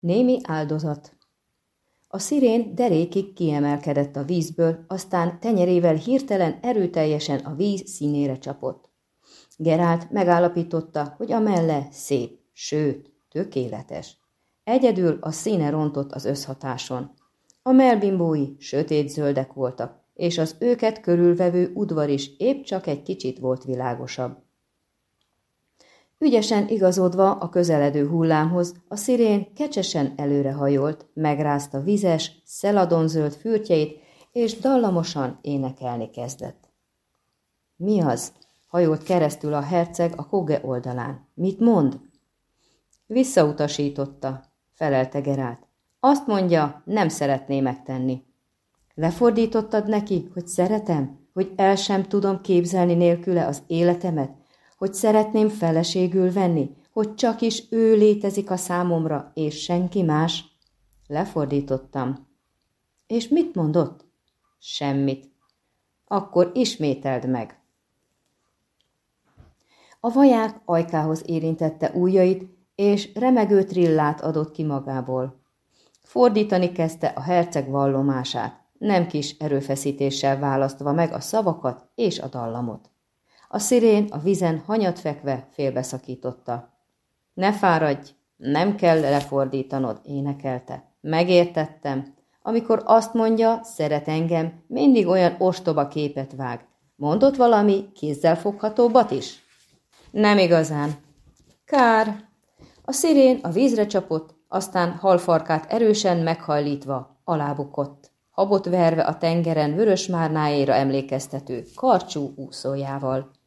Némi áldozat. A szirén derékig kiemelkedett a vízből, aztán tenyerével hirtelen erőteljesen a víz színére csapott. Gerált megállapította, hogy a melle szép, sőt, tökéletes. Egyedül a színe rontott az összhatáson. A melbimbói sötét zöldek voltak, és az őket körülvevő udvar is épp csak egy kicsit volt világosabb. Ügyesen igazodva a közeledő hullámhoz, a szirén kecsesen előrehajolt, megrázta vizes, szeladonzöld fürtjeit, és dallamosan énekelni kezdett. Mi az? Hajolt keresztül a herceg a koge oldalán. Mit mond? Visszautasította, felelte Gerált. Azt mondja, nem szeretné megtenni. Lefordítottad neki, hogy szeretem, hogy el sem tudom képzelni nélküle az életemet, hogy szeretném feleségül venni, hogy csak is ő létezik a számomra, és senki más? Lefordítottam. És mit mondott? Semmit. Akkor ismételd meg. A vaják ajkához érintette ujjait, és remegő trillát adott ki magából. Fordítani kezdte a herceg vallomását, nem kis erőfeszítéssel választva meg a szavakat és a dallamot. A szirén a vizen hanyat fekve félbeszakította. Ne fáradj, nem kell lefordítanod, énekelte. Megértettem. Amikor azt mondja, szeret engem, mindig olyan ostoba képet vág. Mondott valami kézzelfoghatóbbat is? Nem igazán. Kár. A szirén a vízre csapott, aztán halfarkát erősen meghajlítva alábukott, habot verve a tengeren vörös márnáéra emlékeztető karcsú úszójával.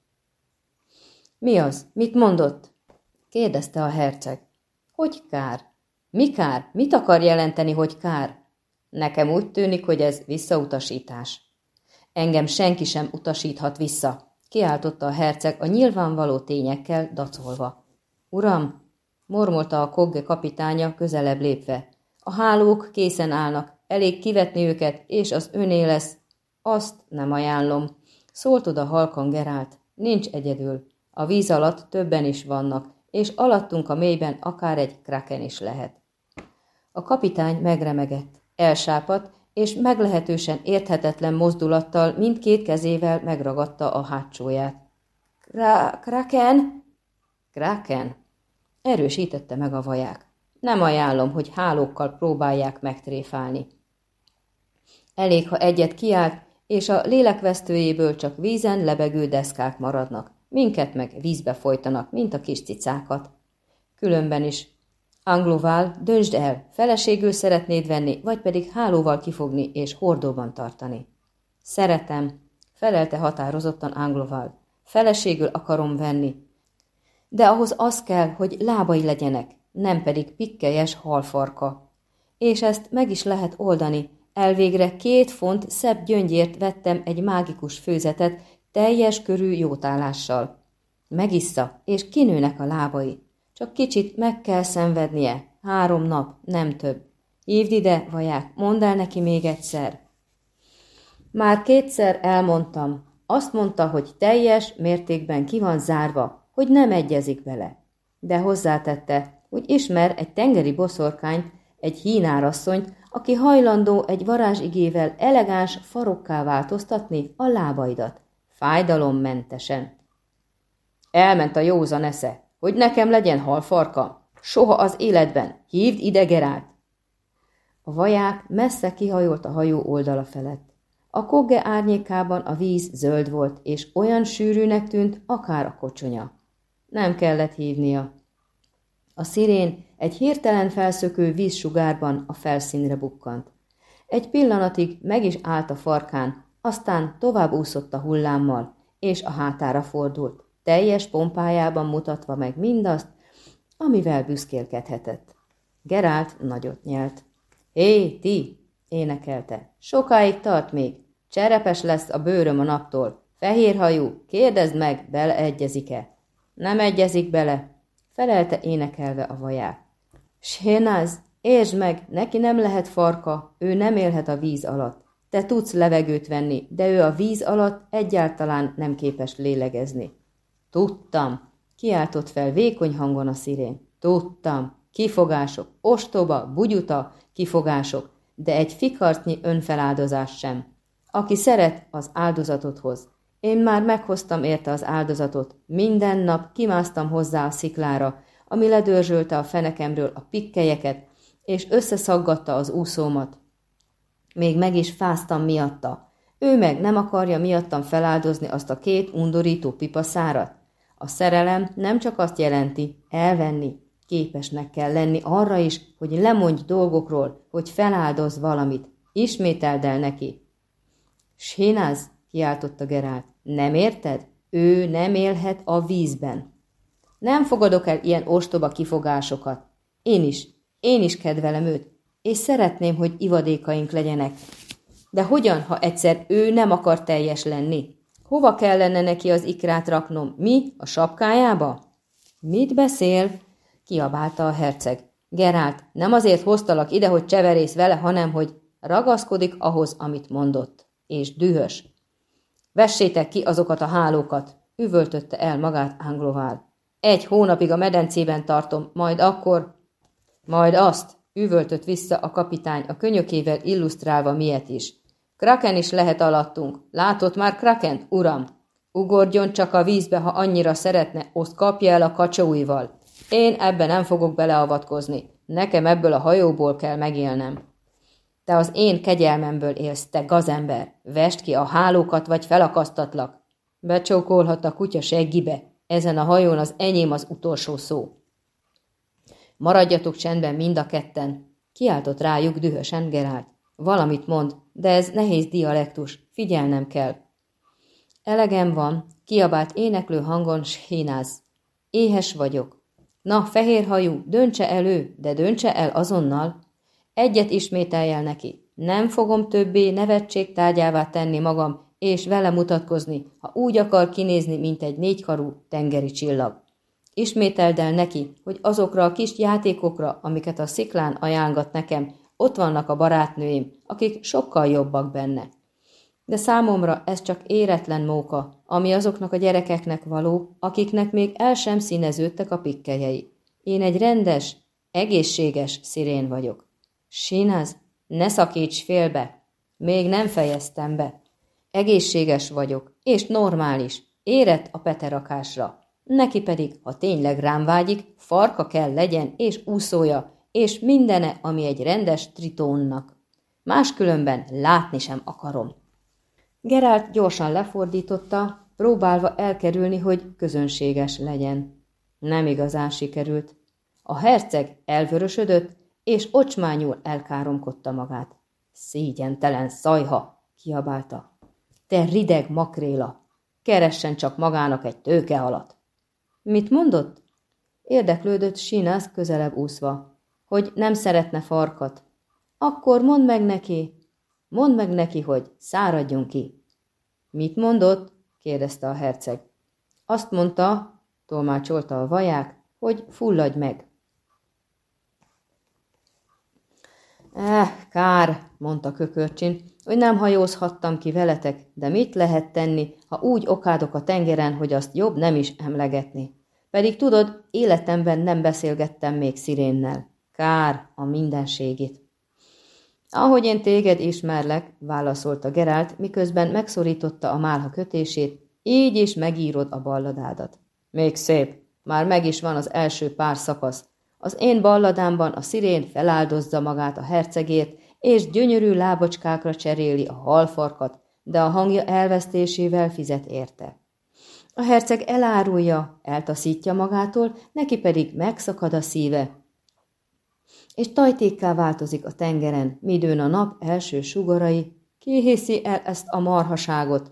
Mi az? Mit mondott? kérdezte a herceg. Hogy kár? Mi kár? Mit akar jelenteni, hogy kár? Nekem úgy tűnik, hogy ez visszautasítás. Engem senki sem utasíthat vissza, kiáltotta a herceg a nyilvánvaló tényekkel dacolva. Uram, mormolta a kogge kapitánya közelebb lépve. A hálók készen állnak, elég kivetni őket, és az öné lesz. Azt nem ajánlom. Szólt oda halkan Gerált. Nincs egyedül. A víz alatt többen is vannak, és alattunk a mélyben akár egy kraken is lehet. A kapitány megremegett, elsápadt, és meglehetősen érthetetlen mozdulattal mindkét kezével megragadta a hátsóját. Kra kraken? Kraken? Erősítette meg a vaják. Nem ajánlom, hogy hálókkal próbálják megtréfálni. Elég, ha egyet kiállt, és a lélekvesztőjéből csak vízen lebegő deszkák maradnak, minket meg vízbe folytanak, mint a kis cicákat. Különben is. Anglovál, döntsd el, feleségül szeretnéd venni, vagy pedig hálóval kifogni és hordóban tartani. Szeretem, felelte határozottan Anglovál. Feleségül akarom venni, de ahhoz az kell, hogy lábai legyenek, nem pedig pikkelyes halfarka. És ezt meg is lehet oldani. Elvégre két font szebb gyöngyért vettem egy mágikus főzetet teljes körű jótállással. Megissza, és kinőnek a lábai. Csak kicsit meg kell szenvednie. Három nap, nem több. Hívd ide, vaják, mondd el neki még egyszer. Már kétszer elmondtam. Azt mondta, hogy teljes mértékben ki van zárva, hogy nem egyezik vele. De hozzátette, hogy ismer egy tengeri boszorkányt, egy hínárasszonyt, aki hajlandó egy varázsigével elegáns farokká változtatni a lábaidat, fájdalommentesen. Elment a józan esze, hogy nekem legyen halfarka. Soha az életben. Hívd ide Gerált! A vaják messze kihajolt a hajó oldala felett. A kogge árnyékában a víz zöld volt, és olyan sűrűnek tűnt, akár a kocsonya. Nem kellett hívnia. A szirén egy hirtelen felszökő vízsugárban a felszínre bukkant. Egy pillanatig meg is állt a farkán, aztán tovább úszott a hullámmal, és a hátára fordult, teljes pompájában mutatva meg mindazt, amivel büszkélkedhetett. Gerált nagyot nyelt. Hé, ti! énekelte. Sokáig tart még. Cserepes lesz a bőröm a naptól. Fehérhajú, kérdezd meg, beleegyezik-e. Nem egyezik bele, felelte énekelve a vaják. Sénáz, értsd meg, neki nem lehet farka, ő nem élhet a víz alatt. Te tudsz levegőt venni, de ő a víz alatt egyáltalán nem képes lélegezni. Tudtam, kiáltott fel vékony hangon a szirén. Tudtam, kifogások, ostoba, bugyuta, kifogások, de egy fikarcnyi önfeláldozás sem. Aki szeret, az áldozatot hoz. Én már meghoztam érte az áldozatot, minden nap kimásztam hozzá a sziklára, ami ledörzsölte a fenekemről a pikkelyeket, és összeszaggatta az úszómat. Még meg is fáztam miatta. Ő meg nem akarja miattam feláldozni azt a két undorító pipaszárat. A szerelem nem csak azt jelenti, elvenni, képesnek kell lenni arra is, hogy lemondj dolgokról, hogy feláldoz valamit. Ismételd el neki. Sénáz, kiáltotta Gerált, nem érted? Ő nem élhet a vízben. Nem fogadok el ilyen ostoba kifogásokat. Én is, én is kedvelem őt, és szeretném, hogy ivadékaink legyenek. De hogyan, ha egyszer ő nem akar teljes lenni? Hova kellene neki az ikrát raknom? Mi? A sapkájába? Mit beszél? kiabálta a herceg. Gerált, nem azért hoztalak ide, hogy cseverész vele, hanem hogy ragaszkodik ahhoz, amit mondott. És dühös. Vessétek ki azokat a hálókat, üvöltötte el magát Anglovál. Egy hónapig a medencében tartom, majd akkor... Majd azt, üvöltött vissza a kapitány a könyökével illusztrálva miért is. Kraken is lehet alattunk. Látott már Krakent, uram? Ugorjon csak a vízbe, ha annyira szeretne, azt kapja el a kacsóival. Én ebbe nem fogok beleavatkozni. Nekem ebből a hajóból kell megélnem. Te az én kegyelmemből élsz, te gazember. Vest ki a hálókat, vagy felakasztatlak. Becsókolhat a kutya seggibe. Ezen a hajón az enyém az utolsó szó. Maradjatok csendben mind a ketten. Kiáltott rájuk dühösen Gerált. Valamit mond, de ez nehéz dialektus, figyelnem kell. Elegem van, kiabált éneklő hangon Sénáz. Éhes vagyok. Na, fehérhajú, döntse elő, de döntse el azonnal. Egyet ismételj el neki. Nem fogom többé nevetség tárgyává tenni magam, és vele mutatkozni, ha úgy akar kinézni, mint egy négykarú tengeri csillag. Ismételd el neki, hogy azokra a kis játékokra, amiket a sziklán ajánlgat nekem, ott vannak a barátnőim, akik sokkal jobbak benne. De számomra ez csak éretlen móka, ami azoknak a gyerekeknek való, akiknek még el sem színeződtek a pikkelyei. Én egy rendes, egészséges szirén vagyok. Sínaz, ne szakíts félbe! Még nem fejeztem be. Egészséges vagyok, és normális, érett a peterakásra. Neki pedig, ha tényleg rám vágyik, farka kell legyen, és úszója, és mindene, ami egy rendes tritónnak. Máskülönben látni sem akarom. Gerált gyorsan lefordította, próbálva elkerülni, hogy közönséges legyen. Nem igazán sikerült. A herceg elvörösödött, és ocsmányul elkáromkodta magát. Szígyentelen szajha, kiabálta. Te rideg makréla, keressen csak magának egy tőke alatt. Mit mondott? Érdeklődött Sinász közelebb úszva, hogy nem szeretne farkat. Akkor mondd meg neki, mondd meg neki, hogy száradjon ki. Mit mondott? kérdezte a herceg. Azt mondta, tolmácsolta a vaják, hogy fulladj meg. Eh, kár, mondta kökörcsin, hogy nem hajózhattam ki veletek, de mit lehet tenni, ha úgy okádok a tengeren, hogy azt jobb nem is emlegetni. Pedig tudod, életemben nem beszélgettem még szirénnel. Kár a mindenségit. Ahogy én téged ismerlek, válaszolta Gerált, miközben megszorította a málha kötését, így is megírod a balladádat. Még szép, már meg is van az első pár szakasz. Az én balladámban a szirén feláldozza magát a hercegért, és gyönyörű lábacskákra cseréli a halfarkat, de a hangja elvesztésével fizet érte. A herceg elárulja, eltaszítja magától, neki pedig megszakad a szíve, és tajtékká változik a tengeren, midőn a nap első sugarai, ki hiszi el ezt a marhaságot?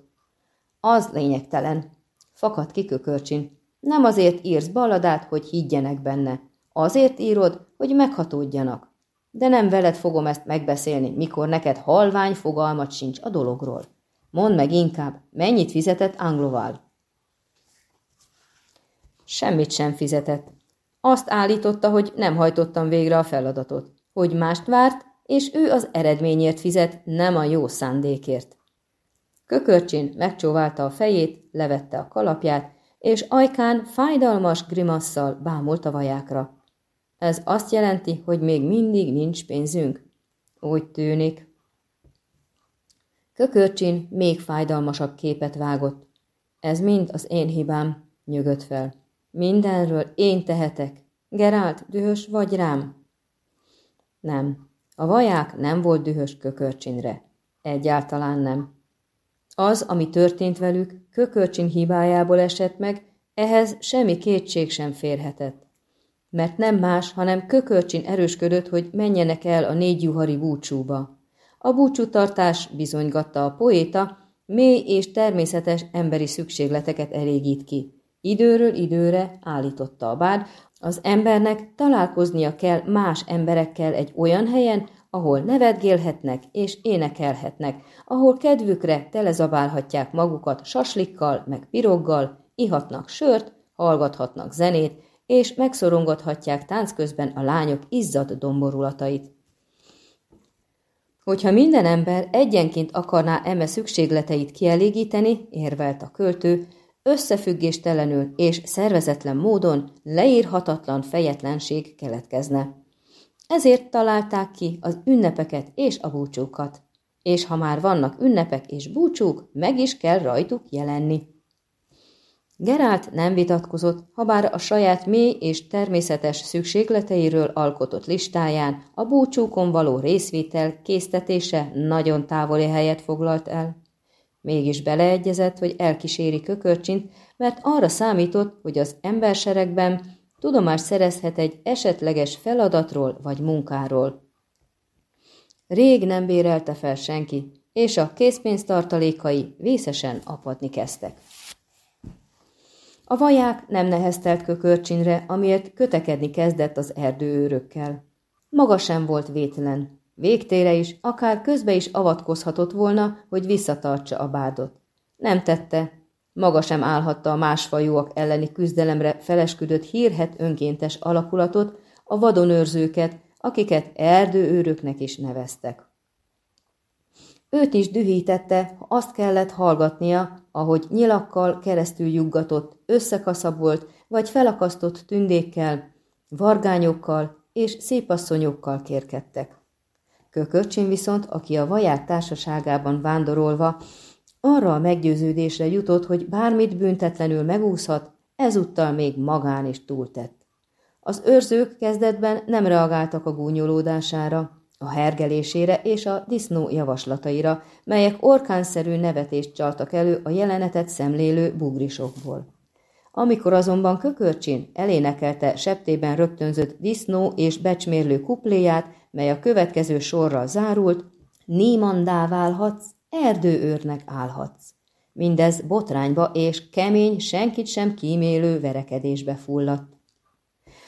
Az lényegtelen. Fakad ki kökörcsin. Nem azért írsz balladát, hogy higgyenek benne. Azért írod, hogy meghatódjanak. De nem veled fogom ezt megbeszélni, mikor neked halvány fogalmat sincs a dologról. Mondd meg inkább, mennyit fizetett Angloval? Semmit sem fizetett. Azt állította, hogy nem hajtottam végre a feladatot, hogy mást várt, és ő az eredményért fizet, nem a jó szándékért. Kökörcsin megcsóválta a fejét, levette a kalapját, és ajkán fájdalmas grimasszal bámult a vajákra. Ez azt jelenti, hogy még mindig nincs pénzünk? Úgy tűnik. Kökörcsin még fájdalmasabb képet vágott. Ez mind az én hibám, nyögött fel. Mindenről én tehetek. Gerált, dühös vagy rám? Nem. A vaják nem volt dühös kökörcsinre. Egyáltalán nem. Az, ami történt velük, kökörcsin hibájából esett meg, ehhez semmi kétség sem férhetett. Mert nem más, hanem kökörcsin erősködött, hogy menjenek el a négy juhari búcsúba. A búcsútartás bizonygatta a poéta, mély és természetes emberi szükségleteket elégít ki. Időről időre állította a bád, az embernek találkoznia kell más emberekkel egy olyan helyen, ahol nevetgélhetnek és énekelhetnek, ahol kedvükre telezabálhatják magukat saslikkal meg piroggal, ihatnak sört, hallgathatnak zenét, és megszorongathatják tánc közben a lányok izzad domborulatait. Hogyha minden ember egyenként akarná eme szükségleteit kielégíteni, érvelt a költő, összefüggéstelenül és szervezetlen módon leírhatatlan fejetlenség keletkezne. Ezért találták ki az ünnepeket és a búcsúkat. És ha már vannak ünnepek és búcsúk, meg is kell rajtuk jelenni. Gerált nem vitatkozott, habár a saját mély és természetes szükségleteiről alkotott listáján a búcsúkon való részvétel késztetése nagyon távoli helyet foglalt el. Mégis beleegyezett, hogy elkíséri kökörcsint, mert arra számított, hogy az emberseregben tudomást szerezhet egy esetleges feladatról vagy munkáról. Rég nem bérelte fel senki, és a készpénztartalékai vészesen apadni kezdtek. A vaják nem neheztelt kökörcsinre, amiért kötekedni kezdett az erdőőrökkel. Maga sem volt vétlen. Végtére is, akár közbe is avatkozhatott volna, hogy visszatartsa a bádot. Nem tette. Maga sem állhatta a másfajúak elleni küzdelemre felesküdött hírhet önkéntes alakulatot, a vadonőrzőket, akiket erdőőröknek is neveztek. Őt is dühítette, ha azt kellett hallgatnia, ahogy nyilakkal keresztül juggatott, összekaszabolt vagy felakasztott tündékkel, vargányokkal és szépasszonyokkal kérkedtek. Kököcsin viszont, aki a vaják társaságában vándorolva, arra a meggyőződésre jutott, hogy bármit büntetlenül megúszhat, ezúttal még magán is túltett. Az őrzők kezdetben nem reagáltak a gúnyolódására, a hergelésére és a disznó javaslataira, melyek orkánszerű nevetést csaltak elő a jelenetet szemlélő bugrisokból. Amikor azonban Kökörcsin elénekelte septében rögtönzött disznó és becsmérlő kupléját, mely a következő sorral zárult, Nímandá válhatsz, erdőőrnek állhatsz. Mindez botrányba és kemény, senkit sem kímélő verekedésbe fulladt.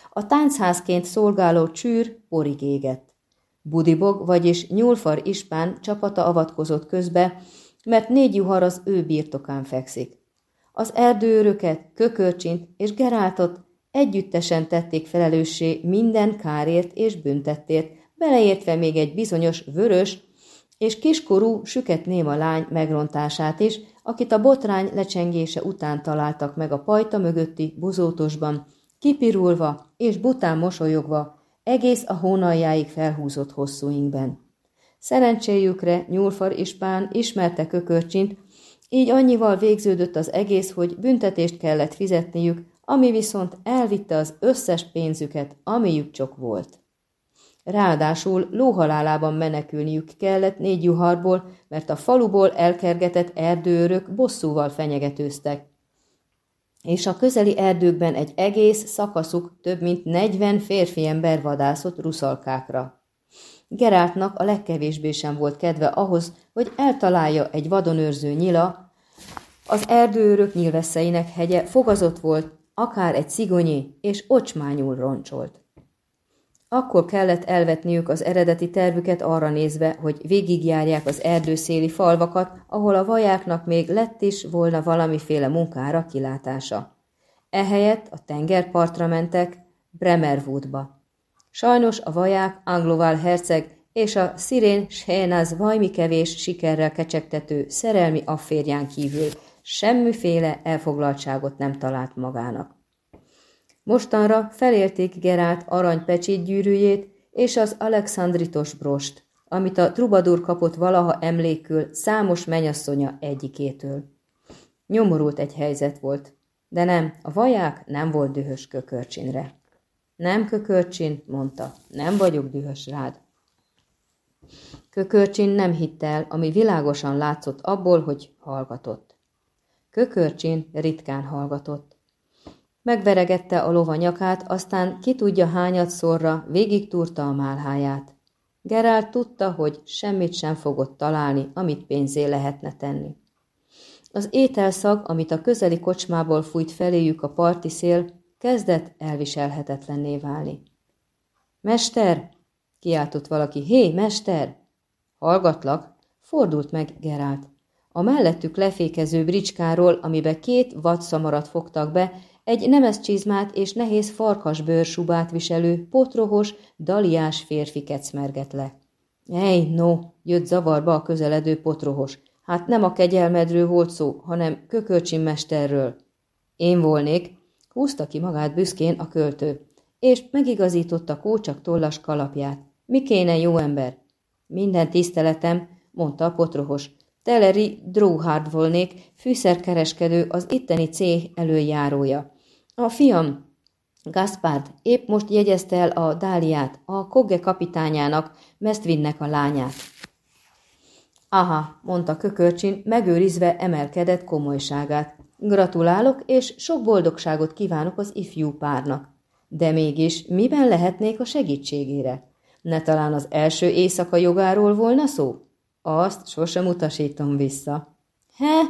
A táncházként szolgáló csűr porig égett. Budibog, vagyis nyúlfar ispán csapata avatkozott közbe, mert négy juhar az ő birtokán fekszik. Az erdőröket, kökörcsint és geráltot együttesen tették felelőssé minden kárért és büntettért, beleértve még egy bizonyos vörös és kiskorú süket néma lány megrontását is, akit a botrány lecsengése után találtak meg a pajta mögötti bozótosban, kipirulva és bután mosolyogva, egész a hónaljáig felhúzott hosszú ingben. Szerencséjükre nyúlfar ispán ismerte kökörcsint, így annyival végződött az egész, hogy büntetést kellett fizetniük, ami viszont elvitte az összes pénzüket, amiük csak volt. Ráadásul lóhalálában menekülniük kellett négy juharból, mert a faluból elkergetett erdőrök bosszúval fenyegetőztek, és a közeli erdőkben egy egész szakaszuk több mint negyven férfi ember vadászott ruszalkákra. Geráltnak a legkevésbé sem volt kedve ahhoz, hogy eltalálja egy vadonőrző nyila, az erdőrök nyilvesszeinek hegye fogazott volt, akár egy szigonyi, és ocsmányul roncsolt. Akkor kellett elvetniük az eredeti tervüket arra nézve, hogy végigjárják az erdőszéli falvakat, ahol a vajáknak még lett is volna valamiféle munkára kilátása. Ehelyett a tengerpartra mentek Bremerwoodba. Sajnos a vaják Anglovál herceg és a szirén Sénaz vajmi kevés sikerrel kecsegtető szerelmi afférján kívül semmiféle elfoglaltságot nem talált magának. Mostanra felélték Gerált arany gyűrűjét és az alexandritos brost, amit a trubadur kapott valaha emlékül számos menyasszonya egyikétől. Nyomorult egy helyzet volt, de nem, a vaják nem volt dühös kökörcsinre. Nem, kökörcsin, mondta, nem vagyok dühös rád. Kökörcsin nem hitt el, ami világosan látszott abból, hogy hallgatott. Kökörcsin ritkán hallgatott. Megveregette a lova nyakát, aztán ki tudja hányat szorra, végig túrta a málháját. Gerált tudta, hogy semmit sem fogott találni, amit pénzé lehetne tenni. Az ételszag, amit a közeli kocsmából fújt feléjük a parti szél, kezdett elviselhetetlenné válni. Mester! kiáltott valaki. Hé, mester! Hallgatlak, fordult meg Gerált. A mellettük lefékező bricskáról, amibe két vadszamarat fogtak be, egy nemes csizmát és nehéz farkas bőrsubát viselő, potrohos, daliás férfi kecmerget le. Ej, no, jött zavarba a közeledő potrohos. Hát nem a kegyelmedről volt szó, hanem kökölcsin mesterről. Én volnék, húzta ki magát büszkén a költő, és megigazította kócsak tollas kalapját. Mi kéne, jó ember? Minden tiszteletem, mondta a potrohos. Teleri Dróhárd volnék, fűszerkereskedő, az itteni cég előjárója. A fiam, Gaspard, épp most jegyezte el a Dáliát, a Kogge kapitányának, Mestvinnek a lányát. Aha, mondta Kökörcsin, megőrizve emelkedett komolyságát. Gratulálok, és sok boldogságot kívánok az ifjú párnak. De mégis miben lehetnék a segítségére? Ne talán az első éjszaka jogáról volna szó? Azt sosem utasítom vissza. He?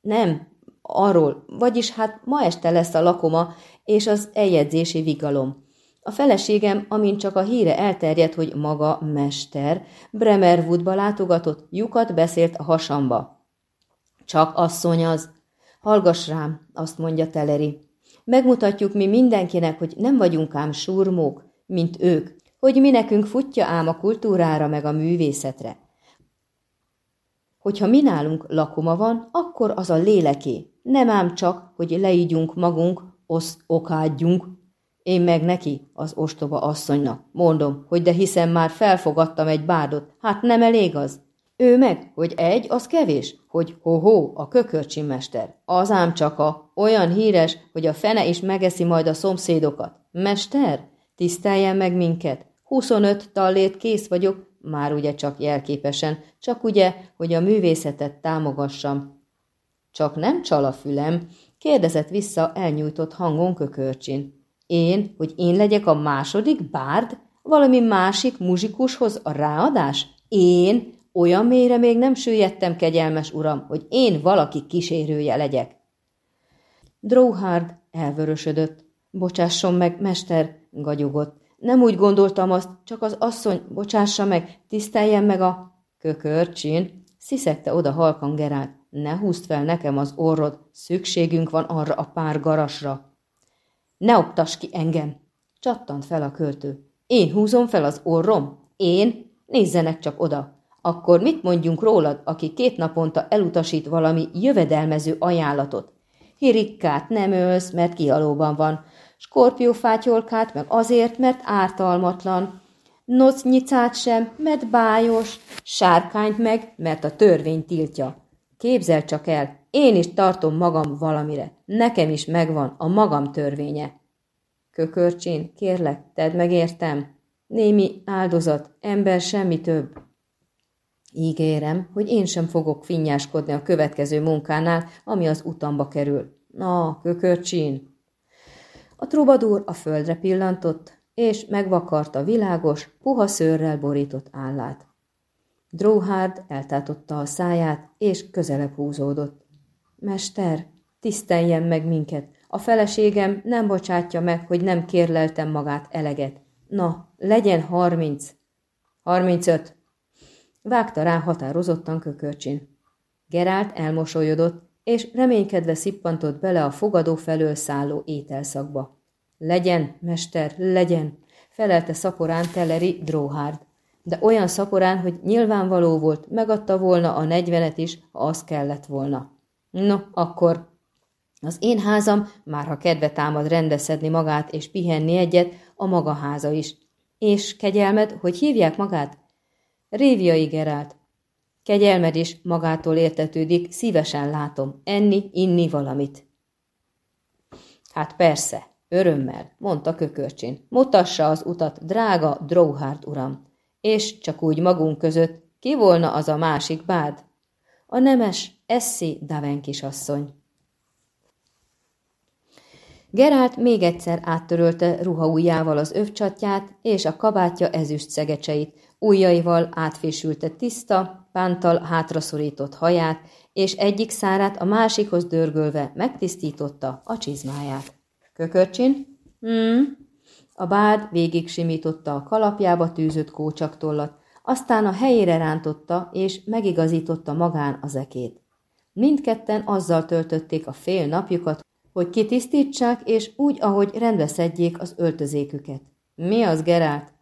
Nem, arról, vagyis hát ma este lesz a lakoma és az eljegyzési vigalom. A feleségem, amint csak a híre elterjedt, hogy maga mester, Bremerwoodba látogatott, lyukat beszélt a hasamba. Csak asszony az. Hallgass rám, azt mondja Teleri. Megmutatjuk mi mindenkinek, hogy nem vagyunk ám surmók, mint ők, hogy mi nekünk futja ám a kultúrára meg a művészetre. Hogyha mi nálunk lakoma van, akkor az a léleké, nem ám csak, hogy leígyunk magunk, osz okádjunk. Én meg neki, az ostoba asszonynak. Mondom, hogy de hiszen már felfogadtam egy bádot, hát nem elég az. Ő meg, hogy egy, az kevés, hogy ho-ho, a kökörcsimester. Az ám csak a, olyan híres, hogy a fene is megeszi majd a szomszédokat. Mester, tiszteljen meg minket. 25 tallét kész vagyok, már ugye csak jelképesen, csak ugye, hogy a művészetet támogassam. Csak nem csal a fülem, kérdezett vissza elnyújtott hangon kökörcsin. Én, hogy én legyek a második bárd? Valami másik muzsikushoz a ráadás? Én? Olyan mélyre még nem süllyedtem, kegyelmes uram, hogy én valaki kísérője legyek. Dróhárd elvörösödött. Bocsásson meg, mester, gagyogott. Nem úgy gondoltam azt, csak az asszony, bocsássa meg, tiszteljen meg a... Kökörcsin, sziszegte oda halkan Gerált. Ne húzd fel nekem az orrod, szükségünk van arra a pár garasra. Ne oktas ki engem! Csattant fel a költő. Én húzom fel az orrom? Én? Nézzenek csak oda! Akkor mit mondjunk rólad, aki két naponta elutasít valami jövedelmező ajánlatot? Hirikkát nem ölsz, mert kialóban van, skorpiófátyolkát meg azért, mert ártalmatlan, nocnyicát sem, mert bájos, sárkányt meg, mert a törvény tiltja. Képzel csak el, én is tartom magam valamire. Nekem is megvan a magam törvénye. Kökörcsén, kérlek, tedd meg értem. Némi áldozat, ember semmi több. Ígérem, hogy én sem fogok finnyáskodni a következő munkánál, ami az utamba kerül. Na, kökörcsin! A trubadúr a földre pillantott, és megvakarta világos, puha szőrrel borított állát. Dróhárd eltátotta a száját, és közelebb húzódott. Mester, tiszteljen meg minket. A feleségem nem bocsátja meg, hogy nem kérleltem magát eleget. Na, legyen harminc. Harmincöt. Vágta rá határozottan kökörcsin. Gerált elmosolyodott, és reménykedve szippantott bele a fogadó felől szálló ételszakba. Legyen, mester, legyen, felelte szaporán Teleri Dróhárd de olyan szaporán, hogy nyilvánvaló volt, megadta volna a negyvenet is, ha az kellett volna. No, akkor Az én házam, már ha kedve támad rendeszedni magát és pihenni egyet, a maga háza is. És kegyelmed, hogy hívják magát? Réviai Gerált. Kegyelmed is magától értetődik, szívesen látom, enni, inni valamit. Hát persze, örömmel, mondta kökörcsin. Mutassa az utat, drága Drouhard uram. És csak úgy magunk között, ki volna az a másik bád? A nemes Essi Daven kisasszony. Gerált még egyszer áttörölte ruhaujjával az övcsatját és a kabátja ezüst szegecseit, ujjaival átfésülte tiszta, pántal hátraszorított haját, és egyik szárát a másikhoz dörgölve megtisztította a csizmáját. Kökörcsin? Hmm. A bád végig simította a kalapjába tűzött kócsaktollat, aztán a helyére rántotta és megigazította magán az ekét. Mindketten azzal töltötték a fél napjukat, hogy kitisztítsák, és úgy, ahogy rendbe szedjék az öltözéküket. Mi az, Gerált?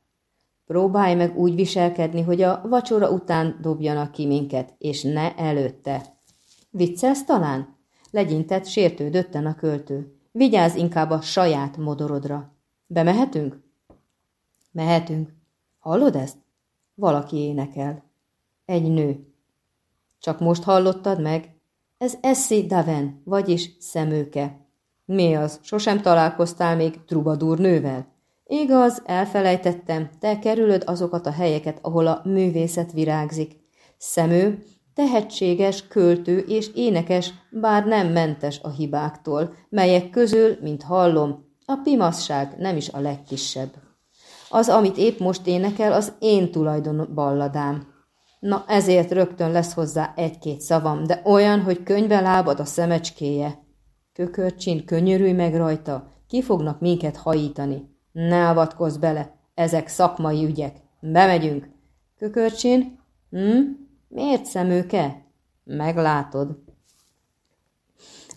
Próbálj meg úgy viselkedni, hogy a vacsora után dobjanak ki minket, és ne előtte. Viccelsz talán? Legyintett sértődötten a költő. Vigyázz inkább a saját modorodra. Bemehetünk? Mehetünk. Hallod ezt? Valaki énekel. Egy nő. Csak most hallottad meg? Ez Essi Daven, vagyis szemőke. Mi az, sosem találkoztál még trubadur nővel? Igaz, elfelejtettem, te kerülöd azokat a helyeket, ahol a művészet virágzik. Szemő, tehetséges, költő és énekes, bár nem mentes a hibáktól, melyek közül, mint hallom, a pimasság nem is a legkisebb. Az, amit épp most énekel, az én tulajdon balladám. Na, ezért rögtön lesz hozzá egy-két szavam, de olyan, hogy könyve lábad a szemecskéje. Kökörcsin, könyörülj meg rajta, ki fognak minket hajítani. Ne avatkozz bele, ezek szakmai ügyek. Bemegyünk. Kökörcsin? Hm? Miért szemőke? Meglátod.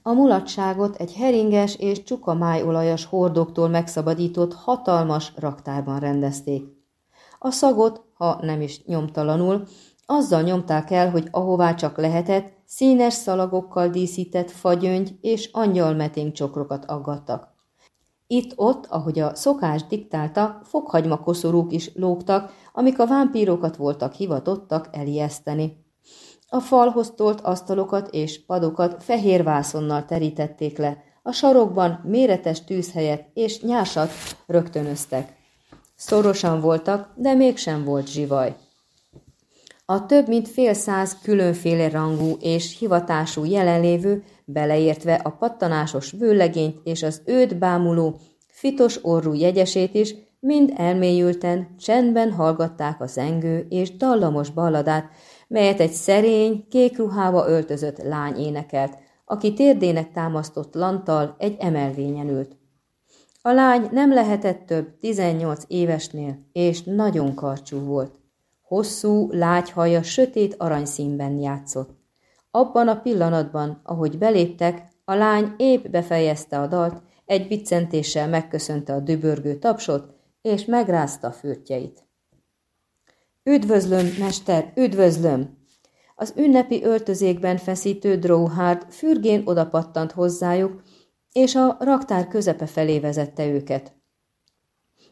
A mulatságot egy heringes és csuka májolajas hordoktól megszabadított hatalmas raktárban rendezték. A szagot, ha nem is nyomtalanul, azzal nyomták el, hogy ahová csak lehetett, színes szalagokkal díszített fagyöngy és angyalmeténk csokrokat aggattak. Itt-ott, ahogy a szokás diktálta, fokhagyma koszorúk is lógtak, amik a vámpírokat voltak hivatottak elijeszteni. A falhoz tolt asztalokat és padokat fehér vászonnal terítették le, a sarokban méretes tűzhelyet és nyásat rögtönöztek. Szorosan voltak, de mégsem volt zsivaj. A több mint fél száz különféle rangú és hivatású jelenlévő, beleértve a pattanásos vőlegényt és az őt bámuló, fitos orrú jegyesét is, mind elmélyülten, csendben hallgatták a zengő és dallamos balladát, melyet egy szerény, kék ruhába öltözött lány énekelt, aki térdének támasztott lantal egy emelvényen ült. A lány nem lehetett több 18 évesnél, és nagyon karcsú volt. Hosszú, lágy haja sötét aranyszínben játszott. Abban a pillanatban, ahogy beléptek, a lány épp befejezte a dalt, egy biccentéssel megköszönte a dübörgő tapsot, és megrázta a fürtjeit. Üdvözlöm, mester, üdvözlöm! Az ünnepi öltözékben feszítő Dróhárd fürgén odapattant hozzájuk, és a raktár közepe felé vezette őket.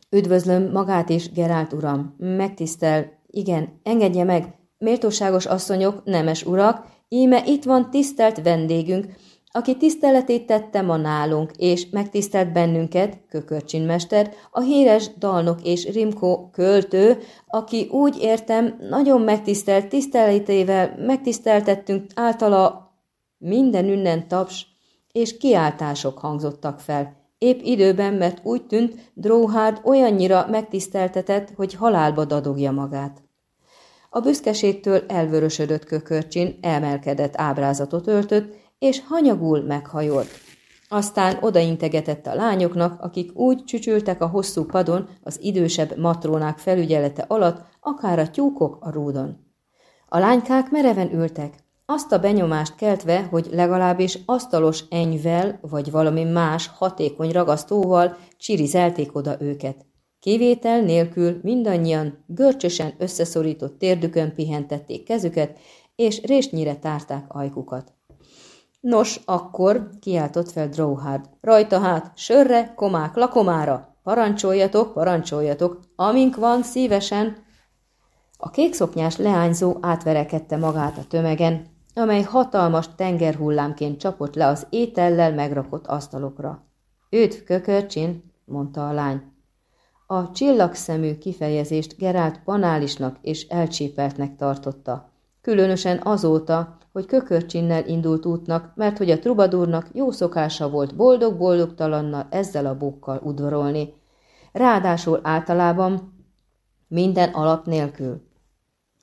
Üdvözlöm magát is, Gerált uram, megtisztel, igen, engedje meg, méltóságos asszonyok, nemes urak, íme itt van tisztelt vendégünk, aki tiszteletét tette ma nálunk, és megtisztelt bennünket, Kökörcsinmester, a híres Dalnok és Rimko költő, aki úgy értem, nagyon megtisztelt tiszteletével megtiszteltettünk általa minden ünnen taps és kiáltások hangzottak fel. Épp időben, mert úgy tűnt, Dróhárd olyannyira megtiszteltetett, hogy halálba dadogja magát. A büszkeségtől elvörösödött kökörcsin elmelkedett ábrázatot öltött, és hanyagul meghajolt. Aztán odaintegetett a lányoknak, akik úgy csücsültek a hosszú padon az idősebb matrónák felügyelete alatt, akár a tyúkok a rúdon. A lánykák mereven ültek, azt a benyomást keltve, hogy legalábbis asztalos enyvel vagy valami más hatékony ragasztóval csirizelték oda őket. Kivétel nélkül mindannyian görcsösen összeszorított térdükön pihentették kezüket, és résnyire tárták ajkukat. Nos, akkor, kiáltott fel Drawhard, rajta hát, sörre, komák, lakomára, parancsoljatok, parancsoljatok, amink van, szívesen. A kékszoknyás leányzó átverekedte magát a tömegen, amely hatalmas tengerhullámként csapott le az étellel megrakott asztalokra. Üdv, kökörcsin, mondta a lány. A csillagszemű kifejezést Gerált banálisnak és elcsépeltnek tartotta, különösen azóta, hogy kökörcsinnel indult útnak, mert hogy a trubadúrnak jó szokása volt boldog-boldogtalannal ezzel a bukkal udvarolni. Ráadásul általában minden alap nélkül.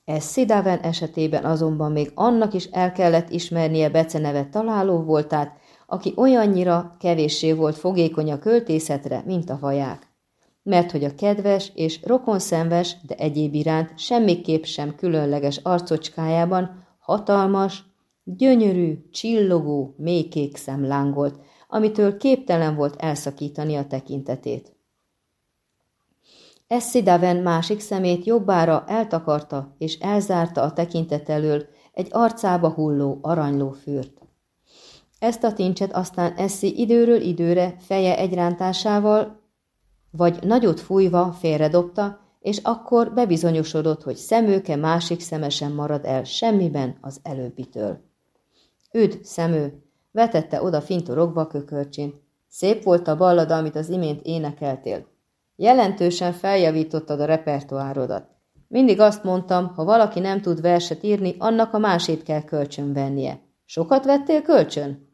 Ez Szidáven esetében azonban még annak is el kellett ismernie beceneve találó voltát, aki olyannyira kevéssé volt fogékony a költészetre, mint a vaják. Mert hogy a kedves és rokonszenves, de egyéb iránt semmiképp sem különleges arcocskájában hatalmas, gyönyörű, csillogó, mélykék szem lángolt, amitől képtelen volt elszakítani a tekintetét. Essi Daven másik szemét jobbára eltakarta és elzárta a tekintet elől egy arcába hulló aranyló fűrt. Ezt a tincset aztán Eszi időről időre feje egyrántásával, vagy nagyot fújva félredobta, és akkor bebizonyosodott, hogy szemőke másik szeme sem marad el semmiben az előbbitől. Üd, szemő! vetette oda fintorogva kökörcsin. Szép volt a ballada, amit az imént énekeltél. Jelentősen feljavítottad a repertoárodat. Mindig azt mondtam, ha valaki nem tud verset írni, annak a másét kell kölcsön vennie. Sokat vettél kölcsön?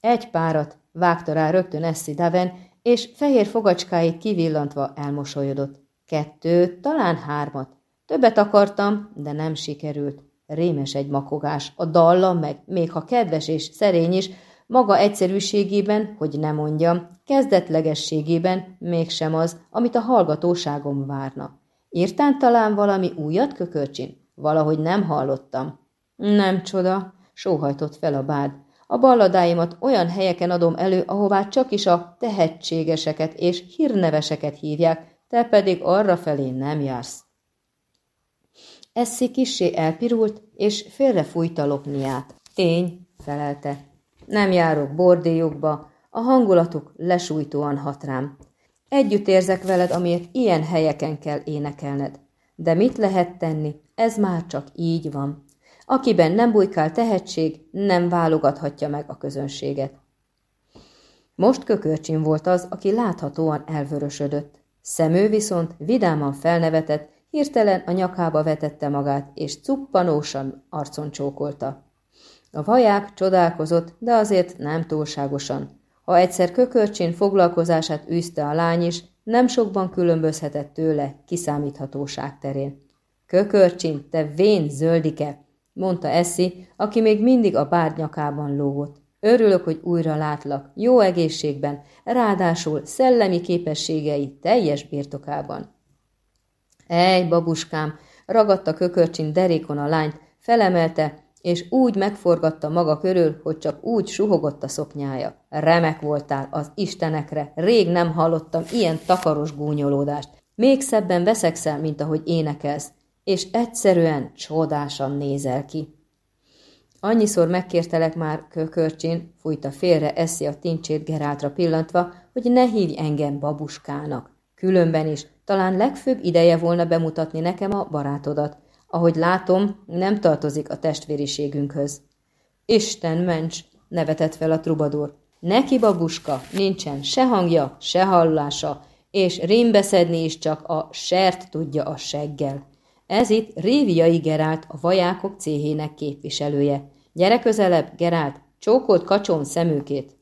Egy párat, vágta rá rögtön Essi Daven, és fehér fogacskáit kivillantva elmosolyodott. Kettőt, talán hármat. Többet akartam, de nem sikerült. Rémes egy makogás, a dallam meg, még ha kedves és szerény is, maga egyszerűségében, hogy ne mondjam, kezdetlegességében mégsem az, amit a hallgatóságom várna. Írtán talán valami újat, kökörcsin? Valahogy nem hallottam. Nem csoda, sóhajtott fel a bád. A balladáimat olyan helyeken adom elő, ahová csak is a tehetségeseket és hírneveseket hívják, te pedig arra felé nem jársz. Eszi kissé elpirult, és félrefújta lopniát. Tény, felelte. Nem járok bordélyokba, a hangulatuk lesújtóan hat rám. Együtt érzek veled, amiért ilyen helyeken kell énekelned. De mit lehet tenni? Ez már csak így van. Akiben nem bujkál tehetség, nem válogathatja meg a közönséget. Most kökörcsin volt az, aki láthatóan elvörösödött. Szemő viszont vidáman felnevetett, hirtelen a nyakába vetette magát, és cuppanósan arcon csókolta. A vaják csodálkozott, de azért nem túlságosan. Ha egyszer kökörcsén foglalkozását űzte a lány is, nem sokban különbözhetett tőle kiszámíthatóság terén. Kökörcsin, te vén zöldike, mondta Eszi, aki még mindig a bárd nyakában lógott. Örülök, hogy újra látlak, jó egészségben, ráadásul szellemi képességei teljes birtokában. Ej, babuskám, ragadta kökörcsin derékon a lányt, felemelte, és úgy megforgatta maga körül, hogy csak úgy suhogott a szoknyája. Remek voltál az istenekre, rég nem hallottam ilyen takaros gúnyolódást. Még szebben veszekszel, mint ahogy énekelsz, és egyszerűen csodásan nézel ki. Annyiszor megkértelek már kökörcsin, fújta félre eszi a tincsét Geráltra pillantva, hogy ne hívj engem babuskának. Különben is, talán legfőbb ideje volna bemutatni nekem a barátodat. Ahogy látom, nem tartozik a testvériségünkhöz. Isten ments, nevetett fel a trubador. Neki babuska, nincsen se hangja, se hallása, és rémbeszedni is csak a sert tudja a seggel. Ez itt Réviai Gerált, a vajákok céhének képviselője. Gyere közelebb, Gerált, csókolt kacsom szemőkét.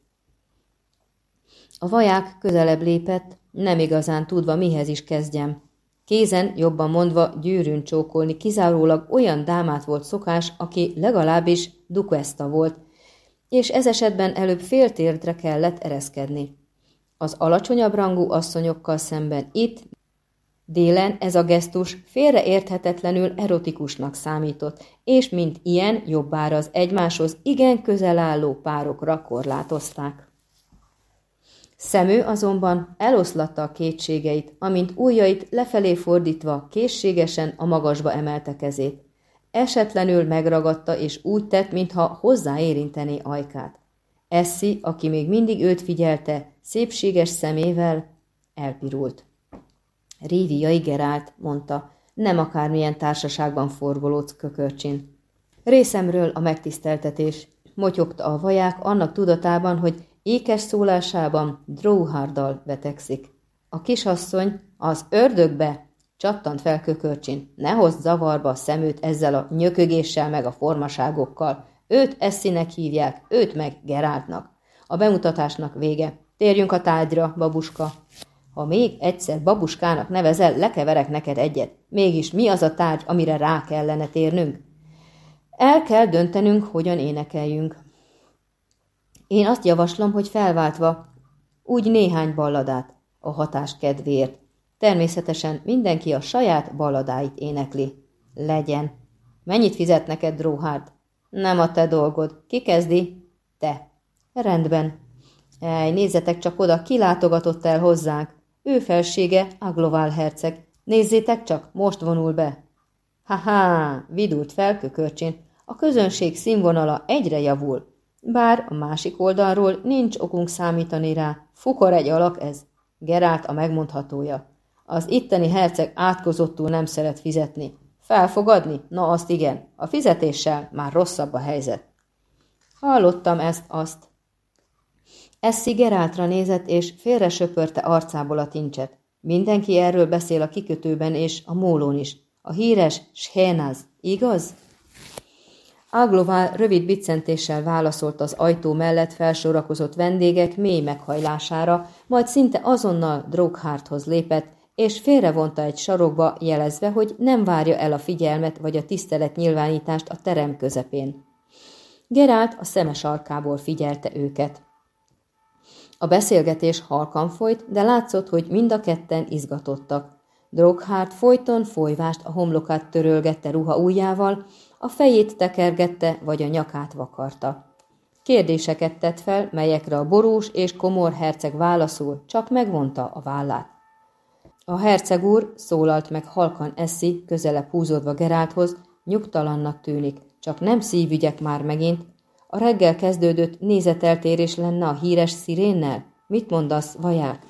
A vaják közelebb lépett, nem igazán tudva, mihez is kezdjem. Kézen, jobban mondva, gyűrűn csókolni kizárólag olyan dámát volt szokás, aki legalábbis duquesta volt, és ez esetben előbb féltérdre kellett ereszkedni. Az alacsonyabb rangú asszonyokkal szemben itt, Délen ez a gesztus félreérthetetlenül erotikusnak számított, és mint ilyen jobbára az egymáshoz igen közel álló párokra korlátozták. Szemő azonban eloszlatta a kétségeit, amint ujjait lefelé fordítva készségesen a magasba emelte kezét. esetlenül megragadta, és úgy tett, mintha hozzáérintené ajkát. Eszi, aki még mindig őt figyelte, szépséges szemével elpirult. Ríviai Gerált, mondta, nem akármilyen társaságban forgolódsz kökörcsin. Részemről a megtiszteltetés, motyogta a vaják annak tudatában, hogy ékes szólásában Dróhárdal vetekszik. A kisasszony az ördögbe csattant fel kökörcsin. Ne hozz zavarba a szemőt ezzel a nyökögéssel meg a formaságokkal. Őt Essinek hívják, őt meg Geráltnak. A bemutatásnak vége. Térjünk a tárgyra, babuska. Ha még egyszer babuskának nevezel, lekeverek neked egyet. Mégis mi az a tárgy, amire rá kellene térnünk? El kell döntenünk, hogyan énekeljünk. Én azt javaslom, hogy felváltva úgy néhány balladát a hatás kedvéért. Természetesen mindenki a saját balladáit énekli. Legyen. Mennyit fizet neked, Dróhárd? Nem a te dolgod. Ki kezdi? Te. Rendben. Ej, nézzetek csak oda, ki látogatott el hozzánk. Ő felsége Aglovál herceg. Nézzétek csak, most vonul be. Ha-ha, vidult fel kökörcsin. A közönség színvonala egyre javul. Bár a másik oldalról nincs okunk számítani rá. Fukor egy alak ez. Gerált a megmondhatója. Az itteni herceg átkozottul nem szeret fizetni. Felfogadni? Na azt igen. A fizetéssel már rosszabb a helyzet. Hallottam ezt-azt. Eszi Geráltra nézett, és félre söpörte arcából a tincset. Mindenki erről beszél a kikötőben és a mólón is. A híres Schénaz, igaz? Aglová rövid biccentéssel válaszolt az ajtó mellett felsorakozott vendégek mély meghajlására, majd szinte azonnal Droghárthoz lépett, és félrevonta egy sarokba, jelezve, hogy nem várja el a figyelmet vagy a tisztelet nyilvánítást a terem közepén. Gerált a szemes arkából figyelte őket. A beszélgetés halkan folyt, de látszott, hogy mind a ketten izgatottak. Droghárt folyton folyvást a homlokát törölgette ruha ujjával, a fejét tekergette, vagy a nyakát vakarta. Kérdéseket tett fel, melyekre a borús és komor herceg válaszul, csak megvonta a vállát. A herceg úr szólalt meg halkan eszi, közelebb húzódva Gerálthoz, nyugtalannak tűnik, csak nem szívügyek már megint. A reggel kezdődött nézeteltérés lenne a híres szirénnel? Mit mondasz, vaják?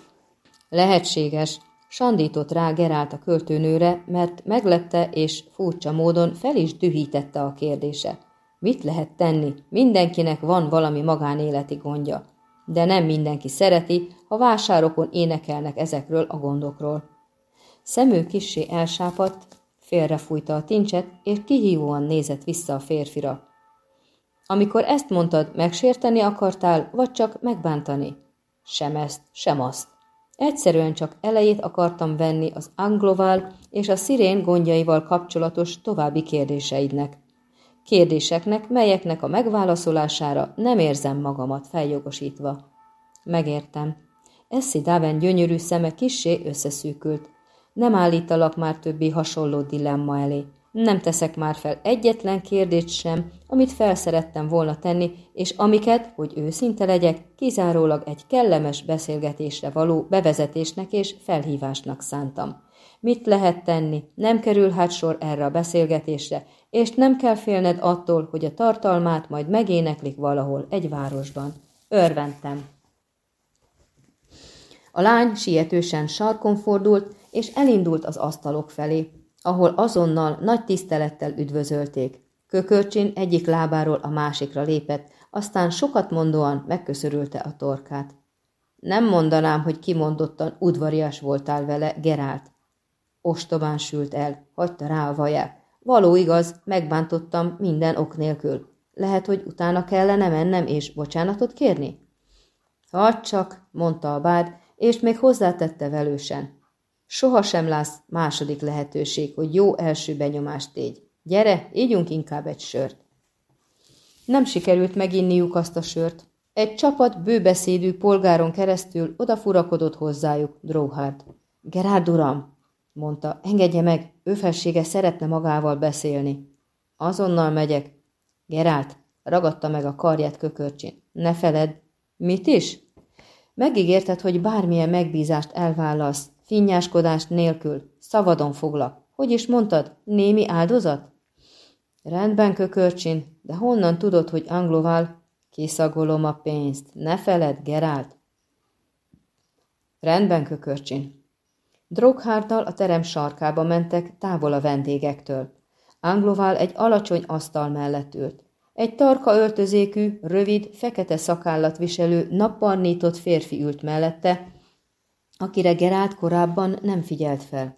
Lehetséges, Sandított rá Gerált a költőnőre, mert meglepte és furcsa módon fel is dühítette a kérdése. Mit lehet tenni? Mindenkinek van valami magánéleti gondja. De nem mindenki szereti, ha vásárokon énekelnek ezekről a gondokról. Szemő kissé elsápadt, félrefújta a tincset, és kihívóan nézett vissza a férfira. Amikor ezt mondtad, megsérteni akartál, vagy csak megbántani? Sem ezt, sem azt. Egyszerűen csak elejét akartam venni az anglovál és a szirén gondjaival kapcsolatos további kérdéseidnek. Kérdéseknek, melyeknek a megválaszolására nem érzem magamat feljogosítva. Megértem. Eszi Daven gyönyörű szeme kissé összeszűkült. Nem állítalak már többi hasonló dilemma elé. Nem teszek már fel egyetlen kérdést sem, amit felszerettem volna tenni, és amiket, hogy őszinte legyek, kizárólag egy kellemes beszélgetésre való bevezetésnek és felhívásnak szántam. Mit lehet tenni? Nem kerül hát sor erre a beszélgetésre, és nem kell félned attól, hogy a tartalmát majd megéneklik valahol egy városban. Örventem. A lány sietősen sarkon fordult, és elindult az asztalok felé ahol azonnal nagy tisztelettel üdvözölték. Kökörcsin egyik lábáról a másikra lépett, aztán sokat mondóan megköszörülte a torkát. Nem mondanám, hogy kimondottan udvarias voltál vele, Gerált. Ostobán sült el, hagyta rá a vaját. Való igaz, megbántottam minden ok nélkül. Lehet, hogy utána kellene mennem és bocsánatot kérni? Hadd csak, mondta a bád, és még hozzátette velősen. Soha sem lász második lehetőség, hogy jó első benyomást tégy. Gyere, ígyunk inkább egy sört. Nem sikerült meginniuk azt a sört. Egy csapat bőbeszédű polgáron keresztül odafurakodott hozzájuk Dróhárd. Gerárd uram, mondta, engedje meg, ő felsége szeretne magával beszélni. Azonnal megyek. Gerált, ragadta meg a karját kökörcsin. Ne feled. Mit is? Megígérted, hogy bármilyen megbízást elválasz, finnyáskodás nélkül, szabadon foglak. Hogy is mondtad, némi áldozat? Rendben, kökörcsin, de honnan tudod, hogy Angloval? Kiszagolom a pénzt. Ne feled, Gerált. Rendben, kökörcsin. Droghárdal a terem sarkába mentek, távol a vendégektől. Angloval egy alacsony asztal mellett ült. Egy tarka öltözékű, rövid, fekete szakállat viselő, napparnított férfi ült mellette, akire Gerált korábban nem figyelt fel.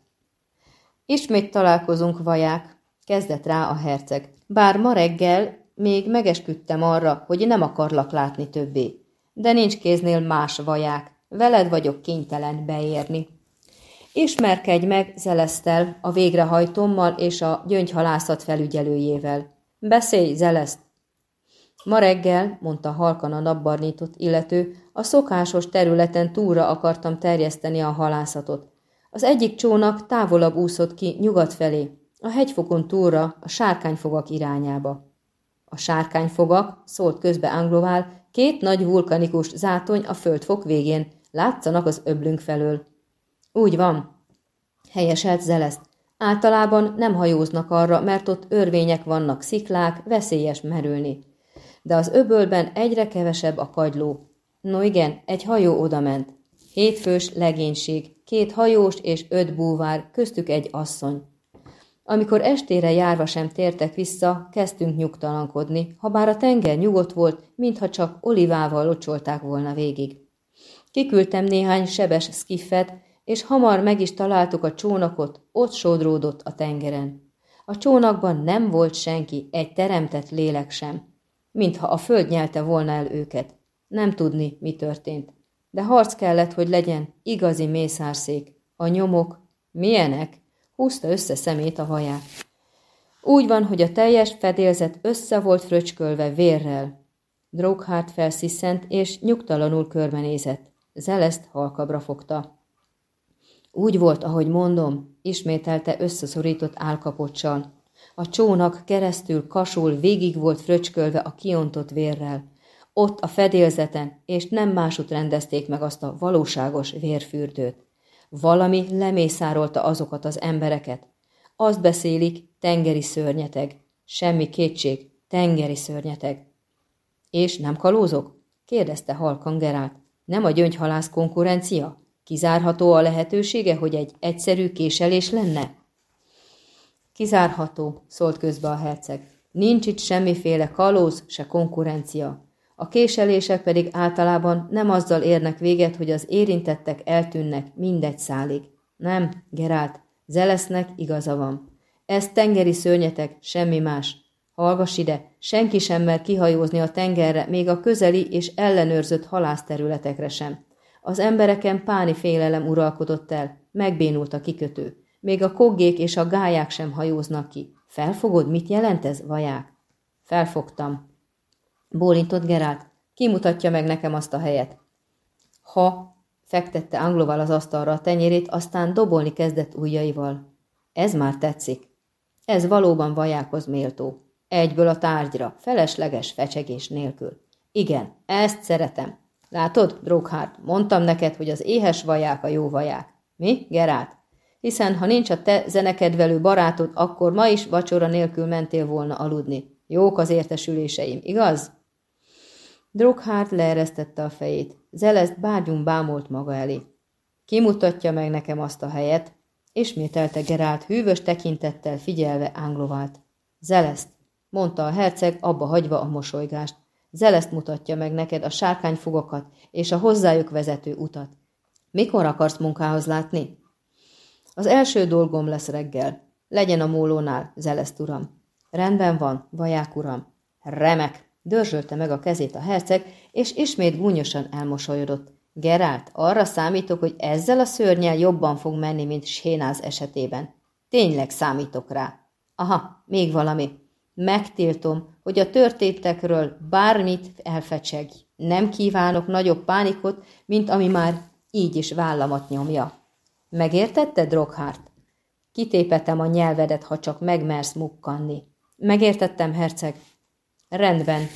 Ismét találkozunk, vaják, kezdett rá a herceg. Bár ma reggel még megesküdtem arra, hogy nem akarlak látni többé. De nincs kéznél más vaják, veled vagyok kénytelen beérni. Ismerkedj meg Zelesztel, a végrehajtómmal és a gyöngyhalászat felügyelőjével. Beszélj, Zeleszt! Ma reggel, mondta halkan a napbarnított illető, a szokásos területen túlra akartam terjeszteni a halászatot. Az egyik csónak távolabb úszott ki nyugat felé, a hegyfokon túlra, a sárkányfogak irányába. A sárkányfogak, szólt közbe Anglovál, két nagy vulkanikus zátony a földfok végén, látszanak az öblünk felől. Úgy van, helyeselt Zeleszt. Általában nem hajóznak arra, mert ott örvények vannak, sziklák, veszélyes merülni. De az öbölben egyre kevesebb a kagyló. No igen, egy hajó odament. Hétfős legénység, két hajós és öt búvár, köztük egy asszony. Amikor estére járva sem tértek vissza, kezdtünk nyugtalankodni, ha bár a tenger nyugodt volt, mintha csak olivával locsolták volna végig. Kiküldtem néhány sebes skiffet, és hamar meg is találtuk a csónakot, ott sodródott a tengeren. A csónakban nem volt senki, egy teremtett lélek sem, mintha a föld nyelte volna el őket. Nem tudni, mi történt. De harc kellett, hogy legyen igazi mészárszék. A nyomok, milyenek? Húzta össze szemét a haját. Úgy van, hogy a teljes fedélzet össze volt fröcskölve vérrel. Droghárt felsziszent, és nyugtalanul körbenézett. Zeleszt halkabra fogta. Úgy volt, ahogy mondom, ismételte összeszorított álkapocsal. A csónak keresztül kasul végig volt fröcskölve a kiontott vérrel. Ott a fedélzeten, és nem másút rendezték meg azt a valóságos vérfürdőt. Valami lemészárolta azokat az embereket. Azt beszélik, tengeri szörnyeteg. Semmi kétség, tengeri szörnyeteg. És nem kalózok? kérdezte halkan Gerált. Nem a gyöngyhalász konkurencia? Kizárható a lehetősége, hogy egy egyszerű késelés lenne? Kizárható, szólt közbe a herceg. Nincs itt semmiféle kalóz, se konkurencia. A késelések pedig általában nem azzal érnek véget, hogy az érintettek eltűnnek mindegy szálig. Nem, Gerált, Zelesznek igaza van. Ez tengeri szörnyetek, semmi más. Hallgass ide, senki sem mer kihajózni a tengerre, még a közeli és ellenőrzött halászterületekre sem. Az embereken páni félelem uralkodott el, megbénult a kikötő. Még a koggék és a gályák sem hajóznak ki. Felfogod, mit jelent ez, vaják? Felfogtam. Bólintott Gerált. Kimutatja meg nekem azt a helyet. Ha, fektette Angloval az asztalra a tenyérét, aztán dobolni kezdett ujjaival. Ez már tetszik. Ez valóban vajákhoz méltó. Egyből a tárgyra, felesleges fecsegés nélkül. Igen, ezt szeretem. Látod, Droghard, mondtam neked, hogy az éhes vaják a jó vaják. Mi, Gerát? Hiszen ha nincs a te zenekedvelő barátod, akkor ma is vacsora nélkül mentél volna aludni. Jók az értesüléseim, igaz? Droghard leeresztette a fejét. Zeleszt bárgyunk bámolt maga elé. Kimutatja meg nekem azt a helyet, ismételte Gerált hűvös tekintettel figyelve Anglovát. Zeleszt, mondta a herceg, abba hagyva a mosolygást. Zeleszt mutatja meg neked a sárkányfogokat és a hozzájuk vezető utat. Mikor akarsz munkához látni? Az első dolgom lesz reggel. Legyen a mólónál, Zeleszt uram. Rendben van, vaják uram. Remek, dörzsölte meg a kezét a herceg, és ismét gúnyosan elmosolyodott. Gerált, arra számítok, hogy ezzel a szörnyel jobban fog menni, mint Sénáz esetében. Tényleg számítok rá. Aha, még valami. Megtiltom, hogy a történtekről bármit elfecsegj. Nem kívánok nagyobb pánikot, mint ami már így is vállamat nyomja. Megértette, Droghárt? Kitépetem a nyelvedet, ha csak megmersz mukkanni. Megértettem, herceg. Rendben.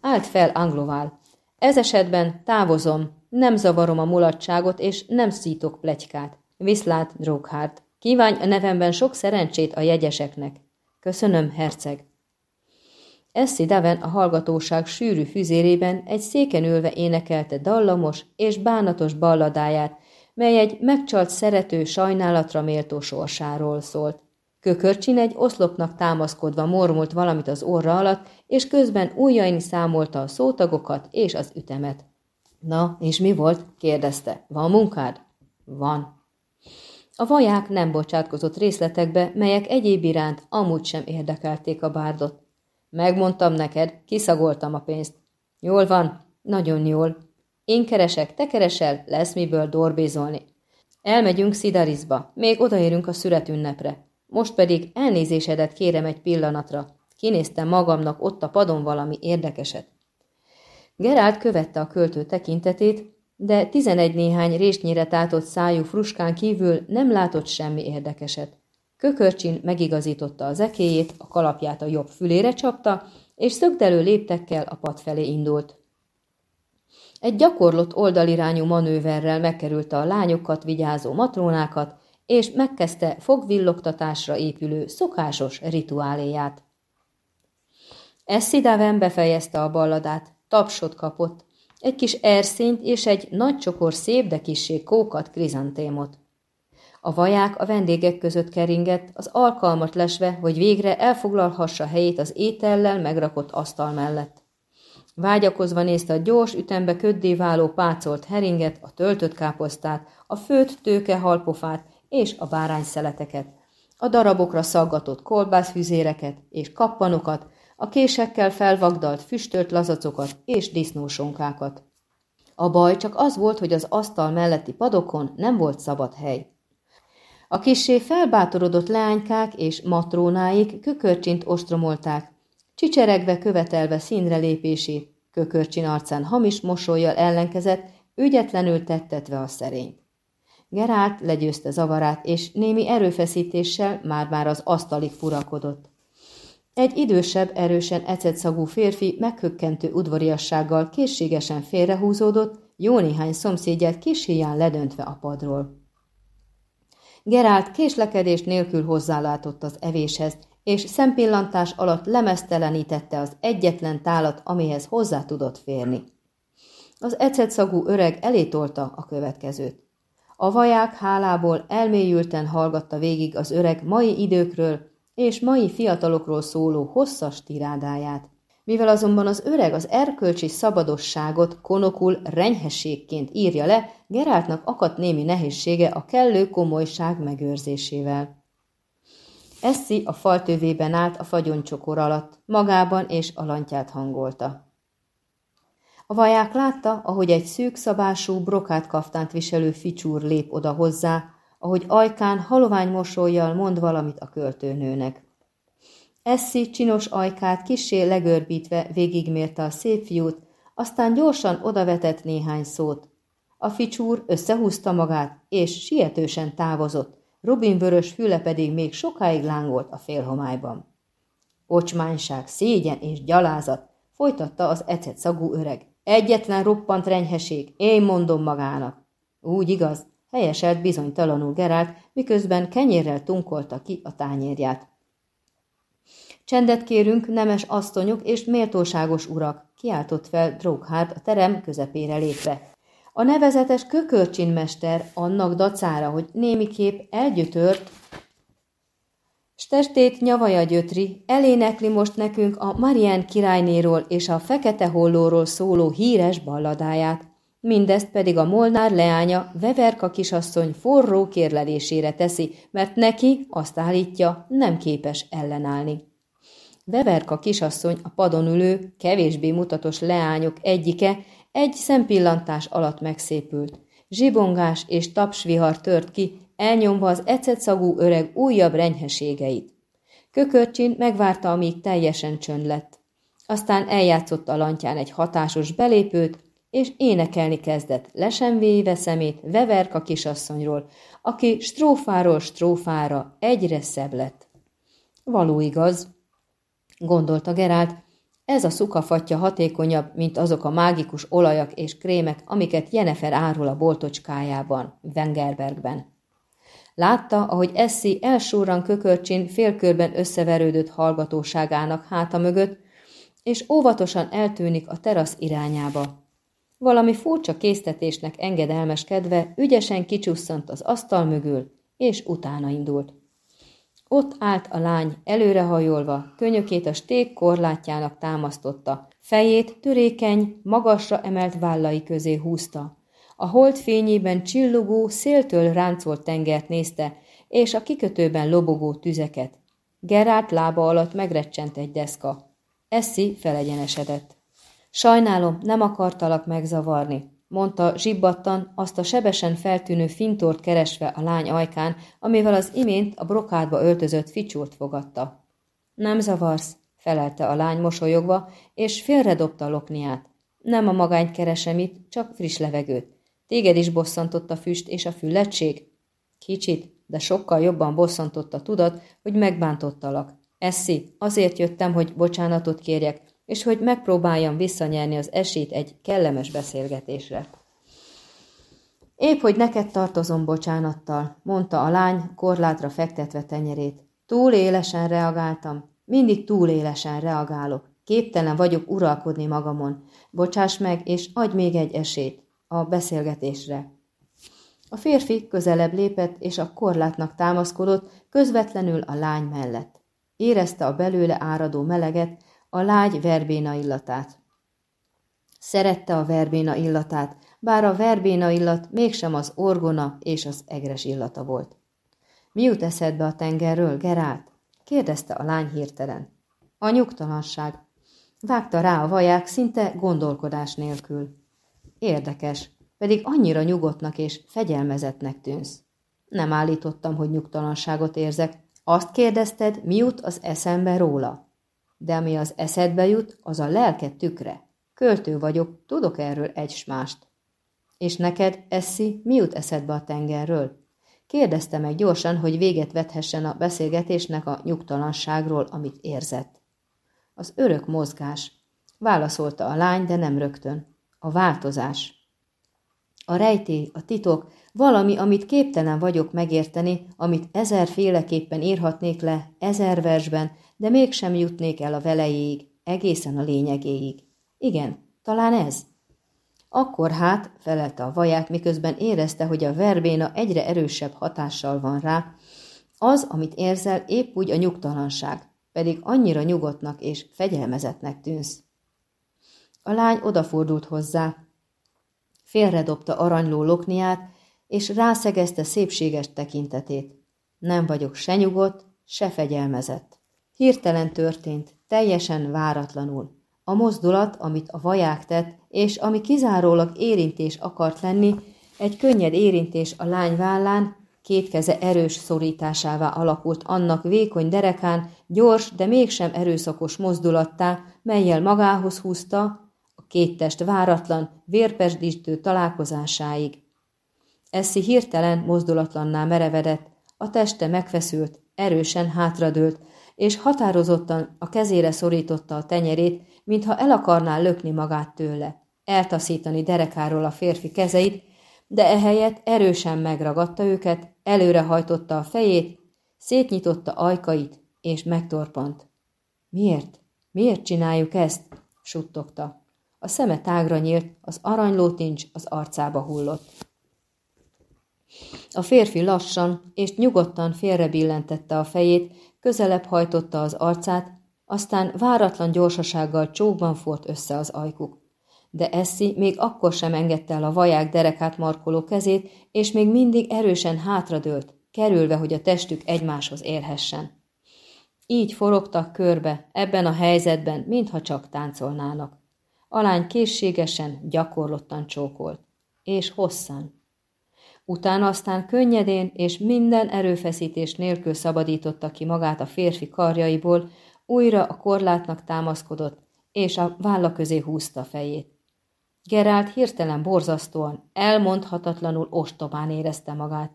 Állt fel Anglovál. Ez esetben távozom, nem zavarom a mulatságot, és nem szítok plegykát. Viszlát, Droghárt. Kívánj a nevemben sok szerencsét a jegyeseknek. Köszönöm, herceg. Essie Daven a hallgatóság sűrű füzérében egy széken ülve énekelte dallamos és bánatos balladáját, mely egy megcsalt szerető sajnálatra méltó sorsáról szólt. Kökörcsin egy oszlopnak támaszkodva mormult valamit az orra alatt, és közben ujjain számolta a szótagokat és az ütemet. Na, és mi volt? kérdezte. Van munkád? Van. A vaják nem bocsátkozott részletekbe, melyek egyéb iránt amúgy sem érdekelték a bárdot. Megmondtam neked, kiszagoltam a pénzt. Jól van, nagyon jól. Én keresek, te keresel, lesz miből dorbézolni. Elmegyünk Szidarizba, még odaérünk a születünnepre. Most pedig elnézésedet kérem egy pillanatra. Kinéztem magamnak ott a padon valami érdekeset. Gerált követte a költő tekintetét, de tizenegy néhány résnyire tátott szájú fruskán kívül nem látott semmi érdekeset. Kökörcsin megigazította az ekéjét, a kalapját a jobb fülére csapta, és szögdelő léptekkel a pad felé indult. Egy gyakorlott oldalirányú manőverrel megkerülte a lányokat vigyázó matrónákat, és megkezdte fogvillogtatásra épülő szokásos rituáléját. Essidaven befejezte a balladát, tapsot kapott, egy kis erszényt és egy nagy csokor szép, de kissé kókat krizantémot. A vaják a vendégek között keringett, az alkalmat lesve, hogy végre elfoglalhassa helyét az étellel megrakott asztal mellett. Vágyakozva nézte a gyors ütembe köddé váló pácolt heringet, a töltött káposztát, a főtt tőke halpofát és a bárányszeleteket, a darabokra szaggatott kolbászfüzéreket és kappanokat, a késekkel felvagdalt füstölt lazacokat és disznósonkákat. A baj csak az volt, hogy az asztal melletti padokon nem volt szabad hely. A kissé felbátorodott leánykák és matrónáik kökörcsint ostromolták, csicseregve követelve színre lépését, kökörcsin arcán hamis mosolyjal ellenkezett, ügyetlenül tettetve a szerényt. Gerált legyőzte zavarát, és némi erőfeszítéssel már-már az asztalig furakodott. Egy idősebb, erősen ecetszagú férfi meghökkentő udvariassággal készségesen félrehúzódott, jó néhány szomszédját kis híján ledöntve a padról. Gerált késlekedés nélkül hozzálátott az evéshez, és szempillantás alatt lemeztelenítette az egyetlen tálat, amihez hozzá tudott férni. Az ecetszagú öreg elétolta a következőt. A vaják hálából elmélyülten hallgatta végig az öreg mai időkről és mai fiatalokról szóló hosszas tirádáját. Mivel azonban az öreg az erkölcsi szabadosságot konokul renyhességként írja le, Geráltnak akadt némi nehézsége a kellő komolyság megőrzésével. Eszi a faltövében állt a fagyoncsokor alatt, magában és alantját hangolta. A vaják látta, ahogy egy szűk szabású brokát kaftánt viselő ficsúr lép oda hozzá, ahogy ajkán halovány mosolyjal mond valamit a költőnőnek. Eszi csinos ajkát kisé legörbítve végigmérte a szép fiút, aztán gyorsan odavetett néhány szót. A ficsúr összehúzta magát, és sietősen távozott, Robin vörös füle pedig még sokáig lángolt a félhomályban. Ocsmányság, szégyen és gyalázat, folytatta az ecet szagú öreg. Egyetlen roppant renyheség, én mondom magának. Úgy igaz, helyeselt bizonytalanul Gerált, miközben kenyérrel tunkolta ki a tányérját. Csendet kérünk, nemes asszonyok és méltóságos urak, kiáltott fel Droghárd a terem közepére lépve. A nevezetes kökörcsinmester annak dacára, hogy némiképp elgyötört, s testét nyavaja gyötri, elénekli most nekünk a Marian királynéról és a fekete hollóról szóló híres balladáját. Mindezt pedig a Molnár leánya Veverka kisasszony forró kérlelésére teszi, mert neki, azt állítja, nem képes ellenállni. Veverka kisasszony a padon ülő, kevésbé mutatos leányok egyike egy szempillantás alatt megszépült. Zsibongás és tapsvihar tört ki, elnyomva az ecetszagú öreg újabb renyheségeit. Kökörcsin megvárta, amíg teljesen csönd lett. Aztán eljátszott a lantján egy hatásos belépőt, és énekelni kezdett, lesen véve szemét Veverka kisasszonyról, aki strófáról strófára egyre szebb lett. Való igaz, gondolta Gerált, ez a szukafatja hatékonyabb, mint azok a mágikus olajak és krémek, amiket Jenefer árul a boltocskájában, Wengerbergben. Látta, ahogy Essi elsúran kökörcsin félkörben összeverődött hallgatóságának háta mögött, és óvatosan eltűnik a terasz irányába. Valami furcsa késztetésnek engedelmeskedve ügyesen kicsusszant az asztal mögül, és utána indult. Ott állt a lány, előrehajolva, könyökét a sték korlátjának támasztotta, fejét törékeny, magasra emelt vállai közé húzta. A hold fényében csillogó, széltől ráncolt tengert nézte, és a kikötőben lobogó tüzeket. Gerált lába alatt megrecsent egy deszka. Eszi felegyenesedett. Sajnálom, nem akartalak megzavarni, mondta zsibbattan, azt a sebesen feltűnő fintort keresve a lány ajkán, amivel az imént a brokádba öltözött ficsúrt fogadta. Nem zavarsz, felelte a lány mosolyogva, és félredobta a lokniát. Nem a magányt keresem itt, csak friss levegőt. Téged is bosszantott a füst és a füllettség? Kicsit, de sokkal jobban bosszantott a tudat, hogy megbántottalak. Eszi, azért jöttem, hogy bocsánatot kérjek, és hogy megpróbáljam visszanyerni az esélyt egy kellemes beszélgetésre. Épp, hogy neked tartozom bocsánattal, mondta a lány, korlátra fektetve tenyerét. Túl élesen reagáltam, mindig túl élesen reagálok. Képtelen vagyok uralkodni magamon. Bocsáss meg, és adj még egy esélyt a beszélgetésre. A férfi közelebb lépett, és a korlátnak támaszkodott, közvetlenül a lány mellett. Érezte a belőle áradó meleget, a lágy verbéna illatát. Szerette a verbéna illatát, bár a verbéna illat mégsem az orgona és az egres illata volt. Mi jut eszedbe a tengerről, Gerált? kérdezte a lány hirtelen. A nyugtalanság. Vágta rá a vaják szinte gondolkodás nélkül. Érdekes, pedig annyira nyugodtnak és fegyelmezetnek tűnsz. Nem állítottam, hogy nyugtalanságot érzek. Azt kérdezted, mi jut az eszembe róla? De ami az eszedbe jut, az a lelked tükre. Költő vagyok, tudok erről egy mást. És neked, Eszi, mi jut eszedbe a tengerről? Kérdezte meg gyorsan, hogy véget vethessen a beszélgetésnek a nyugtalanságról, amit érzett. Az örök mozgás. Válaszolta a lány, de nem rögtön. A változás. A rejtély, a titok, valami, amit képtelen vagyok megérteni, amit ezerféleképpen írhatnék le, ezer versben, de mégsem jutnék el a velejéig, egészen a lényegéig. Igen, talán ez. Akkor hát, felelte a vaják, miközben érezte, hogy a verbéna egyre erősebb hatással van rá, az, amit érzel, épp úgy a nyugtalanság, pedig annyira nyugodtnak és fegyelmezetnek tűnsz. A lány odafordult hozzá, félredobta aranyló lokniát, és rászegezte szépséges tekintetét. Nem vagyok se nyugodt, se fegyelmezett. Hirtelen történt, teljesen váratlanul. A mozdulat, amit a vaják tett, és ami kizárólag érintés akart lenni, egy könnyed érintés a lány vállán, két keze erős szorításává alakult annak vékony derekán, gyors, de mégsem erőszakos mozdulattá, melyel magához húzta, a két test váratlan, vérpesdítő találkozásáig. Eszi hirtelen mozdulatlanná merevedett, a teste megfeszült, erősen hátradőlt, és határozottan a kezére szorította a tenyerét, mintha el akarná lökni magát tőle, eltaszítani derekáról a férfi kezeit, de ehelyett erősen megragadta őket, előrehajtotta a fejét, szétnyitotta ajkait, és megtorpant. Miért? Miért csináljuk ezt? suttogta. A szeme tágra nyílt, az aranylótincs az arcába hullott. A férfi lassan és nyugodtan félrebillentette a fejét, közelebb hajtotta az arcát, aztán váratlan gyorsasággal csókban fort össze az ajkuk. De Eszi még akkor sem engedte el a vaják derekát markoló kezét, és még mindig erősen hátradőlt, kerülve, hogy a testük egymáshoz érhessen. Így forogtak körbe, ebben a helyzetben, mintha csak táncolnának. Alány készségesen, gyakorlottan csókolt. És hosszan. Utána aztán könnyedén és minden erőfeszítés nélkül szabadította ki magát a férfi karjaiból, újra a korlátnak támaszkodott, és a válla közé húzta fejét. Gerált hirtelen borzasztóan, elmondhatatlanul ostobán érezte magát.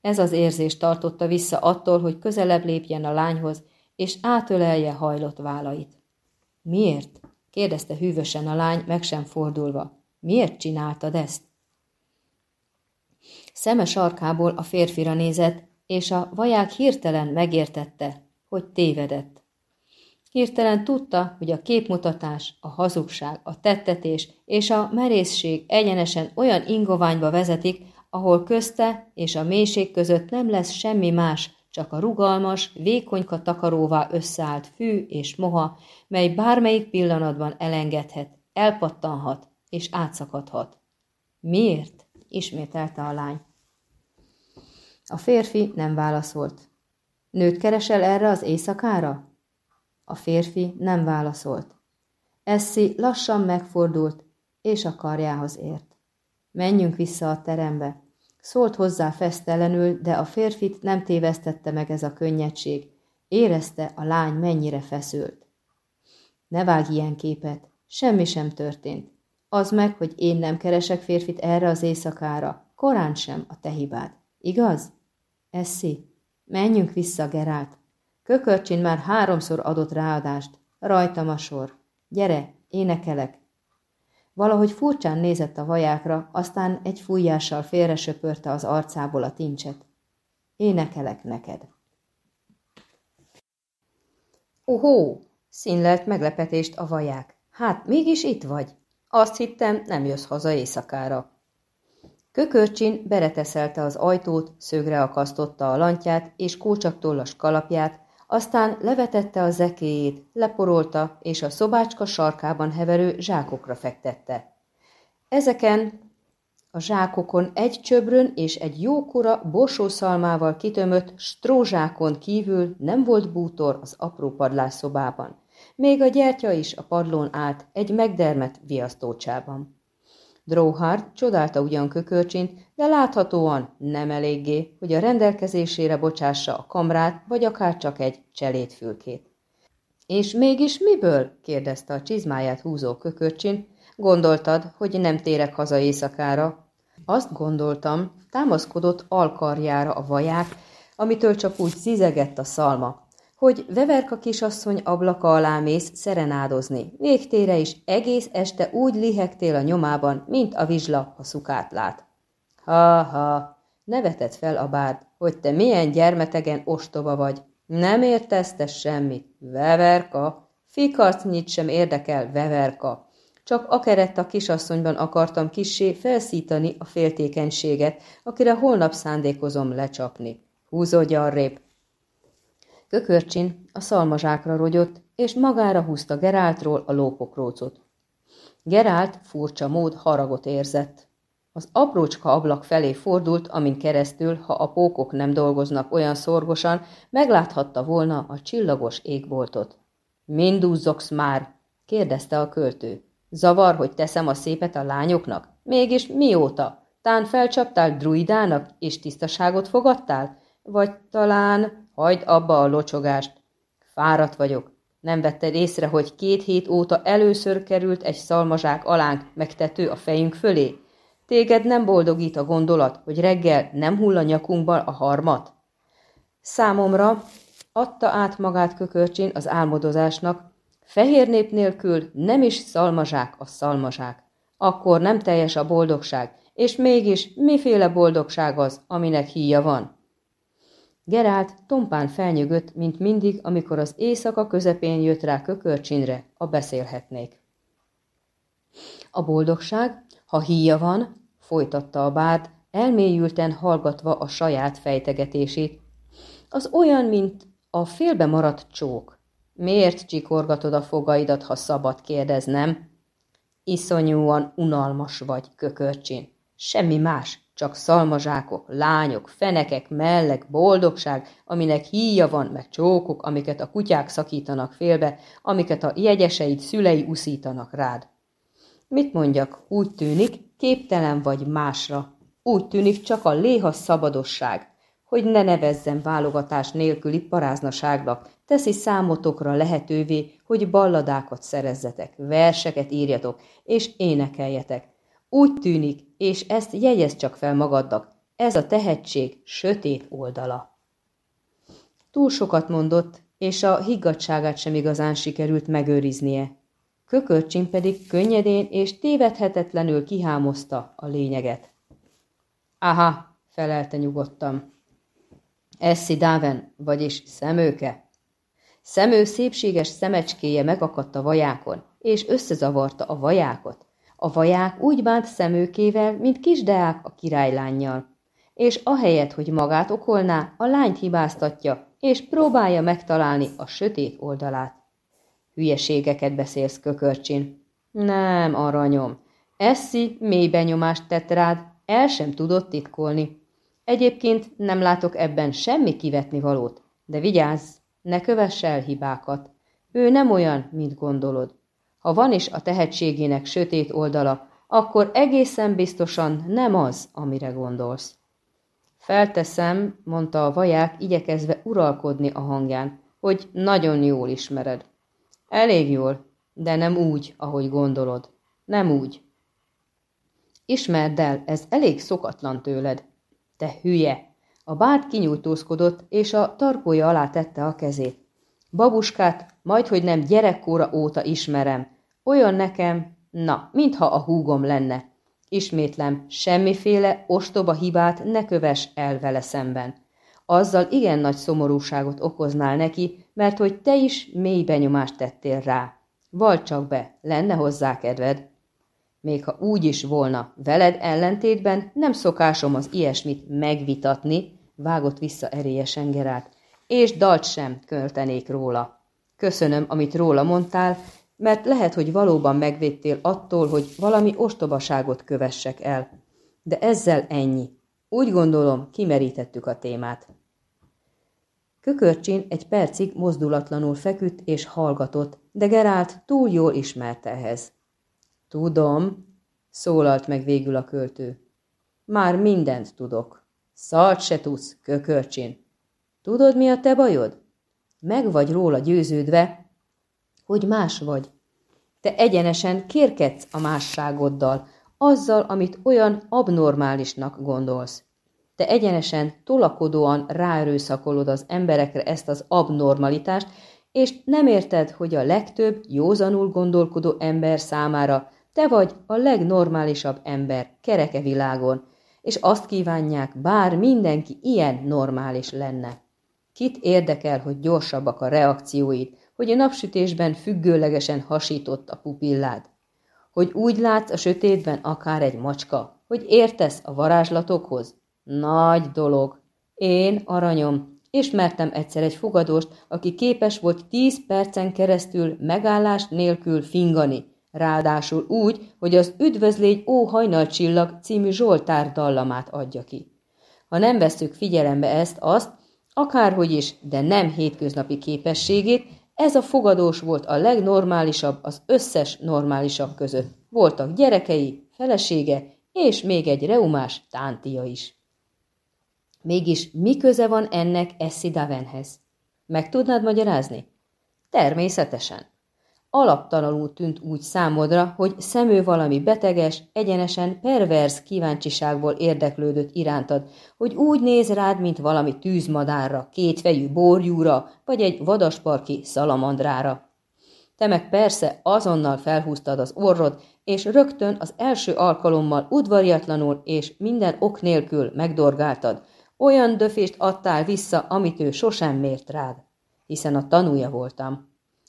Ez az érzés tartotta vissza attól, hogy közelebb lépjen a lányhoz, és átölelje hajlott vállait. Miért? kérdezte hűvösen a lány, meg sem fordulva. Miért csináltad ezt? Szeme sarkából a férfira nézett, és a vaják hirtelen megértette, hogy tévedett. Hirtelen tudta, hogy a képmutatás, a hazugság, a tettetés és a merészség egyenesen olyan ingoványba vezetik, ahol közte és a mélység között nem lesz semmi más, csak a rugalmas, vékonyka takaróvá összeállt fű és moha, mely bármelyik pillanatban elengedhet, elpattanhat és átszakadhat. Miért? ismételte a lány. A férfi nem válaszolt. Nőt keresel erre az éjszakára? A férfi nem válaszolt. Eszi lassan megfordult, és a karjához ért. Menjünk vissza a terembe. Szólt hozzá fesztelenül, de a férfit nem tévesztette meg ez a könnyedség. Érezte, a lány mennyire feszült. Ne vágj ilyen képet, semmi sem történt. Az meg, hogy én nem keresek férfit erre az éjszakára, korán sem a te hibád. Igaz? Eszi, menjünk vissza, Gerált. Kökörcsin már háromszor adott ráadást. Rajtam a sor. Gyere, énekelek. Valahogy furcsán nézett a vajákra, aztán egy fújjással félresöpörte az arcából a tincset. Énekelek neked. Ohó! színlelt meglepetést a vaják. Hát, mégis itt vagy. Azt hittem, nem jössz haza éjszakára. Kökörcsin bereteszelte az ajtót, szögre akasztotta a lantját és kócsaktollas kalapját, aztán levetette a zekéjét, leporolta, és a szobácska sarkában heverő zsákokra fektette. Ezeken a zsákokon egy csöbrön és egy jókora borsószalmával kitömött strózsákon kívül nem volt bútor az apró padlásszobában. Még a gyertya is a padlón állt egy megdermet viasztócsában. Dróhard csodálta ugyan kökörcsint, de láthatóan nem eléggé, hogy a rendelkezésére bocsássa a kamrát, vagy akár csak egy cselédfülkét. És mégis miből? kérdezte a csizmáját húzó kökörcsin. Gondoltad, hogy nem térek haza éjszakára? Azt gondoltam, támaszkodott alkarjára a vaják, amitől csak úgy zizegett a szalma hogy Veverka kisasszony ablaka alá mész szerenádozni. Végtére is egész este úgy lihegtél a nyomában, mint a vizsla, ha szukát lát. Ha-ha, nevetett fel a bárd, hogy te milyen gyermetegen ostoba vagy. Nem értesz te semmit. Veverka, fikarcnyit sem érdekel, Veverka. Csak akerett a kisasszonyban akartam kissé felszítani a féltékenységet, akire holnap szándékozom lecsapni. Húzódj arrébb, Kökörcsin a szalmazsákra rogyott, és magára húzta Geráltról a lópokrócot. Gerált furcsa mód haragot érzett. Az aprócska ablak felé fordult, amin keresztül, ha a pókok nem dolgoznak olyan szorgosan, megláthatta volna a csillagos égboltot. Mindúzzogsz már? kérdezte a költő. Zavar, hogy teszem a szépet a lányoknak? Mégis mióta? Tán felcsaptál druidának, és tisztaságot fogadtál? Vagy talán Hagyd abba a locsogást. Fáradt vagyok. Nem vetted észre, hogy két hét óta először került egy szalmazsák alánk megtető a fejünk fölé? Téged nem boldogít a gondolat, hogy reggel nem hull a nyakunkban a harmat? Számomra adta át magát kökörcsin az álmodozásnak, fehér nép nélkül nem is szalmazsák a szalmazsák. Akkor nem teljes a boldogság, és mégis miféle boldogság az, aminek híja van? Gerált tompán felnyögött, mint mindig, amikor az éjszaka közepén jött rá kökörcsinre, a beszélhetnék. A boldogság, ha híja van, folytatta a bárd, elmélyülten hallgatva a saját fejtegetését, az olyan, mint a félbe maradt csók. Miért csikorgatod a fogaidat, ha szabad kérdeznem? Iszonyúan unalmas vagy, kökörcsin. Semmi más, csak szalmazsákok, lányok, fenekek, mellek, boldogság, aminek híja van, meg csókok, amiket a kutyák szakítanak félbe, amiket a jegyeseid szülei uszítanak rád. Mit mondjak, úgy tűnik, képtelen vagy másra. Úgy tűnik csak a léha szabadosság, hogy ne nevezzem válogatás nélküli paráznaságnak, teszi számotokra lehetővé, hogy balladákat szerezzetek, verseket írjatok, és énekeljetek, úgy tűnik, és ezt jegyez csak fel magadnak, ez a tehetség sötét oldala. Túl sokat mondott, és a higgadságát sem igazán sikerült megőriznie. Kökörcsin pedig könnyedén és tévedhetetlenül kihámozta a lényeget. Aha, felelte nyugodtan. Eszi Dáven, vagyis szemőke. Szemő szépséges szemecskéje megakadt a vajákon, és összezavarta a vajákot. A vaják úgy bánt szemőkével, mint kisdeák a királylányjal. És ahelyett, hogy magát okolná, a lányt hibáztatja, és próbálja megtalálni a sötét oldalát. Hülyeségeket beszélsz, kökörcsin. Nem, aranyom. Eszi mély benyomást tett rád, el sem tudott titkolni. Egyébként nem látok ebben semmi kivetni valót, de vigyázz, ne kövess el hibákat. Ő nem olyan, mint gondolod. Ha van is a tehetségének sötét oldala, akkor egészen biztosan nem az, amire gondolsz. Felteszem, mondta a vaják, igyekezve uralkodni a hangján, hogy nagyon jól ismered. Elég jól, de nem úgy, ahogy gondolod. Nem úgy. Ismerd el, ez elég szokatlan tőled. Te hülye! A bárt kinyújtózkodott, és a tarkója alá tette a kezét. Babuskát, majdhogy nem gyerekkóra óta ismerem. Olyan nekem, na, mintha a húgom lenne. Ismétlem, semmiféle ostoba hibát ne köves el vele szemben. Azzal igen nagy szomorúságot okoznál neki, mert hogy te is mély benyomást tettél rá. Val csak be, lenne hozzá kedved. Még ha úgy is volna, veled ellentétben nem szokásom az ilyesmit megvitatni, vágott vissza erélyesen Gerált, és dalt sem költenék róla. Köszönöm, amit róla mondtál, mert lehet, hogy valóban megvédtél attól, hogy valami ostobaságot kövessek el. De ezzel ennyi. Úgy gondolom, kimerítettük a témát. Kökörcsin egy percig mozdulatlanul feküdt és hallgatott, de Gerált túl jól ismerte ehhez. Tudom, szólalt meg végül a költő. Már mindent tudok. Szalt se tudsz, kökörcsin. Tudod, mi a te bajod? Meg vagy róla győződve, hogy más vagy. Te egyenesen kérkedsz a másságoddal, azzal, amit olyan abnormálisnak gondolsz. Te egyenesen tolakodóan ráerőszakolod az emberekre ezt az abnormalitást, és nem érted, hogy a legtöbb józanul gondolkodó ember számára te vagy a legnormálisabb ember kereke világon, és azt kívánják, bár mindenki ilyen normális lenne. Kit érdekel, hogy gyorsabbak a reakcióid, hogy a napsütésben függőlegesen hasított a pupillád, hogy úgy látsz a sötétben akár egy macska, hogy értesz a varázslatokhoz? Nagy dolog. Én, aranyom, ismertem egyszer egy fogadóst, aki képes volt tíz percen keresztül megállás nélkül fingani, ráadásul úgy, hogy az Üdvözlégy ó hajnalcsillag című Zsoltár dallamát adja ki. Ha nem vesszük figyelembe ezt, azt, akárhogy is, de nem hétköznapi képességét, ez a fogadós volt a legnormálisabb az összes normálisabb között. Voltak gyerekei, felesége, és még egy reumás tántia is. Mégis mi köze van ennek Essi Davenhez? Meg tudnád magyarázni? Természetesen alaptalanul tűnt úgy számodra, hogy szemő valami beteges, egyenesen pervers kíváncsiságból érdeklődött irántad, hogy úgy néz rád, mint valami tűzmadárra, kétfejű borjúra, vagy egy vadasparki szalamandrára. Te meg persze azonnal felhúztad az orrod, és rögtön az első alkalommal udvariatlanul és minden ok nélkül megdorgáltad, olyan döfést adtál vissza, amit ő sosem mért rád, hiszen a tanúja voltam.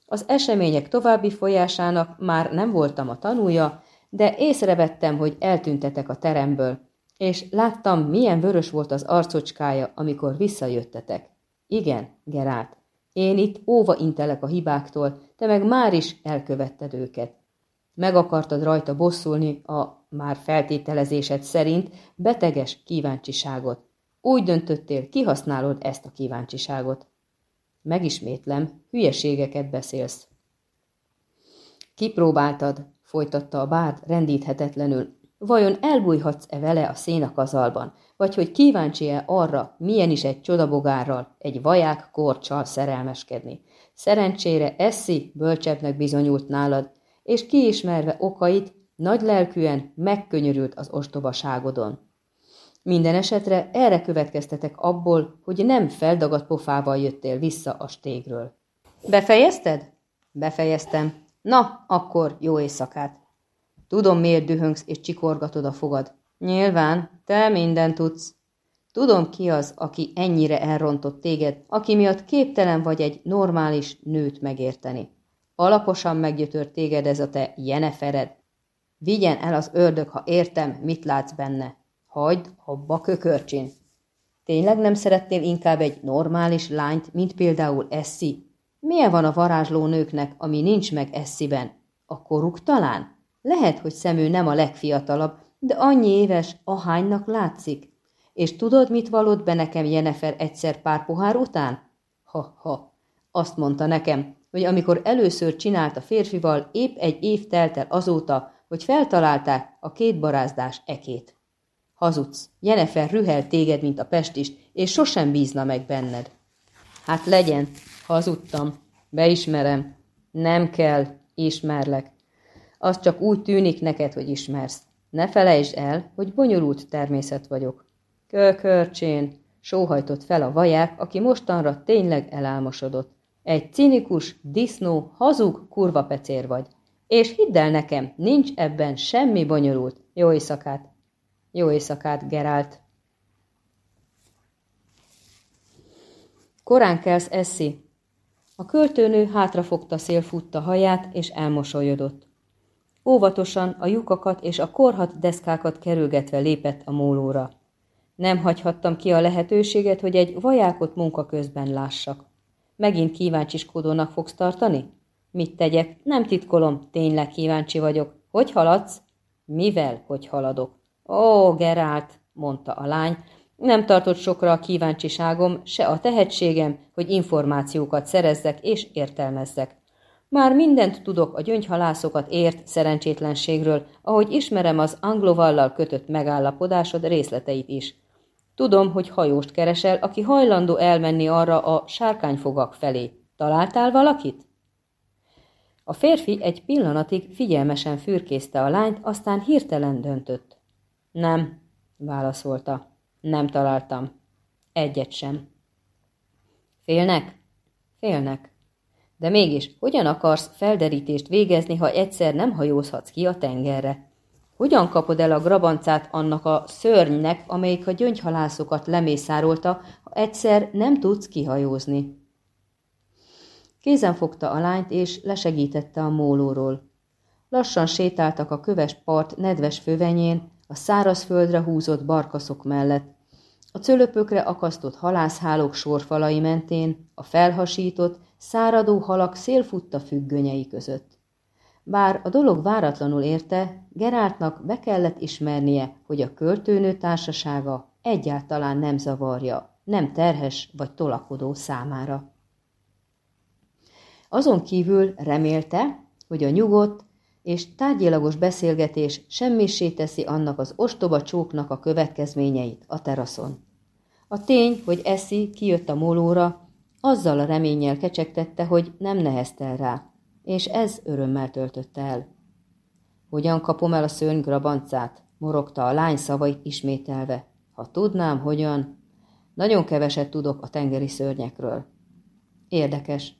Az események további folyásának már nem voltam a tanúja, de észrevettem, hogy eltüntetek a teremből, és láttam, milyen vörös volt az arcocskája, amikor visszajöttetek. Igen, Gerált, én itt óva intelek a hibáktól, te meg már is elkövetted őket. Meg akartad rajta bosszulni a már feltételezésed szerint beteges kíváncsiságot. Úgy döntöttél, kihasználod ezt a kíváncsiságot. Megismétlem, hülyeségeket beszélsz. Kipróbáltad, folytatta a bárd rendíthetetlenül. Vajon elbújhatsz-e vele a szénakazalban, vagy hogy kíváncsi-e arra, milyen is egy csodabogárral, egy vaják korcsal szerelmeskedni. Szerencsére Eszi bölcsebbnek bizonyult nálad, és kiismerve okait, nagy lelkűen megkönyörült az ostobaságodon. Minden esetre erre következtetek abból, hogy nem feldagadt pofával jöttél vissza a stégről. Befejezted? Befejeztem. Na, akkor jó éjszakát. Tudom, miért dühöngsz és csikorgatod a fogad. Nyilván, te minden tudsz. Tudom ki az, aki ennyire elrontott téged, aki miatt képtelen vagy egy normális nőt megérteni. Alaposan meggyötört téged ez a te jenefered. Vigyen el az ördög, ha értem, mit látsz benne. Hagyd abba kökörcsin. Tényleg nem szeretnél inkább egy normális lányt, mint például Eszi? Milyen van a varázsló nőknek, ami nincs meg Essziben? A koruk talán? Lehet, hogy szemű nem a legfiatalabb, de annyi éves, ahánynak látszik. És tudod, mit valott be nekem Jenefer egyszer pár pohár után? Ha-ha, azt mondta nekem, hogy amikor először csinált a férfival, épp egy év telt el azóta, hogy feltalálták a két barázdás ekét. Hazudsz, Jenefer rühel téged, mint a pestist, és sosem bízna meg benned. Hát legyen, hazudtam, beismerem. Nem kell, ismerlek. Az csak úgy tűnik neked, hogy ismersz. Ne felejtsd el, hogy bonyolult természet vagyok. Kökörcsén, sóhajtott fel a vaják, aki mostanra tényleg elálmosodott. Egy cinikus, disznó, hazug, kurva pecér vagy. És hidd el nekem, nincs ebben semmi bonyolult. Jó éjszakát! Jó éjszakát, Gerált! Korán kelsz, Eszi. A költőnő hátrafogta szélfutta haját, és elmosolyodott. Óvatosan a lyukakat és a korhat deszkákat kerülgetve lépett a mólóra. Nem hagyhattam ki a lehetőséget, hogy egy vajákot munka közben lássak. Megint kíváncsiskodónak fogsz tartani? Mit tegyek? Nem titkolom, tényleg kíváncsi vagyok. Hogy haladsz? Mivel, hogy haladok? Ó, Gerált, mondta a lány, nem tartott sokra a kíváncsiságom, se a tehetségem, hogy információkat szerezzek és értelmezzek. Már mindent tudok a gyöngyhalászokat ért szerencsétlenségről, ahogy ismerem az anglovallal kötött megállapodásod részleteit is. Tudom, hogy hajóst keresel, aki hajlandó elmenni arra a sárkányfogak felé. Találtál valakit? A férfi egy pillanatig figyelmesen fürkészte a lányt, aztán hirtelen döntött. Nem, válaszolta. Nem találtam. Egyet sem. Félnek? Félnek. De mégis, hogyan akarsz felderítést végezni, ha egyszer nem hajózhatsz ki a tengerre? Hogyan kapod el a grabancát annak a szörnynek, amelyik a gyöngyhalászokat lemészárolta, ha egyszer nem tudsz kihajózni? Kézen fogta a lányt, és lesegítette a mólóról. Lassan sétáltak a köves part nedves fövenyén, a szárazföldre húzott barkaszok mellett, a cölöpökre akasztott halászhálók sorfalai mentén, a felhasított, száradó halak szélfutta függönyei között. Bár a dolog váratlanul érte, Geráltnak be kellett ismernie, hogy a költőnő társasága egyáltalán nem zavarja, nem terhes vagy tolakodó számára. Azon kívül remélte, hogy a nyugodt és tárgyilagos beszélgetés semmisé teszi annak az ostoba csóknak a következményeit a teraszon. A tény, hogy Eszi kijött a molóra, azzal a reménnyel kecsegtette, hogy nem neheztel rá, és ez örömmel töltötte el. Hogyan kapom el a szörny grabancát? morogta a lány szavait ismételve. Ha tudnám, hogyan... Nagyon keveset tudok a tengeri szörnyekről. Érdekes.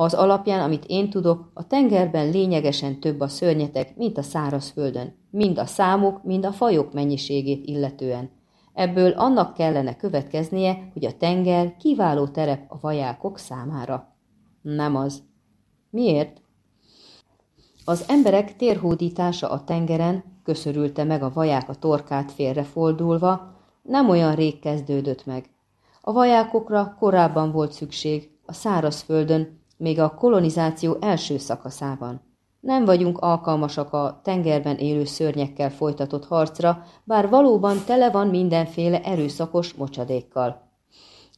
Az alapján, amit én tudok, a tengerben lényegesen több a szörnyetek, mint a szárazföldön, mind a számuk, mind a fajok mennyiségét illetően. Ebből annak kellene következnie, hogy a tenger kiváló terep a vajákok számára. Nem az. Miért? Az emberek térhódítása a tengeren köszörülte meg a vaják a torkát félrefordulva, nem olyan rég kezdődött meg. A vajákokra korábban volt szükség, a szárazföldön, még a kolonizáció első szakaszában. Nem vagyunk alkalmasak a tengerben élő szörnyekkel folytatott harcra, bár valóban tele van mindenféle erőszakos mocsadékkal.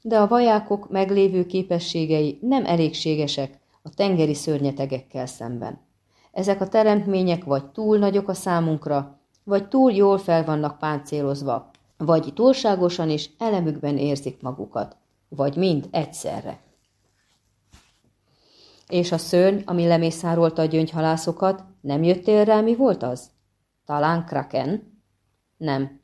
De a vajákok meglévő képességei nem elégségesek a tengeri szörnyetegekkel szemben. Ezek a teremtmények vagy túl nagyok a számunkra, vagy túl jól fel vannak páncélozva, vagy túlságosan is elemükben érzik magukat, vagy mind egyszerre. És a szörny, ami lemészárolta a gyöngyhalászokat, nem jöttél rá, mi volt az? Talán Kraken? Nem.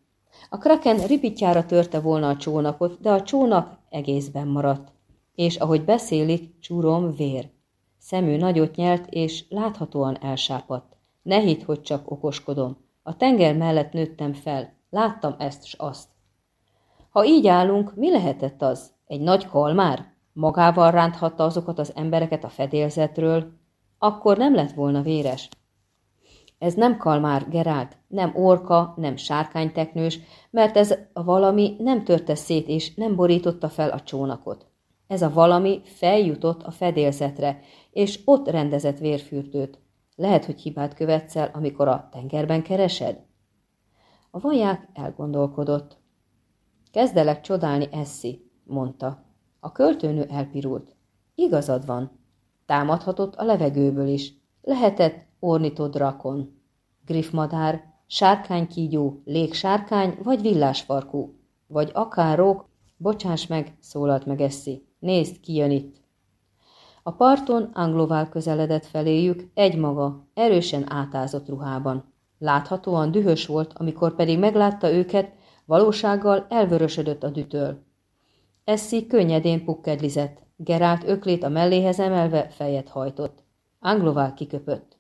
A Kraken ripityára törte volna a csónakot, de a csónak egészben maradt. És ahogy beszélik, csúrom vér. Szemű nagyot nyelt, és láthatóan elsápadt. Ne hidd, hogy csak okoskodom. A tenger mellett nőttem fel. Láttam ezt s azt. Ha így állunk, mi lehetett az? Egy nagy kalmár? Magával ránthatta azokat az embereket a fedélzetről? Akkor nem lett volna véres. Ez nem kalmár, Gerált, nem orka, nem sárkányteknős, mert ez a valami nem törte szét és nem borította fel a csónakot. Ez a valami feljutott a fedélzetre, és ott rendezett vérfürdőt. Lehet, hogy hibát követsz el, amikor a tengerben keresed? A vaják elgondolkodott. Kezdelek csodálni Eszi, mondta. A költőnő elpirult. Igazad van. Támadhatott a levegőből is. Lehetett ornitodrakon, griffmadár, sárkánykígyó, légsárkány vagy villásfarkú, vagy akár rók, bocsáss meg, szólalt meg Eszi. Nézd, ki jön itt. A parton Anglovál közeledett feléjük, egymaga, erősen átázott ruhában. Láthatóan dühös volt, amikor pedig meglátta őket, valósággal elvörösödött a dütől. Eszi könnyedén pukkedlizett, Gerált öklét a melléhez emelve fejet hajtott. Anglovál kiköpött.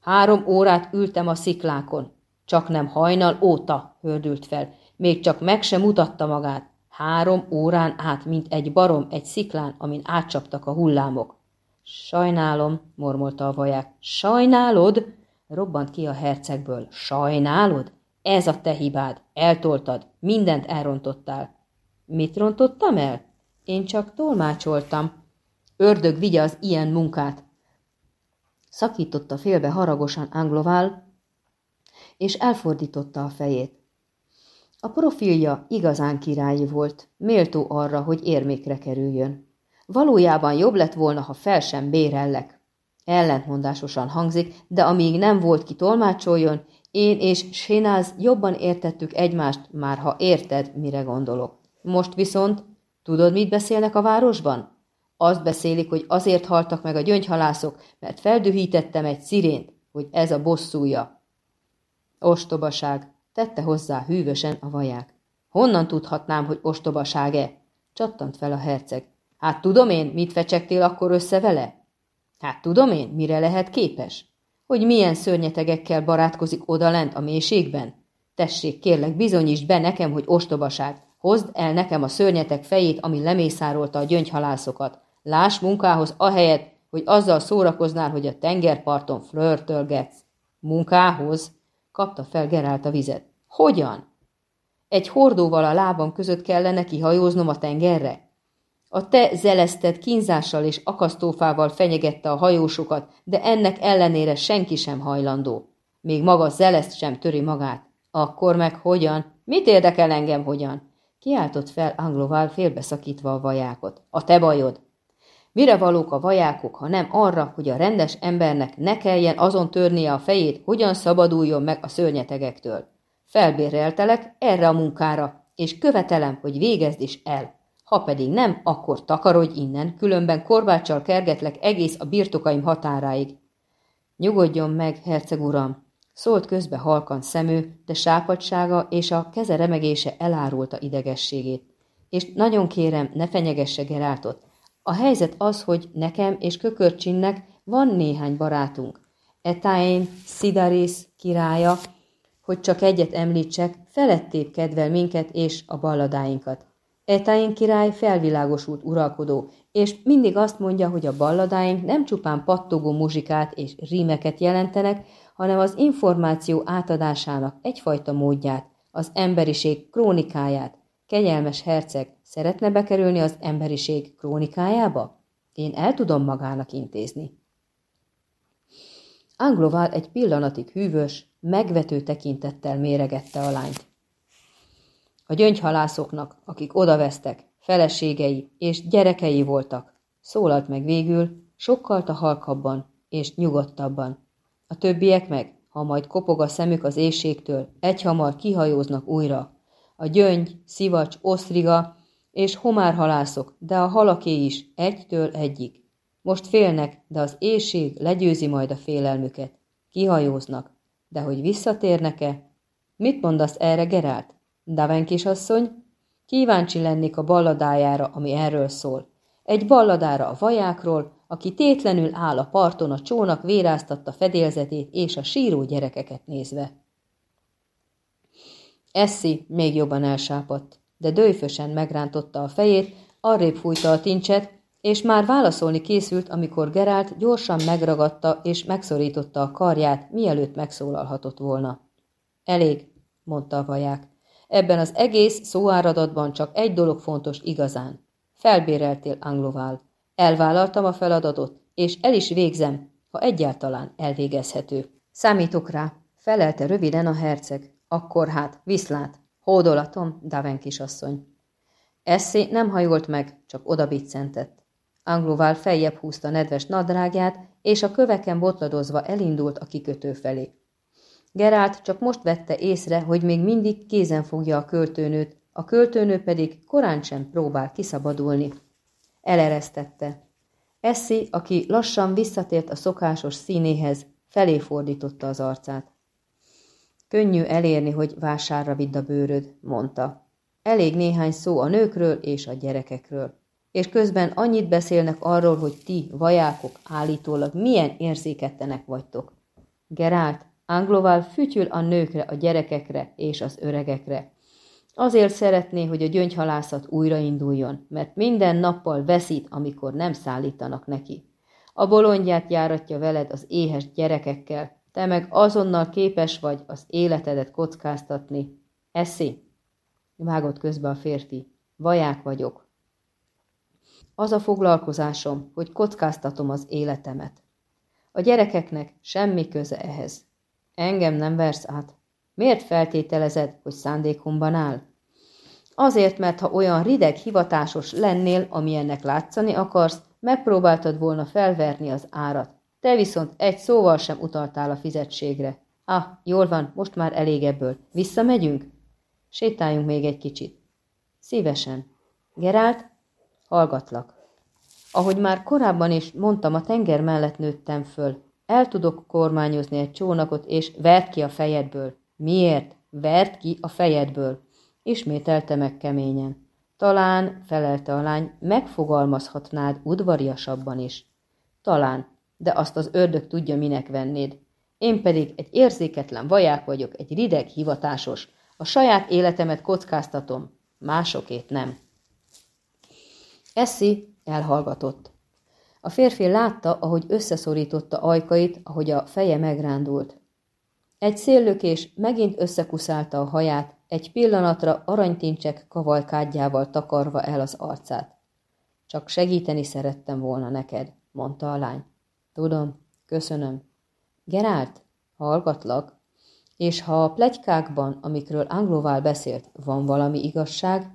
Három órát ültem a sziklákon. Csak nem hajnal óta, hördült fel. Még csak meg sem mutatta magát. Három órán át, mint egy barom egy sziklán, amin átcsaptak a hullámok. Sajnálom, mormolta a vaják. Sajnálod? Robbant ki a hercegből. Sajnálod? Ez a te hibád. Eltoltad. Mindent elrontottál. Mit rontottam el? Én csak tolmácsoltam. Ördög vigye az ilyen munkát. Szakította félbe haragosan Anglovál, és elfordította a fejét. A profilja igazán királyi volt, méltó arra, hogy érmékre kerüljön. Valójában jobb lett volna, ha fel sem bérellek. Ellentmondásosan hangzik, de amíg nem volt ki tolmácsoljon, én és Sénáz jobban értettük egymást, már ha érted, mire gondolok. Most viszont, tudod, mit beszélnek a városban? Azt beszélik, hogy azért haltak meg a gyöngyhalászok, mert feldühítettem egy szirént, hogy ez a bosszúja. Ostobaság, tette hozzá hűvösen a vaják. Honnan tudhatnám, hogy ostobaság-e? Csattant fel a herceg. Hát tudom én, mit fecsegtél akkor össze vele? Hát tudom én, mire lehet képes? Hogy milyen szörnyetegekkel barátkozik odalent a mélységben? Tessék, kérlek, bizonyítsd be nekem, hogy ostobaság. Hozd el nekem a szörnyetek fejét, ami lemészárolta a gyöngyhalászokat. Láss munkához ahelyett, hogy azzal szórakoznál, hogy a tengerparton flörtölgetsz. Munkához? Kapta fel Gerált a vizet. Hogyan? Egy hordóval a lábam között kellene kihajóznom a tengerre? A te zeleszted kínzással és akasztófával fenyegette a hajósokat, de ennek ellenére senki sem hajlandó. Még maga zeleszt sem töri magát. Akkor meg hogyan? Mit érdekel engem hogyan? Kiáltott fel Anglovál félbeszakítva a vajákot. A te bajod! Mire valók a vajákok, ha nem arra, hogy a rendes embernek ne kelljen azon törnie a fejét, hogyan szabaduljon meg a szörnyetegektől. Felbéreltelek erre a munkára, és követelem, hogy végezd is el. Ha pedig nem, akkor takarodj innen, különben korbáccsal kergetlek egész a birtokaim határáig. Nyugodjon meg, herceg uram, szólt közbe halkan szemű, de sápadsága és a keze remegése elárulta idegességét. És nagyon kérem, ne fenyegesse Geráltot, a helyzet az, hogy nekem és Kökörcsinnek van néhány barátunk. Etáin, Sidaris királya, hogy csak egyet említsek, felettébb kedvel minket és a balladáinkat. Etáin király felvilágosult uralkodó, és mindig azt mondja, hogy a balladáink nem csupán pattogó muzsikát és rímeket jelentenek, hanem az információ átadásának egyfajta módját, az emberiség krónikáját. Kegyelmes herceg, Szeretne bekerülni az emberiség krónikájába? Én el tudom magának intézni. Anglovál egy pillanatig hűvös, megvető tekintettel méregette a lányt. A gyöngyhalászoknak, akik odavesztek, feleségei és gyerekei voltak, szólalt meg végül, sokkal a halkabban és nyugodtabban. A többiek meg, ha majd kopog a szemük az éjségtől, egyhamar kihajóznak újra. A gyöngy, szivacs, osztriga és homárhalászok, de a halaké is, egytől egyik. Most félnek, de az éjség legyőzi majd a félelmüket. Kihajóznak, de hogy visszatérnek-e? Mit mondasz erre, Gerált? Daven kisasszony? Kíváncsi lennék a balladájára, ami erről szól. Egy balladára a vajákról, aki tétlenül áll a parton, a csónak véráztatta fedélzetét és a síró gyerekeket nézve. Eszi még jobban elsápadt. de dőfösen megrántotta a fejét, arrébb fújta a tincset, és már válaszolni készült, amikor Gerált gyorsan megragadta és megszorította a karját, mielőtt megszólalhatott volna. Elég, mondta a vaják. Ebben az egész szóáradatban csak egy dolog fontos igazán. Felbéreltél Anglovál. Elvállaltam a feladatot, és el is végzem, ha egyáltalán elvégezhető. Számítok rá, felelte röviden a herceg. Akkor hát, viszlát. Hódolatom, Daven kisasszony. Eszé nem hajolt meg, csak oda biccentett. Anglovál feljebb húzta nedves nadrágját, és a köveken botladozva elindult a kikötő felé. Gerált csak most vette észre, hogy még mindig kézen fogja a költőnőt, a költőnő pedig korán sem próbál kiszabadulni. Eleresztette. Eszi, aki lassan visszatért a szokásos színéhez, felé fordította az arcát. Könnyű elérni, hogy vásárra vidd a bőröd, mondta. Elég néhány szó a nőkről és a gyerekekről. És közben annyit beszélnek arról, hogy ti, vajákok, állítólag milyen érzékettenek vagytok. Gerált, Angloval fütyül a nőkre, a gyerekekre és az öregekre. Azért szeretné, hogy a gyöngyhalászat újrainduljon, mert minden nappal veszít, amikor nem szállítanak neki. A bolondját járatja veled az éhes gyerekekkel, te meg azonnal képes vagy az életedet kockáztatni. Eszi! Vágott közbe a férfi. Vaják vagyok. Az a foglalkozásom, hogy kockáztatom az életemet. A gyerekeknek semmi köze ehhez. Engem nem versz át. Miért feltételezed, hogy szándékomban áll? Azért, mert ha olyan rideg hivatásos lennél, amilyennek látszani akarsz, megpróbáltad volna felverni az árat. Te viszont egy szóval sem utaltál a fizetségre. Ah, jól van, most már elég ebből. Visszamegyünk? Sétáljunk még egy kicsit. Szívesen. Gerált, hallgatlak. Ahogy már korábban is mondtam, a tenger mellett nőttem föl. El tudok kormányozni egy csónakot, és vert ki a fejedből. Miért? Vert ki a fejedből. Ismételte meg keményen. Talán, felelte a lány, megfogalmazhatnád udvariasabban is. Talán, de azt az ördög tudja, minek vennéd. Én pedig egy érzéketlen vaják vagyok, egy rideg hivatásos. A saját életemet kockáztatom, másokét nem. Eszi elhallgatott. A férfi látta, ahogy összeszorította ajkait, ahogy a feje megrándult. Egy széllökés megint összekuszálta a haját, egy pillanatra aranytincsek kavalkádjával takarva el az arcát. Csak segíteni szerettem volna neked, mondta a lány. Tudom, köszönöm. Gerált, hallgatlak, és ha a plegykákban, amikről Anglovál beszélt, van valami igazság,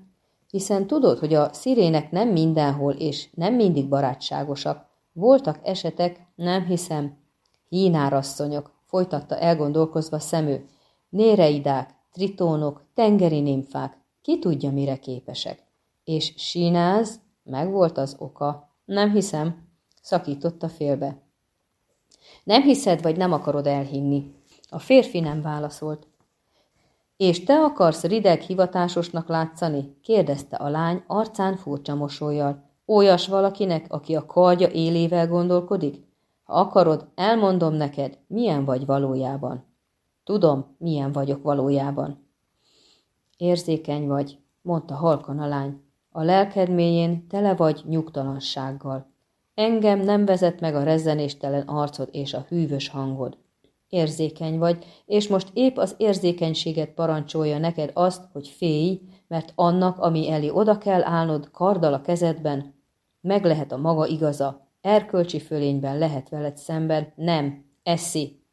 hiszen tudod, hogy a szirének nem mindenhol és nem mindig barátságosak. Voltak esetek, nem hiszem, hínárasszonyok, folytatta elgondolkozva szemő, néreidák, tritónok, tengeri nimfák, ki tudja, mire képesek. És sínáz, megvolt az oka, nem hiszem, szakította félbe. Nem hiszed, vagy nem akarod elhinni? A férfi nem válaszolt. És te akarsz rideg hivatásosnak látszani? kérdezte a lány arcán furcsa mosolyjal. Olyas valakinek, aki a kardja élével gondolkodik? Akarod, elmondom neked, milyen vagy valójában. Tudom, milyen vagyok valójában. Érzékeny vagy, mondta halkan a lány. A lelked mélyén tele vagy nyugtalansággal. Engem nem vezet meg a rezzenéstelen arcod és a hűvös hangod. Érzékeny vagy, és most épp az érzékenységet parancsolja neked azt, hogy félj, mert annak, ami elé oda kell állnod karddal a kezedben, meg lehet a maga igaza, erkölcsi fölényben lehet veled szemben, nem, eszi,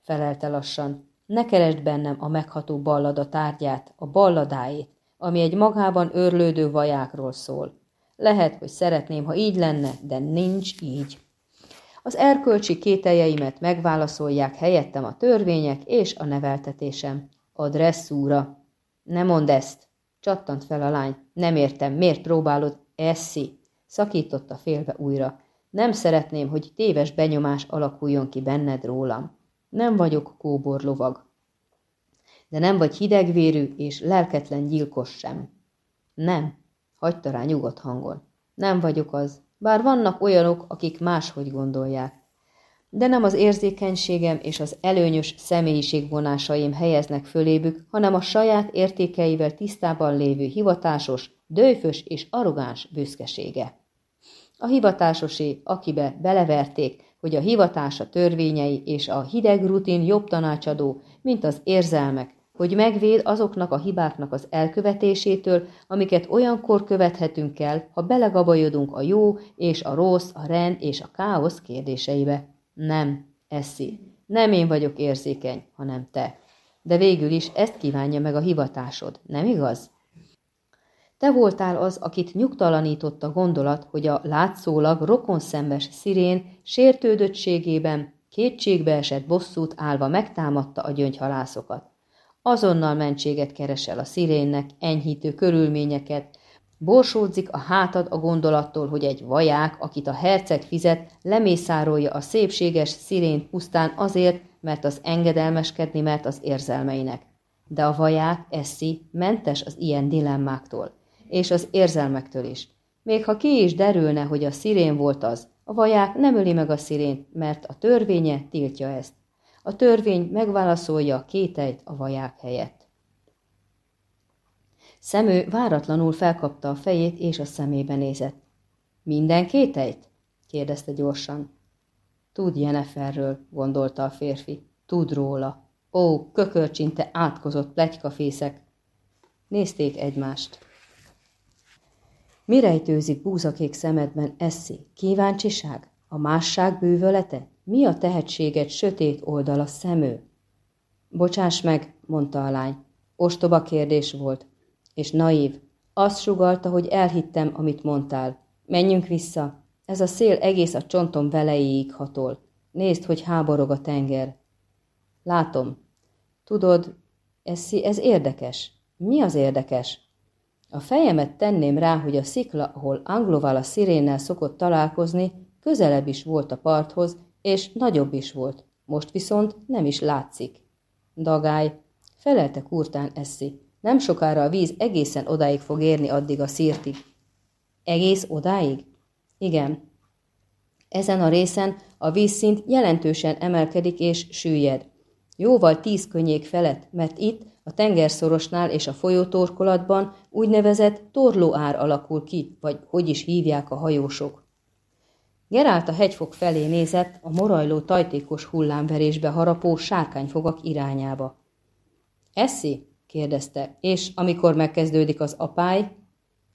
felelte lassan. Ne keresd bennem a megható ballada tárgyát, a balladáét, ami egy magában őrlődő vajákról szól. Lehet, hogy szeretném, ha így lenne, de nincs így. Az erkölcsi kételjeimet megválaszolják helyettem a törvények és a neveltetésem. A dresszúra. Ne mondd ezt! Csattant fel a lány. Nem értem, miért próbálod? Eszi! Szakította félbe újra. Nem szeretném, hogy téves benyomás alakuljon ki benned rólam. Nem vagyok kóborlovag. De nem vagy hidegvérű és lelketlen gyilkos sem. Nem, hagyta rá nyugodt hangon. Nem vagyok az, bár vannak olyanok, akik máshogy gondolják. de nem az érzékenységem és az előnyös személyiségvonásaim helyeznek fölébük, hanem a saját értékeivel tisztában lévő hivatásos, dőfös és arrogáns büszkesége. A hivatásosé, akibe beleverték, hogy a hivatása törvényei és a hideg rutin jobb tanácsadó, mint az érzelmek, hogy megvéd azoknak a hibáknak az elkövetésétől, amiket olyankor követhetünk el, ha belegabajodunk a jó és a rossz, a rend és a káosz kérdéseibe. Nem, Eszi, nem én vagyok érzékeny, hanem te. De végül is ezt kívánja meg a hivatásod, nem igaz? Te voltál az, akit nyugtalanított a gondolat, hogy a látszólag rokonszembes szirén sértődöttségében kétségbe esett bosszút állva megtámadta a gyöngyhalászokat. Azonnal mentséget keresel a szirénnek, enyhítő körülményeket, borsódzik a hátad a gondolattól, hogy egy vaják, akit a herceg fizet, lemészárolja a szépséges szirént pusztán azért, mert az engedelmeskedni, mert az érzelmeinek. De a vaják, eszi, mentes az ilyen dilemmáktól, és az érzelmektől is. Még ha ki is derülne, hogy a szirén volt az, a vaják nem öli meg a szirént, mert a törvénye tiltja ezt. A törvény megválaszolja a kételyt a vaják helyett. Szemő váratlanul felkapta a fejét, és a szemébe nézett. Minden kételyt? kérdezte gyorsan. Tud Jeneferről, gondolta a férfi. Tud róla. Ó, kökörcsinte átkozott plegykafészek. Nézték egymást. Mi rejtőzik búzakék szemedben, eszi? Kíváncsiság? A másság bűvölete? Mi a tehetséget sötét oldala szemő? Bocsáss meg, mondta a lány. Ostoba kérdés volt. És naív. Azt sugalta, hogy elhittem, amit mondtál. Menjünk vissza. Ez a szél egész a csontom velejéig hatol. Nézd, hogy háborog a tenger. Látom. Tudod, ez, ez érdekes. Mi az érdekes? A fejemet tenném rá, hogy a szikla, ahol Angloval a szirénnel szokott találkozni, közelebb is volt a parthoz, és nagyobb is volt. Most viszont nem is látszik. Dagály, felelte kurtán Eszi. Nem sokára a víz egészen odáig fog érni addig a szírtig. Egész odáig? Igen. Ezen a részen a vízszint jelentősen emelkedik és süllyed. Jóval tíz könnyék felett, mert itt, a tengerszorosnál és a folyótorkolatban úgynevezett torlóár alakul ki, vagy hogy is hívják a hajósok. Gerált a hegyfok felé nézett, a morajló tajtékos hullámverésbe harapó sárkányfogak irányába. Eszi? kérdezte, és amikor megkezdődik az apály,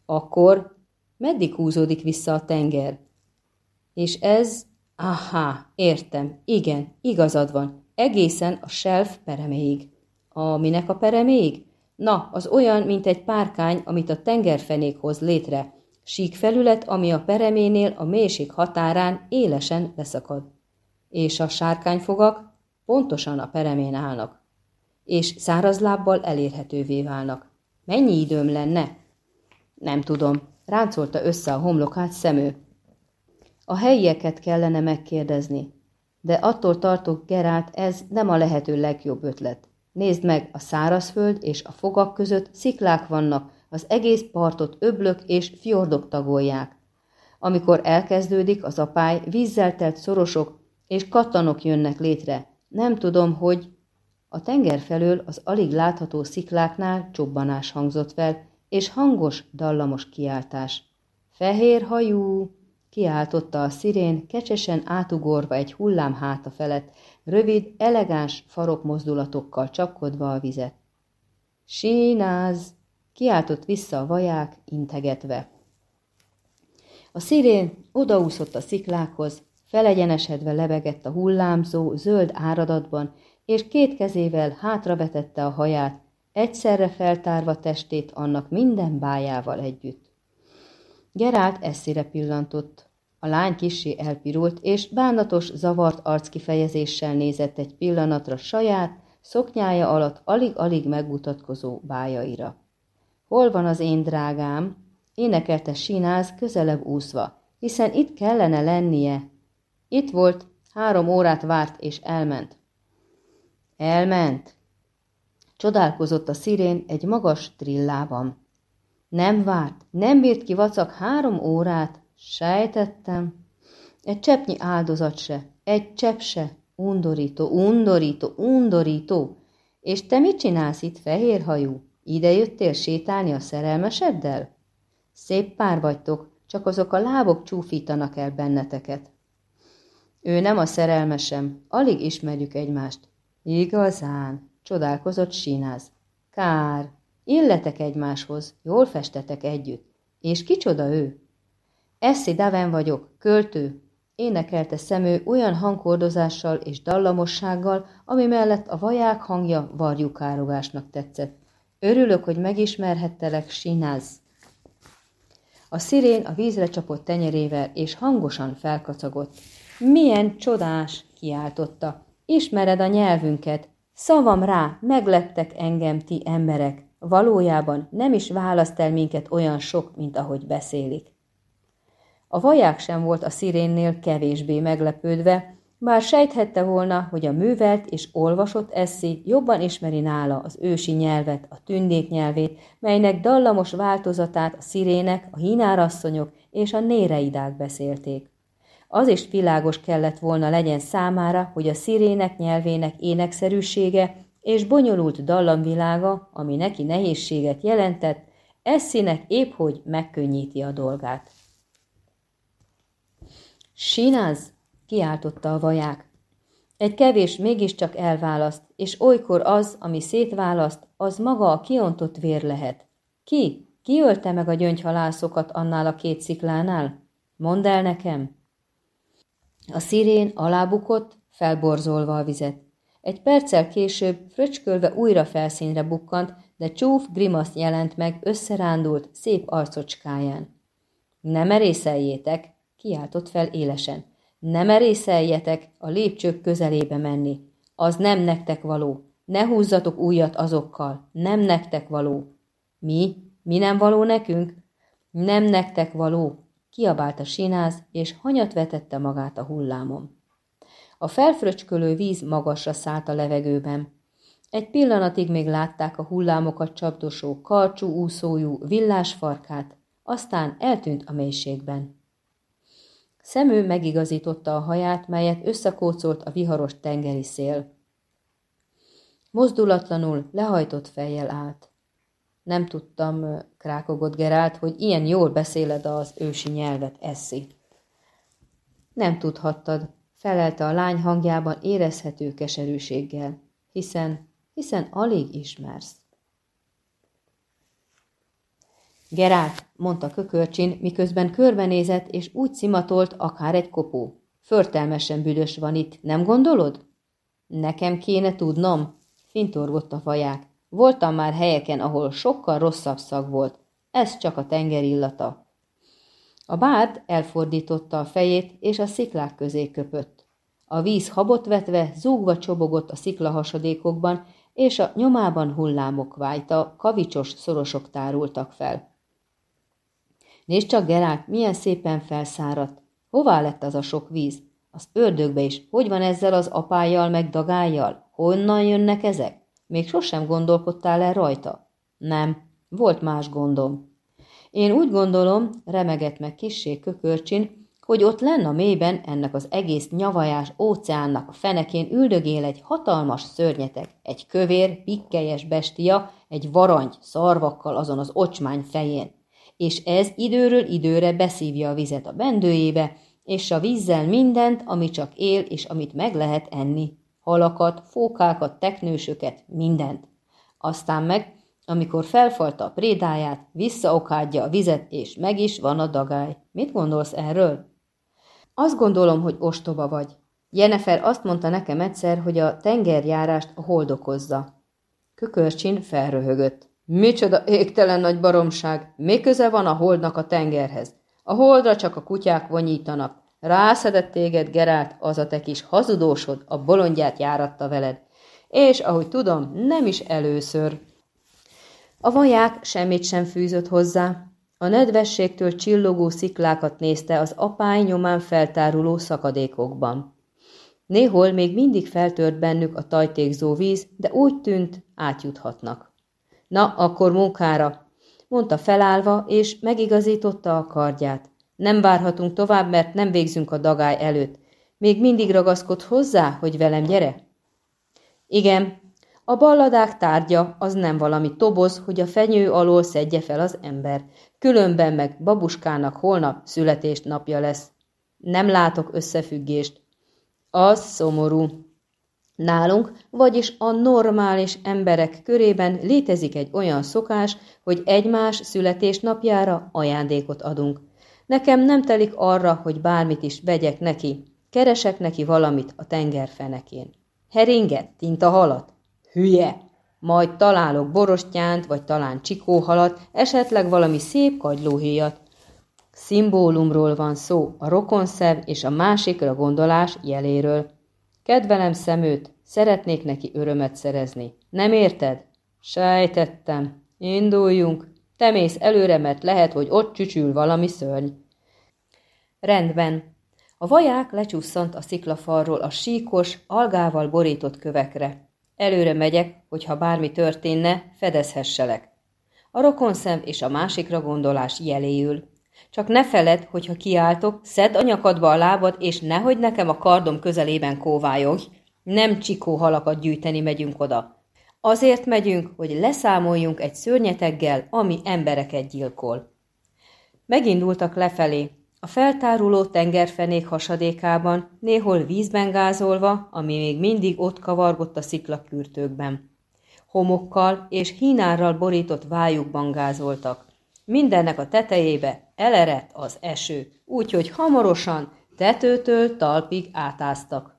akkor meddig húzódik vissza a tenger? És ez, aha, értem, igen, igazad van, egészen a self pereméig. A minek a pereméig? Na, az olyan, mint egy párkány, amit a tengerfenék hoz létre, sík felület, ami a pereménél a mélység határán élesen leszakad. És a sárkányfogak pontosan a peremén állnak és száraz lábbal elérhetővé válnak. Mennyi időm lenne? Nem tudom, ráncolta össze a homlokát szemő. A helyieket kellene megkérdezni, de attól tartok, Gerált, ez nem a lehető legjobb ötlet. Nézd meg, a szárazföld és a fogak között sziklák vannak, az egész partot öblök és fjordok tagolják. Amikor elkezdődik az apály, vízzel telt szorosok és kattanok jönnek létre. Nem tudom, hogy a tenger felől az alig látható szikláknál csobbanás hangzott fel, és hangos, dallamos kiáltás. Fehér hajú! Kiáltotta a szirén, kecsesen átugorva egy hullám háta felett, rövid, elegáns farokmozdulatokkal csapkodva a vizet. Sínáz! Kiáltott vissza a vaják, integetve. A szirén odaúszott a sziklákhoz, felegyenesedve lebegett a hullámzó, zöld áradatban, és két kezével hátravetette a haját, egyszerre feltárva testét annak minden bájával együtt. Gerált eszére pillantott. A lány kissé elpirult, és bánatos, zavart arckifejezéssel nézett egy pillanatra saját, szoknyája alatt alig-alig megmutatkozó bájaira. Hol van az én drágám? Énekelte Sináz közelebb úszva, hiszen itt kellene lennie. Itt volt, három órát várt és elment. Elment. Csodálkozott a szirén egy magas trillában. Nem várt, nem bírt ki vacak három órát, sejtettem. Egy cseppnyi áldozat se. Egy csepp se. Undorító, undorító, undorító. És te mit csinálsz itt, fehérhajú? Ide jöttél sétálni a szerelmeseddel? Szép pár vagytok, csak azok a lábok csúfítanak el benneteket. Ő nem a szerelmesem, alig ismerjük egymást. Igazán, csodálkozott Sináz. Kár, illetek egymáshoz, jól festetek együtt. És kicsoda ő? Eszi Daven vagyok, költő. Énekelte szemő olyan hangkordozással és dallamossággal, ami mellett a vaják hangja varjukárogásnak tetszett. Örülök, hogy megismerhettelek, Sináz. A szirén a vízre csapott tenyerével és hangosan felkacagott. Milyen csodás, kiáltotta. Ismered a nyelvünket. Szavam rá, meglettek engem ti emberek. Valójában nem is választ el minket olyan sok, mint ahogy beszélik. A vaják sem volt a szirénnél kevésbé meglepődve, bár sejthette volna, hogy a művelt és olvasott eszi jobban ismeri nála az ősi nyelvet, a tündék nyelvét, melynek dallamos változatát a szirének, a hínárasszonyok és a néreidák beszélték. Az is világos kellett volna legyen számára, hogy a szirének nyelvének énekszerűsége és bonyolult dallamvilága, ami neki nehézséget jelentett, Essinek épp hogy megkönnyíti a dolgát. Sináz! kiáltotta a vaják. Egy kevés mégiscsak elválaszt, és olykor az, ami szétválaszt, az maga a kiontott vér lehet. Ki? Ki ölte meg a gyöngyhalászokat annál a két sziklánál? Mondd el nekem! A szirén alábukott, felborzolva a vizet. Egy perccel később fröcskölve újra felszínre bukkant, de csúf grimasz jelent meg összerándult, szép arcocskáján. Ne merészeljétek, kiáltott fel élesen. Ne merészeljetek a lépcsők közelébe menni. Az nem nektek való. Ne húzzatok újat azokkal. Nem nektek való. Mi? Mi nem való nekünk? Nem nektek való, kiabált a sináz, és hanyat vetette magát a hullámon. A felfröcskölő víz magasra szállt a levegőben. Egy pillanatig még látták a hullámokat csapdosó, karcsú úszójú villás farkát, aztán eltűnt a mélységben. Szemő megigazította a haját, melyet összekócolt a viharos tengeri szél. Mozdulatlanul, lehajtott fejjel állt. Nem tudtam, krákogott Gerált, hogy ilyen jól beszéled az ősi nyelvet, eszi. Nem tudhattad, felelte a lány hangjában érezhető keserűséggel, hiszen, hiszen alig ismersz. Gerált, mondta kökörcsin, miközben körbenézett, és úgy szimatolt, akár egy kopó. Förtelmesen büdös van itt, nem gondolod? Nekem kéne tudnom, fintorgott a faják. Voltam már helyeken, ahol sokkal rosszabb szag volt. Ez csak a tenger illata. A bárd elfordította a fejét, és a sziklák közé köpött. A víz habot vetve, zúgva csobogott a sziklahasadékokban, és a nyomában hullámok vájta, kavicsos szorosok tárultak fel. Nézd csak, Gerált, milyen szépen felszáradt. Hová lett az a sok víz? Az ördögbe is. Hogy van ezzel az apájjal meg dagájjal? Honnan jönnek ezek? Még sosem gondolkodtál el rajta? Nem, volt más gondom. Én úgy gondolom, remegett meg kissé kökörcsin, hogy ott lenn a mélyben ennek az egész nyavajás óceánnak a fenekén üldögél egy hatalmas szörnyetek, egy kövér, pikkelyes bestia, egy varangy szarvakkal azon az ocsmány fején és ez időről időre beszívja a vizet a bendőjébe, és a vízzel mindent, ami csak él, és amit meg lehet enni. Halakat, fókákat, teknősöket, mindent. Aztán meg, amikor felfalta a prédáját, visszaokádja a vizet, és meg is van a dagály. Mit gondolsz erről? Azt gondolom, hogy ostoba vagy. Jennifer azt mondta nekem egyszer, hogy a tengerjárást a hold okozza. Kökörcsin felröhögött. Micsoda égtelen nagy baromság! Mi köze van a holdnak a tengerhez? A holdra csak a kutyák vonyítanak. Rászedett téged, Gerált, az a te kis hazudósod, a bolondját járatta veled. És, ahogy tudom, nem is először. A vaják semmit sem fűzött hozzá. A nedvességtől csillogó sziklákat nézte az apály nyomán feltáruló szakadékokban. Néhol még mindig feltört bennük a tajtékzó víz, de úgy tűnt, átjuthatnak. Na, akkor munkára, mondta felállva, és megigazította a kardját. Nem várhatunk tovább, mert nem végzünk a dagály előtt. Még mindig ragaszkod hozzá, hogy velem gyere? Igen, a balladák tárgya az nem valami toboz, hogy a fenyő alól szedje fel az ember. Különben meg babuskának holnap születést napja lesz. Nem látok összefüggést. Az szomorú. Nálunk, vagyis a normális emberek körében létezik egy olyan szokás, hogy egymás születésnapjára ajándékot adunk. Nekem nem telik arra, hogy bármit is vegyek neki. Keresek neki valamit a tenger fenekén. Heringet, tintahalat? Hülye! Majd találok borostyánt, vagy talán csikóhalat, esetleg valami szép kagylóhéjat. Szimbólumról van szó, a rokonszev és a másikra gondolás jeléről. Kedvelem szemőt, szeretnék neki örömet szerezni. Nem érted? Sejtettem. Induljunk. Te mész előre, mert lehet, hogy ott csücsül valami szörny. Rendben. A vaják lecsusszant a sziklafalról a síkos, algával borított kövekre. Előre megyek, hogyha bármi történne, fedezhesselek. A rokonszem és a másikra gondolás jeléül. Csak ne feled, hogyha kiáltok, szedd a nyakadba a lábad, és nehogy nekem a kardom közelében kóvályogj. Nem csikó halakat gyűjteni megyünk oda. Azért megyünk, hogy leszámoljunk egy szörnyeteggel, ami embereket gyilkol. Megindultak lefelé, a feltáruló tengerfenék hasadékában, néhol vízben gázolva, ami még mindig ott kavargott a sziklakürtőkben. Homokkal és hínárral borított vájukban gázoltak. Mindennek a tetejébe elerett az eső, úgyhogy hamarosan tetőtől talpig átáztak.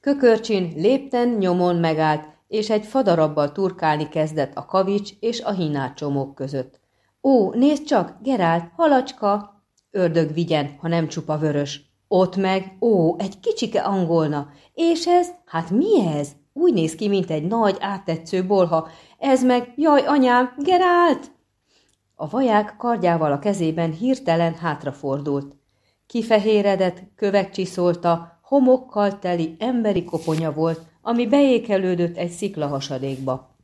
Kökörcsin lépten nyomon megállt, és egy fadarabbal turkálni kezdett a kavics és a hínár csomók között. Ó, nézd csak, Gerált, halacska! Ördög vigyen, ha nem csupa vörös. Ott meg, ó, egy kicsike angolna. És ez? Hát mi ez? Úgy néz ki, mint egy nagy, áttetsző bolha. Ez meg, jaj, anyám, Gerált! A vaják kardjával a kezében hirtelen hátrafordult. Kifehéredett, kövek csiszolta, homokkal teli emberi koponya volt, ami beékelődött egy sziklahasadékba.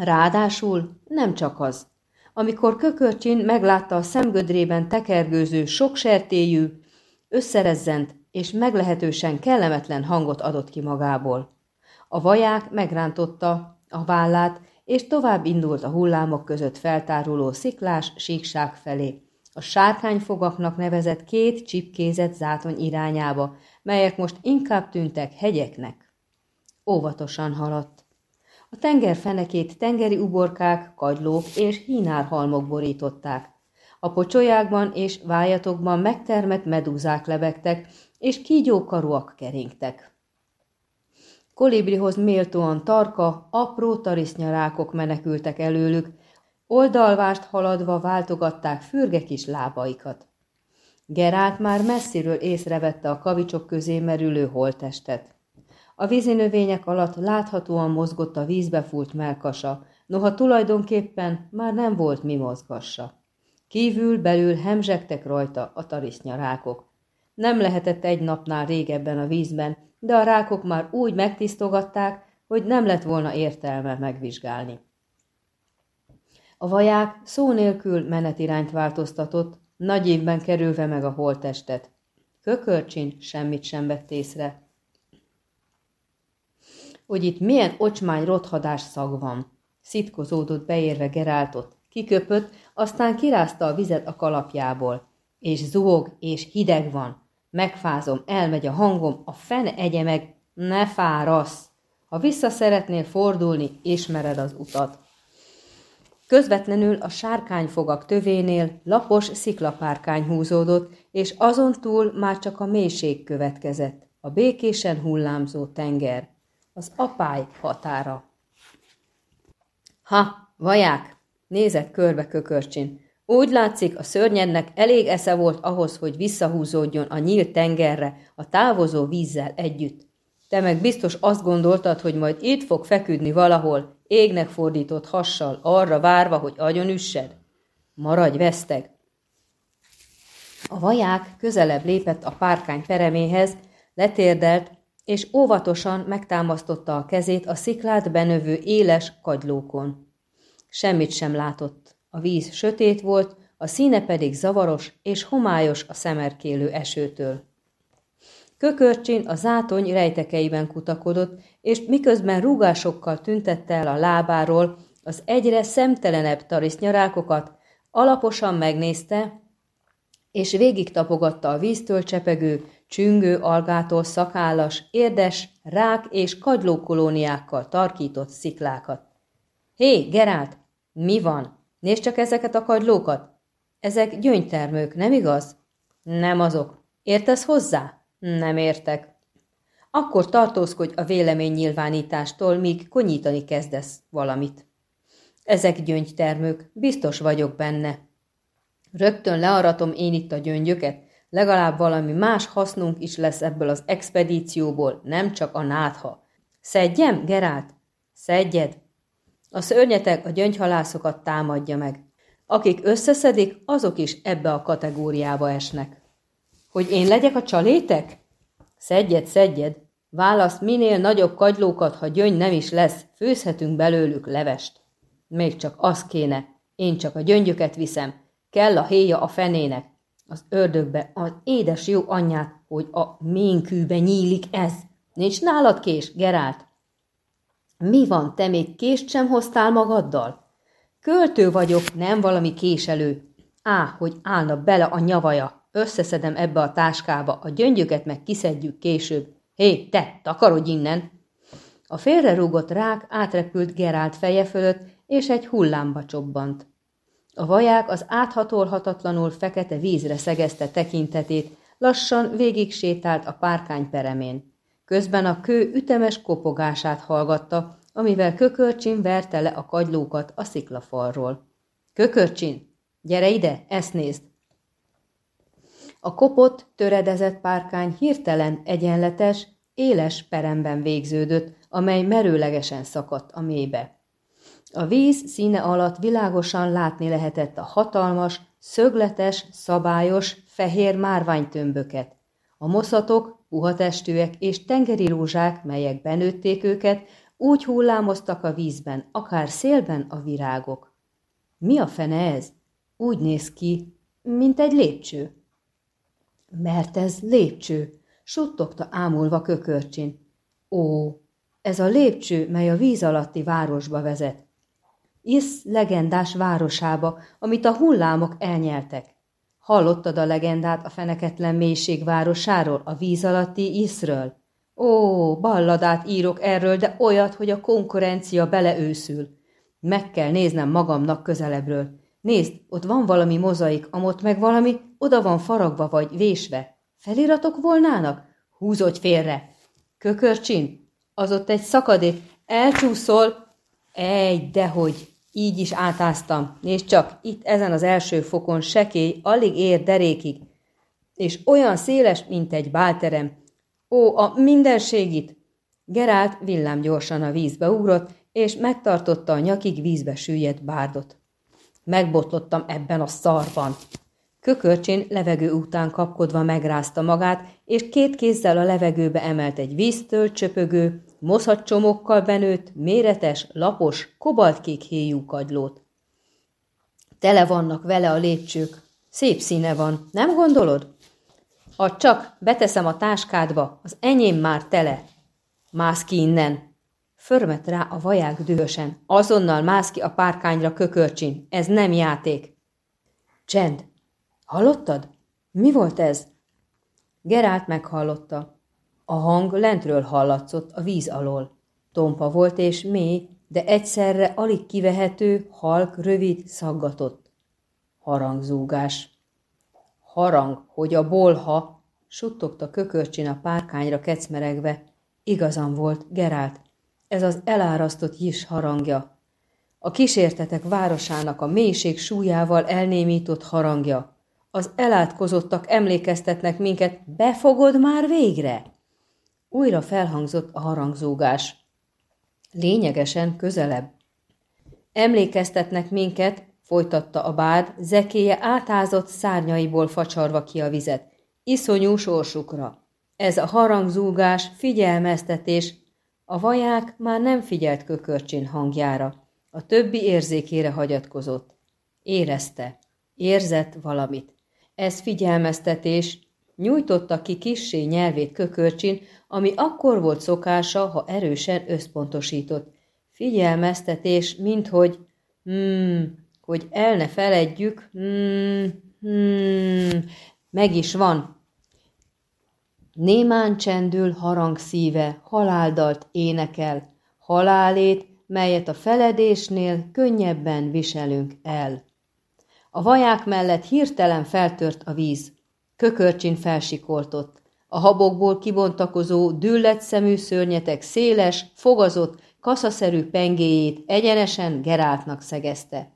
Ráadásul nem csak az. Amikor Kökörcsin meglátta a szemgödrében tekergőző sok sertéjű, összerezzent és meglehetősen kellemetlen hangot adott ki magából. A vaják megrántotta a vállát, és tovább indult a hullámok között feltáruló sziklás síkság felé, a sárkányfogaknak nevezett két csipkézett zátony irányába, melyek most inkább tűntek hegyeknek. Óvatosan haladt. A tenger fenekét tengeri uborkák, kagylók és hínárhalmok borították. A pocsolyákban és vájatokban megtermett medúzák lebegtek, és kígyókarúak keringtek. Kolibrihoz méltóan tarka, apró tarisznyarákok menekültek előlük, oldalvást haladva váltogatták fürge kis lábaikat. Gerált már messziről észrevette a kavicsok közé merülő holtestet. A vízinövények alatt láthatóan mozgott a vízbe fúlt melkasa, noha tulajdonképpen már nem volt mi mozgassa. Kívül belül hemzsegtek rajta a tarisznyarákok. Nem lehetett egy napnál régebben a vízben, de a rákok már úgy megtisztogatták, hogy nem lett volna értelme megvizsgálni. A vaják szó nélkül menetirányt változtatott, nagy évben kerülve meg a holtestet. Kökörcsin semmit sem vett észre. Hogy itt milyen ocsmány rothadás szag van. Szitkozódott beérve Geráltot, kiköpött, aztán kirázta a vizet a kalapjából. És zúg, és hideg van. Megfázom, elmegy a hangom, a fene egye meg, ne fárasz! Ha vissza szeretnél fordulni, ismered az utat. Közvetlenül a sárkányfogak tövénél lapos sziklapárkány húzódott, és azon túl már csak a mélység következett, a békésen hullámzó tenger, az apály határa. Ha, vaják, nézett körbe kökörcsin. Úgy látszik, a szörnyednek elég esze volt ahhoz, hogy visszahúzódjon a nyílt tengerre a távozó vízzel együtt. Te meg biztos azt gondoltad, hogy majd itt fog feküdni valahol, égnek fordított hassal, arra várva, hogy agyon üssed. Maradj veszteg! A vaják közelebb lépett a párkány pereméhez, letérdelt, és óvatosan megtámasztotta a kezét a sziklát benövő éles kagylókon. Semmit sem látott. A víz sötét volt, a színe pedig zavaros és homályos a szemerkélő esőtől. Kökörcsin a zátony rejtekeiben kutakodott, és miközben rúgásokkal tüntette el a lábáról az egyre szemtelenebb tarisznyarákokat, alaposan megnézte, és végig tapogatta a víztől csepegő, csüngő algától szakállas, érdes, rák és kagylókolóniákkal tarkított sziklákat. Hé, Gerált, mi van? Nézd csak ezeket a kagylókat! Ezek gyöngytermők, nem igaz? Nem azok. Értesz hozzá? Nem értek. Akkor tartózkodj a véleménynyilvánítástól, míg konyítani kezdesz valamit. Ezek gyöngytermők, biztos vagyok benne. Rögtön learatom én itt a gyöngyöket, legalább valami más hasznunk is lesz ebből az expedícióból, nem csak a nátha. Szedjem, Gerált? Szedjed! A szörnyeteg a gyöngyhalászokat támadja meg. Akik összeszedik, azok is ebbe a kategóriába esnek. Hogy én legyek a csalétek? Szedjed, szedjed. Választ minél nagyobb kagylókat, ha gyöngy nem is lesz, főzhetünk belőlük levest. Még csak az kéne. Én csak a gyöngyöket viszem. Kell a héja a fenének. Az ördögbe, az édes jó anyját, hogy a ménkűbe nyílik ez. Nincs nálad kés, Gerált? Mi van, te még kést sem hoztál magaddal? Költő vagyok, nem valami késelő. Á, hogy állna bele a nyavaja. Összeszedem ebbe a táskába, a gyöngyöket meg kiszedjük később. Hé, te, takarodj innen! A félrerúgott rák átrepült Gerált feje fölött, és egy hullámba csobbant. A vaják az áthatolhatatlanul fekete vízre szegezte tekintetét, lassan végig sétált a párkány peremén. Közben a kő ütemes kopogását hallgatta, amivel Kökörcsin verte le a kagylókat a sziklafalról. Kökörcsin, gyere ide, ezt nézd! A kopott, töredezett párkány hirtelen egyenletes, éles peremben végződött, amely merőlegesen szakadt a mélybe. A víz színe alatt világosan látni lehetett a hatalmas, szögletes, szabályos, fehér márványtömböket. A moszatok, puhatestűek és tengeri rózsák, melyek benőtték őket, úgy hullámoztak a vízben, akár szélben a virágok. Mi a fene ez? Úgy néz ki, mint egy lépcső. Mert ez lépcső, suttogta ámulva kökörcsin. Ó, ez a lépcső, mely a víz alatti városba vezet. Isz legendás városába, amit a hullámok elnyeltek. Hallottad a legendát a feneketlen mélység városáról, a víz alatti Iszről? Ó, balladát írok erről, de olyat, hogy a konkurencia beleőszül. Meg kell néznem magamnak közelebbről. Nézd, ott van valami mozaik, amott meg valami, oda van faragva vagy vésve. Feliratok volnának? Húzodj félre! Kökörcsin, az ott egy szakadék, elcsúszol. Egy, dehogy, így is átáztam. Nézd csak, itt ezen az első fokon sekély, alig ér derékig, és olyan széles, mint egy bálterem. Ó, a mindenségit! Gerált villámgyorsan a vízbe ugrott, és megtartotta a nyakig vízbe süllyedt bárdot. Megbotlottam ebben a szarban. Kökörcsén levegő után kapkodva megrázta magát, és két kézzel a levegőbe emelt egy víztől csöpögő, moszatcsomokkal benőtt, méretes, lapos, kobaltkék héjú kagylót. Tele vannak vele a lépcsők. Szép színe van, nem gondolod? Ha csak beteszem a táskádba, az enyém már tele. Mász ki innen. Förmet rá a vaják dühösen. Azonnal mász ki a párkányra kökörcsin. Ez nem játék. Csend. Hallottad? Mi volt ez? Gerált meghallotta. A hang lentről hallatszott a víz alól. Tompa volt és mély, de egyszerre alig kivehető, halk, rövid, szaggatott. Harangzúgás. Harang, hogy a bolha, suttogta kökörcsin a párkányra kecmeregve. Igazam volt, Gerált. Ez az elárasztott Jis harangja. A kísértetek városának a mélység súlyával elnémított harangja. Az elátkozottak emlékeztetnek minket, befogod már végre? Újra felhangzott a harangzógás. Lényegesen közelebb. Emlékeztetnek minket, folytatta a bád, zekéje átázott szárnyaiból facsarva ki a vizet. Iszonyú sorsukra. Ez a harangzúgás, figyelmeztetés. A vaják már nem figyelt kökörcsin hangjára. A többi érzékére hagyatkozott. Érezte. Érzett valamit. Ez figyelmeztetés, nyújtotta ki kissé nyelvét kökörcsin, ami akkor volt szokása, ha erősen összpontosított. Figyelmeztetés, minthogy, hmm, hogy el ne feledjük, hmm, hmm, meg is van. Némán csendül harang szíve, haláldalt énekel, halálét, melyet a feledésnél könnyebben viselünk el. A vaják mellett hirtelen feltört a víz. Kökörcsin felsikoltott. A habokból kibontakozó, düllet szemű szörnyetek széles, fogazott, kaszaszerű pengéjét egyenesen Geráltnak szegezte.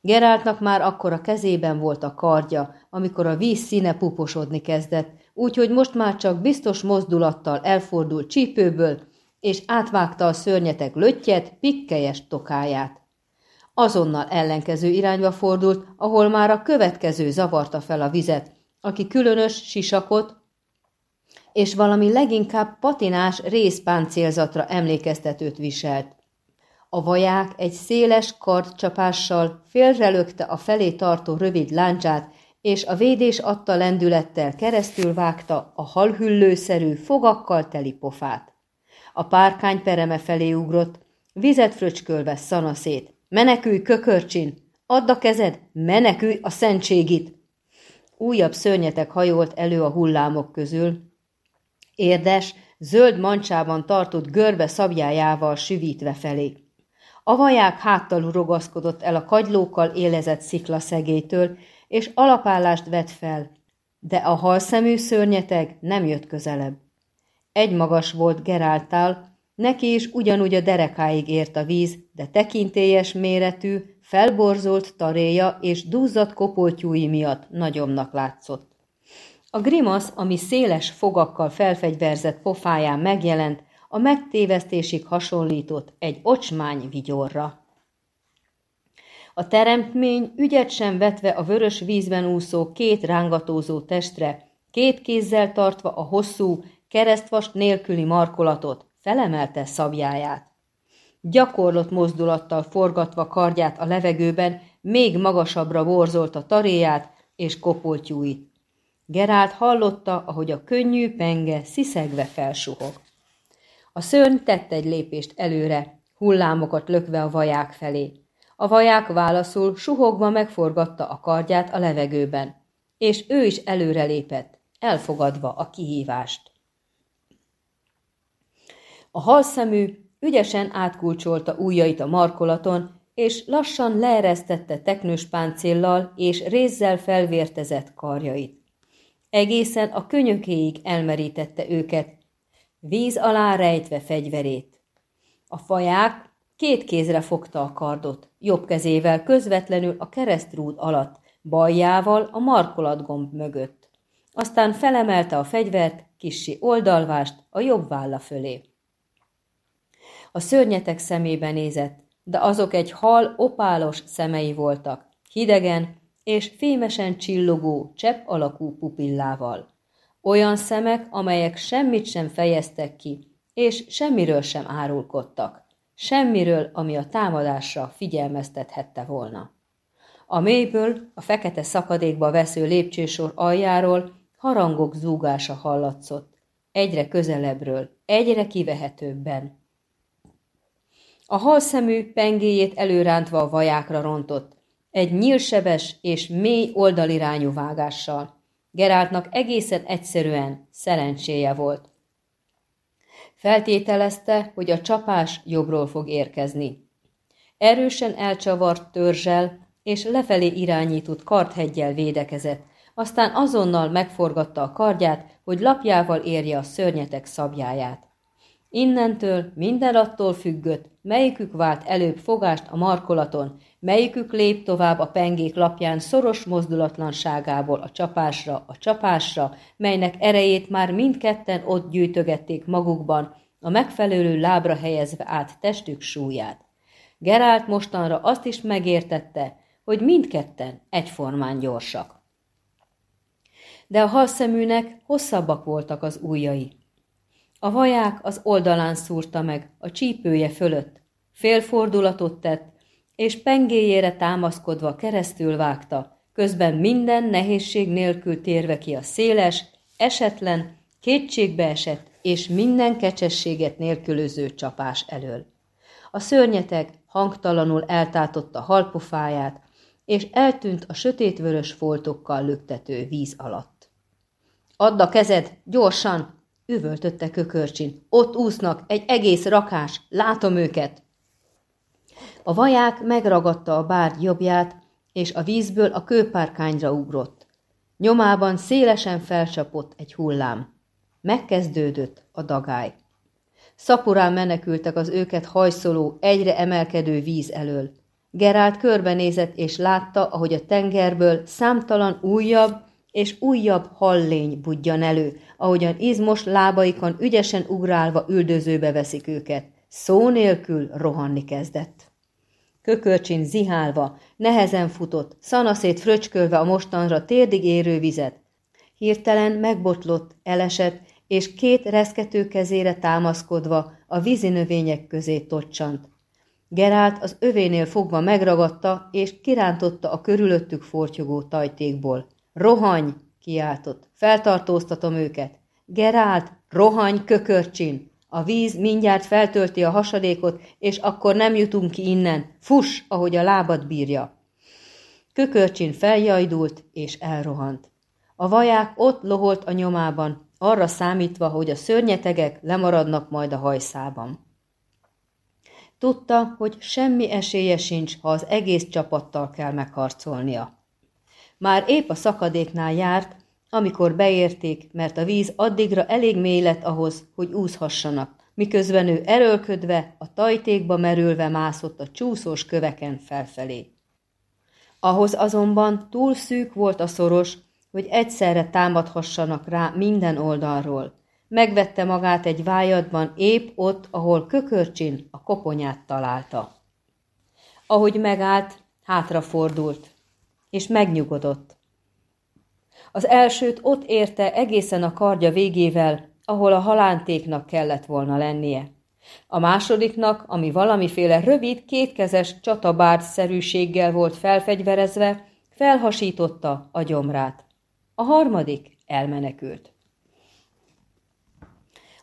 Geráltnak már akkor a kezében volt a kardja, amikor a víz színe puposodni kezdett, úgyhogy most már csak biztos mozdulattal elfordult csípőből, és átvágta a szörnyetek löttyet, pikkelyes tokáját. Azonnal ellenkező irányba fordult, ahol már a következő zavarta fel a vizet, aki különös sisakot és valami leginkább patinás részpáncélzatra emlékeztetőt viselt. A vaják egy széles kardcsapással félrelökte a felé tartó rövid láncsát, és a védés adta lendülettel keresztül vágta a halhüllőszerű fogakkal teli pofát. A párkány pereme felé ugrott, vizet fröcskölve szanaszét. Menekülj, kökörcsin! Add a kezed, menekülj a szentségit! Újabb szörnyetek hajolt elő a hullámok közül. Érdes, zöld mancsában tartott görbe szabjájával süvítve felé. A vaják háttal rogaszkodott el a kagylókkal élezett sziklaszegétől, és alapállást vett fel, de a halszemű szörnyeteg nem jött közelebb. Egy magas volt Geráltál, neki is ugyanúgy a derekáig ért a víz, de tekintélyes méretű, felborzolt taréja és duzzadt kopoltyúi miatt nagyobbnak látszott. A grimasz, ami széles fogakkal felfegyverzett pofáján megjelent, a megtévesztésig hasonlított egy ocsmány vigyorra. A teremtmény ügyet sem vetve a vörös vízben úszó két rángatózó testre, két kézzel tartva a hosszú, keresztvast nélküli markolatot, felemelte szabjáját. Gyakorlott mozdulattal forgatva kardját a levegőben, még magasabbra borzolta taréját és kopoltyúit. Gerált hallotta, ahogy a könnyű penge sziszegve felsuhog. A szörny tett egy lépést előre, hullámokat lökve a vaják felé. A vaják válaszul suhogva megforgatta a kardját a levegőben, és ő is előrelépett, elfogadva a kihívást. A halszemű ügyesen átkulcsolta ujjait a markolaton, és lassan leeresztette teknős páncéllal és rézzel felvértezett karjait. Egészen a könyökéig elmerítette őket, víz alá rejtve fegyverét. A faják két kézre fogta a kardot, jobb kezével közvetlenül a keresztrúd alatt, baljával a markolatgomb mögött. Aztán felemelte a fegyvert, kissi oldalvást a jobb válla fölé. A szörnyetek szemébe nézett, de azok egy hal, opálos szemei voltak, hidegen és fémesen csillogó, csepp alakú pupillával. Olyan szemek, amelyek semmit sem fejeztek ki, és semmiről sem árulkodtak. Semmiről, ami a támadásra figyelmeztethette volna. A mélyből, a fekete szakadékba vesző lépcsősor aljáról harangok zúgása hallatszott. Egyre közelebbről, egyre kivehetőbben. A halszemű pengéjét előrántva a vajákra rontott, egy nyílsebes és mély oldalirányú vágással. Geráltnak egészen egyszerűen szerencséje volt. Feltételezte, hogy a csapás jobbról fog érkezni. Erősen elcsavart törzsel és lefelé irányított karthegyel védekezett, aztán azonnal megforgatta a kardját, hogy lapjával érje a szörnyetek szabjáját. Innentől minden attól függött, melyikük vált előbb fogást a markolaton, melyikük lép tovább a pengék lapján szoros mozdulatlanságából a csapásra, a csapásra, melynek erejét már mindketten ott gyűjtögették magukban, a megfelelő lábra helyezve át testük súlyát. Gerált mostanra azt is megértette, hogy mindketten egyformán gyorsak. De a halszeműnek hosszabbak voltak az ujjai. A vaják az oldalán szúrta meg, a csípője fölött. Félfordulatot tett, és pengéjére támaszkodva keresztül vágta, közben minden nehézség nélkül térve ki a széles, esetlen, kétségbeesett és minden kecsességet nélkülöző csapás elől. A szörnyeteg hangtalanul eltátotta halpofáját, és eltűnt a sötétvörös foltokkal lüktető víz alatt. Add a kezed, gyorsan! Üvöltötte kökörcsin. Ott úsznak, egy egész rakás, látom őket! A vaják megragadta a bárgy jobbját, és a vízből a kőpárkányra ugrott. Nyomában szélesen felcsapott egy hullám. Megkezdődött a dagály. Szapurán menekültek az őket hajszoló, egyre emelkedő víz elől. Gerált körbenézett, és látta, ahogy a tengerből számtalan újabb és újabb hallény budjan elő, ahogyan izmos lábaikon ügyesen ugrálva üldözőbe veszik őket. Szó nélkül rohanni kezdett. Kökörcsin zihálva, nehezen futott, szanaszét fröcskölve a mostanra térdig érő vizet. Hirtelen megbotlott, elesett, és két reszkető kezére támaszkodva a vízinövények közé tocsant. Gerált az övénél fogva megragadta, és kirántotta a körülöttük fortyogó tajtékból. Rohany! kiáltott. Feltartóztatom őket. Gerált, rohany, kökörcsin! A víz mindjárt feltölti a hasadékot, és akkor nem jutunk ki innen. Fuss, ahogy a lábad bírja. Kökörcsin feljajdult, és elrohant. A vaják ott loholt a nyomában, arra számítva, hogy a szörnyetegek lemaradnak majd a hajszában. Tudta, hogy semmi esélye sincs, ha az egész csapattal kell megharcolnia. Már épp a szakadéknál járt, amikor beérték, mert a víz addigra elég mély lett ahhoz, hogy úszhassanak, miközben ő erőlködve, a tajtékba merülve mászott a csúszós köveken felfelé. Ahhoz azonban túl szűk volt a szoros, hogy egyszerre támadhassanak rá minden oldalról. Megvette magát egy vájadban épp ott, ahol kökörcsin a koponyát találta. Ahogy megállt, hátrafordult, és megnyugodott. Az elsőt ott érte egészen a kardja végével, ahol a halántéknak kellett volna lennie. A másodiknak, ami valamiféle rövid, kétkezes csatabárd-szerűséggel volt felfegyverezve, felhasította a gyomrát. A harmadik elmenekült.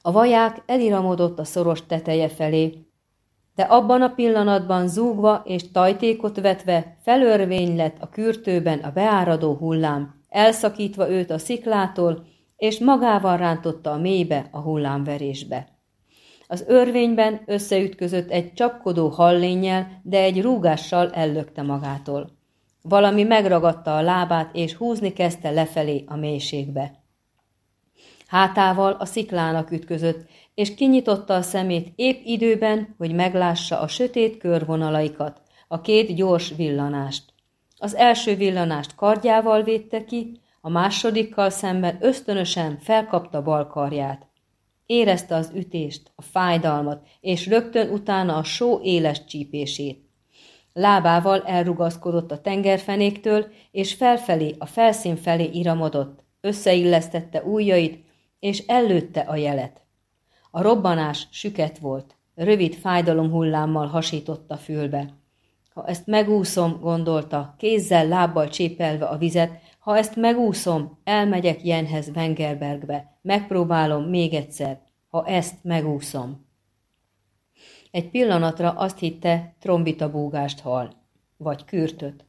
A vaják eliramodott a szoros teteje felé, de abban a pillanatban zúgva és tajtékot vetve felörvény lett a kürtőben a beáradó hullám, elszakítva őt a sziklától, és magával rántotta a mélybe a hullámverésbe. Az örvényben összeütközött egy csapkodó hallénnyel, de egy rúgással ellökte magától. Valami megragadta a lábát, és húzni kezdte lefelé a mélységbe. Hátával a sziklának ütközött, és kinyitotta a szemét épp időben, hogy meglássa a sötét körvonalaikat, a két gyors villanást. Az első villanást kardjával védte ki, a másodikkal szemben ösztönösen felkapta bal karját. Érezte az ütést, a fájdalmat, és rögtön utána a só éles csípését. Lábával elrugaszkodott a tengerfenéktől, és felfelé, a felszín felé iramodott, összeillesztette ujjait, és ellőtte a jelet. A robbanás süket volt, rövid fájdalomhullámmal hasította fülbe. Ha ezt megúszom, gondolta, kézzel, lábbal csépelve a vizet, ha ezt megúszom, elmegyek Jenhez Wengerbergbe, megpróbálom még egyszer, ha ezt megúszom. Egy pillanatra azt hitte, trombita búgást hal, vagy kürtöt.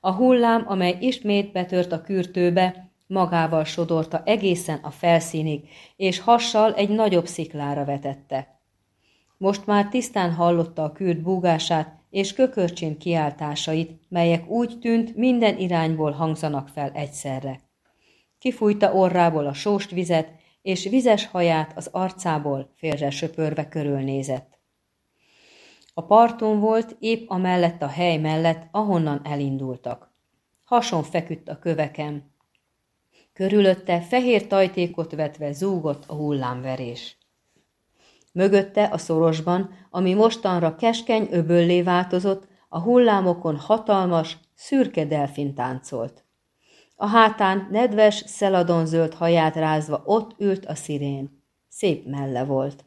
A hullám, amely ismét betört a kürtőbe, magával sodorta egészen a felszínig, és hassal egy nagyobb sziklára vetette. Most már tisztán hallotta a kürt búgását és kökörcsén kiáltásait, melyek úgy tűnt, minden irányból hangzanak fel egyszerre. Kifújta orrából a sóst vizet, és vizes haját az arcából félre söpörve körülnézett. A parton volt, épp a mellett a hely mellett, ahonnan elindultak. Hason feküdt a köveken. Körülötte fehér tajtékot vetve zúgott a hullámverés. Mögötte a szorosban, ami mostanra keskeny öböllé változott, a hullámokon hatalmas, szürke delfin táncolt. A hátán nedves, szeladonzöld haját rázva ott ült a szirén. Szép melle volt.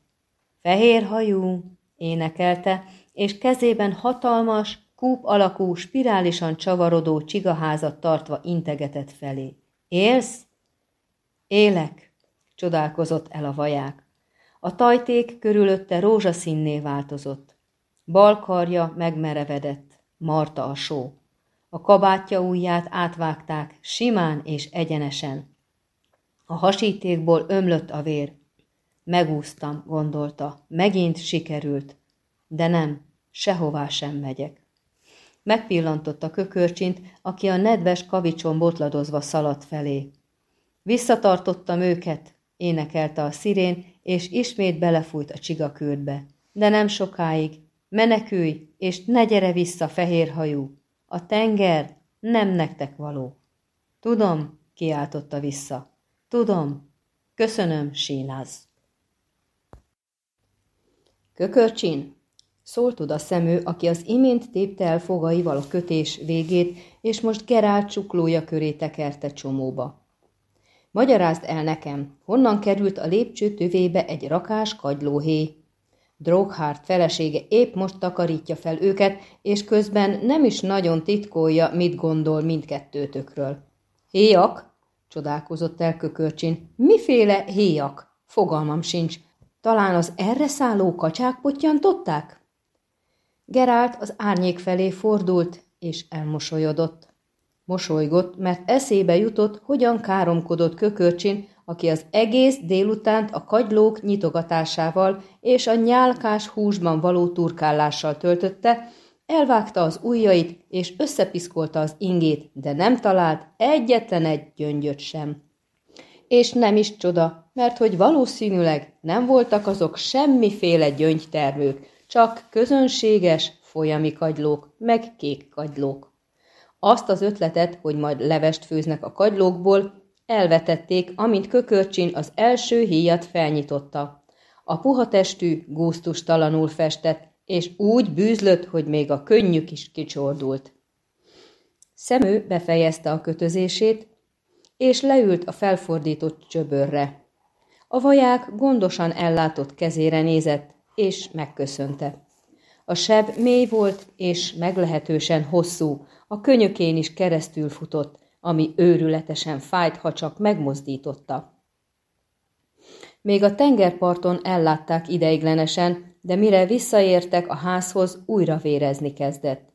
Fehér hajú, énekelte, és kezében hatalmas, kúp alakú, spirálisan csavarodó csigaházat tartva integetett felé. Élsz? Élek, csodálkozott el a vaják. A tajték körülötte rózsaszínné változott. Bal karja megmerevedett, Marta a só. A kabátja ujját átvágták, simán és egyenesen. A hasítékból ömlött a vér. Megúztam, gondolta, megint sikerült. De nem, sehová sem megyek. Megpillantotta kökörcsint, aki a nedves kavicson botladozva szaladt felé. Visszatartottam őket, énekelte a szirén, és ismét belefújt a csigakürdbe. De nem sokáig. Menekülj, és ne gyere vissza, fehérhajú. A tenger nem nektek való. Tudom, kiáltotta vissza. Tudom. Köszönöm, sínáz. Kökörcsin, szólt oda szemő, aki az imént tépte el fogaival a kötés végét, és most Gerált csuklója köré tekerte csomóba. Magyarázd el nekem, honnan került a lépcső tövébe egy rakás kagylóhé. Droghárt felesége épp most takarítja fel őket, és közben nem is nagyon titkolja, mit gondol mindkettőtökről. Héjak? csodálkozott el kökörcsin. Miféle héjak? Fogalmam sincs. Talán az erre szálló kacsák pottyantották? Gerált az árnyék felé fordult, és elmosolyodott. Mosolygott, mert eszébe jutott, hogyan káromkodott kökörcsin, aki az egész délutánt a kagylók nyitogatásával és a nyálkás húsban való turkálással töltötte, elvágta az ujjait és összepiszkolta az ingét, de nem talált egyetlen egy gyöngyöt sem. És nem is csoda, mert hogy valószínűleg nem voltak azok semmiféle gyöngytermők, csak közönséges folyami kagylók, meg kék kagylók. Azt az ötletet, hogy majd levest főznek a kagylókból, elvetették, amint kökörcsin az első híjat felnyitotta. A puha testű gusztustalanul festett, és úgy bűzlött, hogy még a könnyük is kicsordult. Szemő befejezte a kötözését, és leült a felfordított csöbörre. A vaják gondosan ellátott kezére nézett, és megköszönte. A seb mély volt, és meglehetősen hosszú, a könyökén is keresztül futott, ami őrületesen fájt, ha csak megmozdította. Még a tengerparton ellátták ideiglenesen, de mire visszaértek a házhoz, újra vérezni kezdett.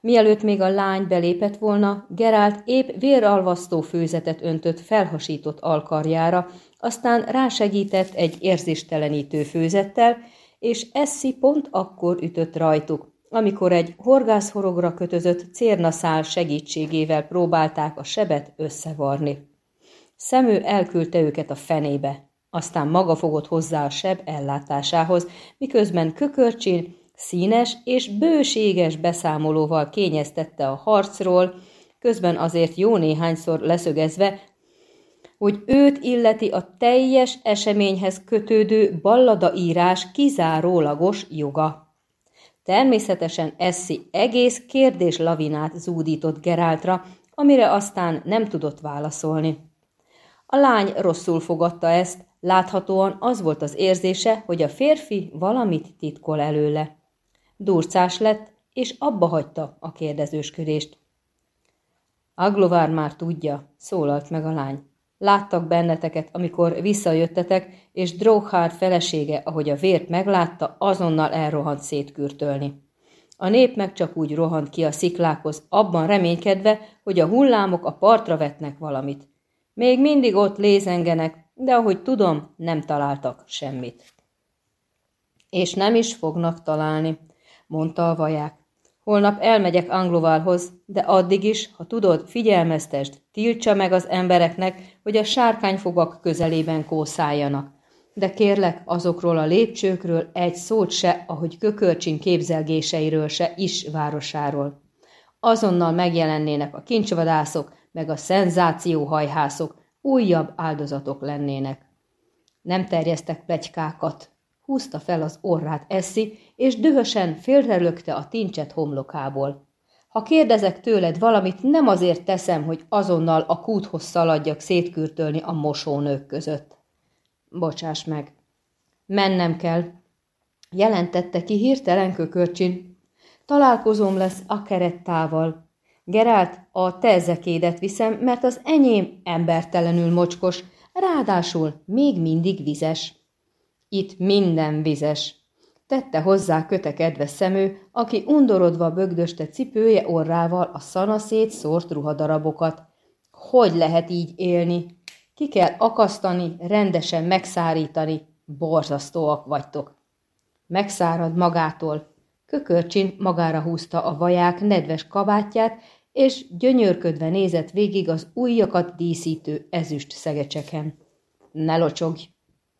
Mielőtt még a lány belépett volna, Gerált épp véralvasztó főzetet öntött felhasított alkarjára, aztán rásegített egy érzéstelenítő főzettel, és Eszi pont akkor ütött rajtuk, amikor egy horgászhorogra kötözött cérnaszál segítségével próbálták a sebet összevarni. Szemő elküldte őket a fenébe, aztán maga fogott hozzá a seb ellátásához, miközben kökörcsin, színes és bőséges beszámolóval kényeztette a harcról, közben azért jó néhányszor leszögezve, hogy őt illeti a teljes eseményhez kötődő balladaírás kizárólagos joga. Természetesen Essi egész kérdés lavinát zúdított Geráltra, amire aztán nem tudott válaszolni. A lány rosszul fogadta ezt, láthatóan az volt az érzése, hogy a férfi valamit titkol előle. Durcás lett, és abba hagyta a kérdezősködést. Aglovár már tudja, szólalt meg a lány. Láttak benneteket, amikor visszajöttetek, és Dróhár felesége, ahogy a vért meglátta, azonnal elrohant szétkürtölni. A nép meg csak úgy rohant ki a sziklákhoz, abban reménykedve, hogy a hullámok a partra vetnek valamit. Még mindig ott lézengenek, de ahogy tudom, nem találtak semmit. És nem is fognak találni, mondta a vaják. Holnap elmegyek Angloválhoz, de addig is, ha tudod, figyelmeztesd, tiltsa meg az embereknek, hogy a sárkányfogak közelében kószáljanak. De kérlek, azokról a lépcsőkről egy szót se, ahogy kökörcsin képzelgéseiről se is városáról. Azonnal megjelennének a kincsvadászok, meg a szenzációhajhászok, újabb áldozatok lennének. Nem terjesztek plegykákat, húzta fel az orrát Eszi, és dühösen félrelökte a tincset homlokából. Ha kérdezek tőled valamit, nem azért teszem, hogy azonnal a kúthoz szaladjak szétkürtölni a mosónők között. Bocsáss meg. Mennem kell, jelentette ki hirtelen kökörcsin. Találkozom lesz a kerettával. Gerált, a te viszem, mert az enyém embertelenül mocskos, ráadásul még mindig vizes. Itt minden vizes, tette hozzá kötekedve szemő, aki undorodva bögdöste cipője orrával a szanaszét szórt ruhadarabokat. Hogy lehet így élni? Ki kell akasztani, rendesen megszárítani, borzasztóak vagytok. Megszárad magától. Kökörcsin magára húzta a vaják nedves kabátját, és gyönyörködve nézett végig az ujjakat díszítő ezüst szegecseken. Ne locsogj!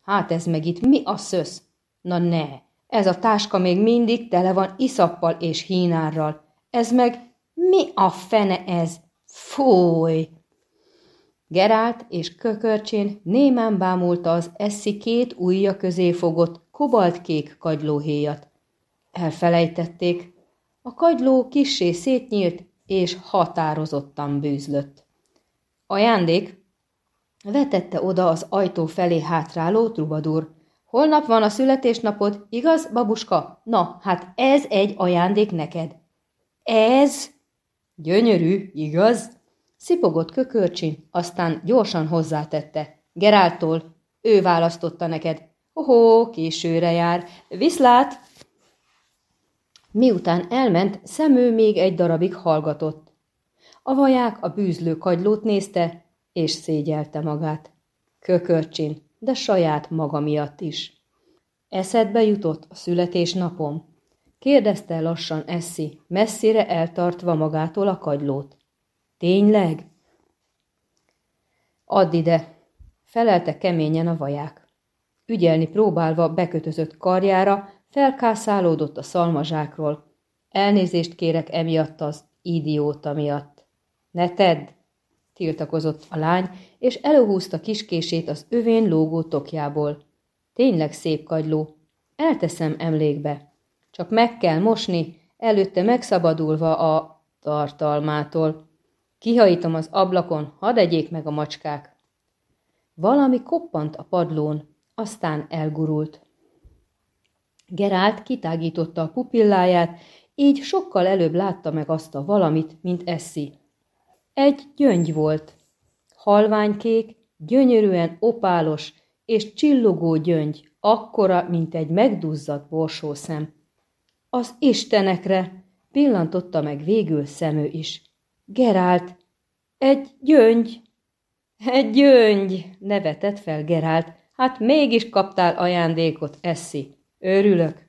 Hát ez meg itt mi a szösz? Na ne! Ez a táska még mindig tele van iszappal és hínárral. Ez meg mi a fene ez? Fúj! Gerált és kökörcsén némán bámulta az eszi két ujja közé fogott kobaltkék kagylóhéjat. Elfelejtették. A kagyló kissé szétnyílt, és határozottan bűzlött. Ajándék? Vetette oda az ajtó felé hátráló trubadur. Holnap van a születésnapod, igaz, babuska? Na, hát ez egy ajándék neked. Ez? Gyönyörű, igaz? Szipogott kökörcsin, aztán gyorsan hozzátette. Geráltól, ő választotta neked. Ohó, későre jár. Viszlát! Miután elment, szemő még egy darabig hallgatott. A vaják a bűzlő kagylót nézte, és szégyelte magát. Kökörcsin, de saját maga miatt is. Eszedbe jutott a születésnapom? Kérdezte lassan Eszi, messzire eltartva magától a kagylót. Tényleg? Add ide, felelte keményen a vaják. Ügyelni próbálva bekötözött karjára, felkászálódott a szalmazsákról. Elnézést kérek emiatt az idióta miatt. Ne tedd! Tiltakozott a lány, és előhúzta kiskését az övén lógó tokjából. Tényleg szép kagyló. Elteszem emlékbe. Csak meg kell mosni, előtte megszabadulva a tartalmától. Kihajítom az ablakon, hadd egyék meg a macskák. Valami koppant a padlón, aztán elgurult. Gerált kitágította a pupilláját, így sokkal előbb látta meg azt a valamit, mint Eszi. Egy gyöngy volt. Halványkék, gyönyörűen opálos és csillogó gyöngy, akkora, mint egy megduzzadt borsószem. Az istenekre! Pillantotta meg végül szemő is. Gerált! Egy gyöngy! Egy gyöngy! nevetett fel Gerált. Hát mégis kaptál ajándékot, Eszi. Örülök.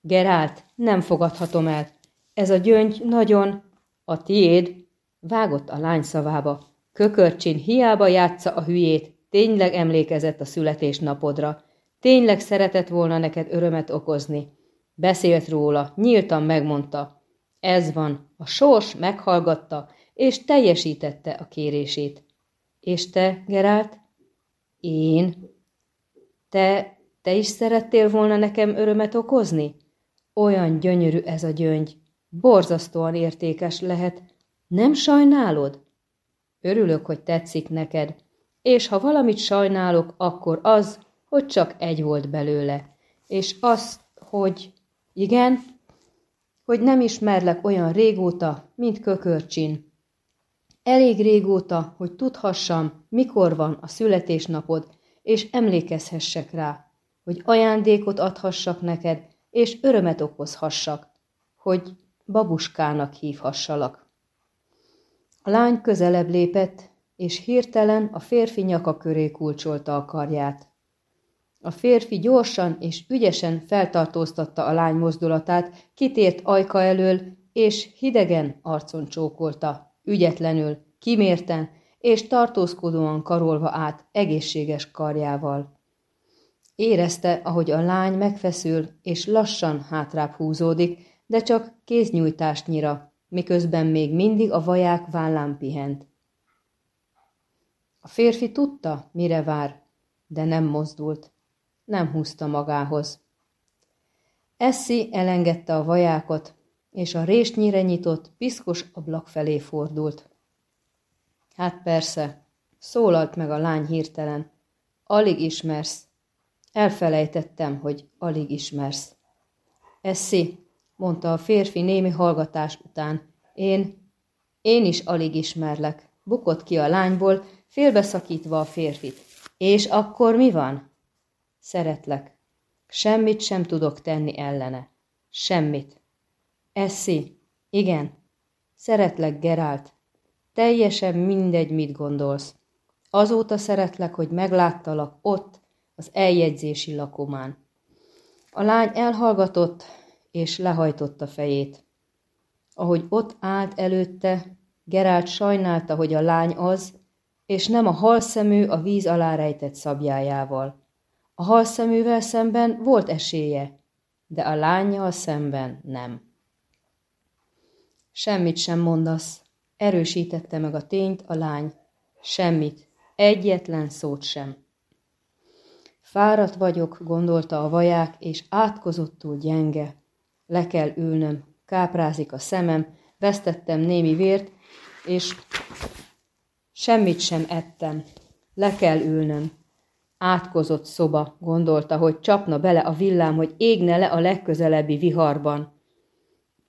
Gerált, nem fogadhatom el. Ez a gyöngy nagyon... A tiéd, vágott a lány szavába. Kökörcsin hiába játsza a hülyét, tényleg emlékezett a születésnapodra. Tényleg szeretett volna neked örömet okozni. Beszélt róla, nyíltan megmondta. Ez van, a sors meghallgatta, és teljesítette a kérését. És te, Gerált? Én? Te te is szerettél volna nekem örömet okozni? Olyan gyönyörű ez a gyöngy. Borzasztóan értékes lehet. Nem sajnálod? Örülök, hogy tetszik neked. És ha valamit sajnálok, akkor az, hogy csak egy volt belőle. És az, hogy... Igen? Hogy nem ismerlek olyan régóta, mint kökörcsin. Elég régóta, hogy tudhassam, mikor van a születésnapod, és emlékezhessek rá hogy ajándékot adhassak neked, és örömet okozhassak, hogy babuskának hívhassalak. A lány közelebb lépett, és hirtelen a férfi nyaka köré kulcsolta a karját. A férfi gyorsan és ügyesen feltartóztatta a lány mozdulatát, kitért ajka elől, és hidegen arcon csókolta, ügyetlenül, kimérten és tartózkodóan karolva át egészséges karjával. Érezte, ahogy a lány megfeszül, és lassan hátrább húzódik, de csak kéznyújtást nyira, miközben még mindig a vaják vállán pihent. A férfi tudta, mire vár, de nem mozdult. Nem húzta magához. Eszi elengedte a vajákot, és a résnyire nyitott, piszkos ablak felé fordult. Hát persze, szólalt meg a lány hirtelen. Alig ismersz, Elfelejtettem, hogy alig ismersz. Eszi, mondta a férfi némi hallgatás után. Én, én is alig ismerlek. Bukott ki a lányból, félbeszakítva a férfit. És akkor mi van? Szeretlek. Semmit sem tudok tenni ellene. Semmit. Eszi. Igen. Szeretlek, Gerált. Teljesen mindegy, mit gondolsz. Azóta szeretlek, hogy megláttalak ott, az eljegyzési lakomán. A lány elhallgatott, és lehajtotta fejét. Ahogy ott állt előtte, Gerált sajnálta, hogy a lány az, és nem a halszemű a víz alá rejtett szabjájával. A halszeművel szemben volt esélye, de a lányjal szemben nem. Semmit sem mondasz, erősítette meg a tényt a lány. Semmit, egyetlen szót sem. Fáradt vagyok, gondolta a vaják, és átkozottul gyenge. Le kell ülnöm, káprázik a szemem, vesztettem némi vért, és semmit sem ettem. Le kell ülnöm. Átkozott szoba, gondolta, hogy csapna bele a villám, hogy égne le a legközelebbi viharban.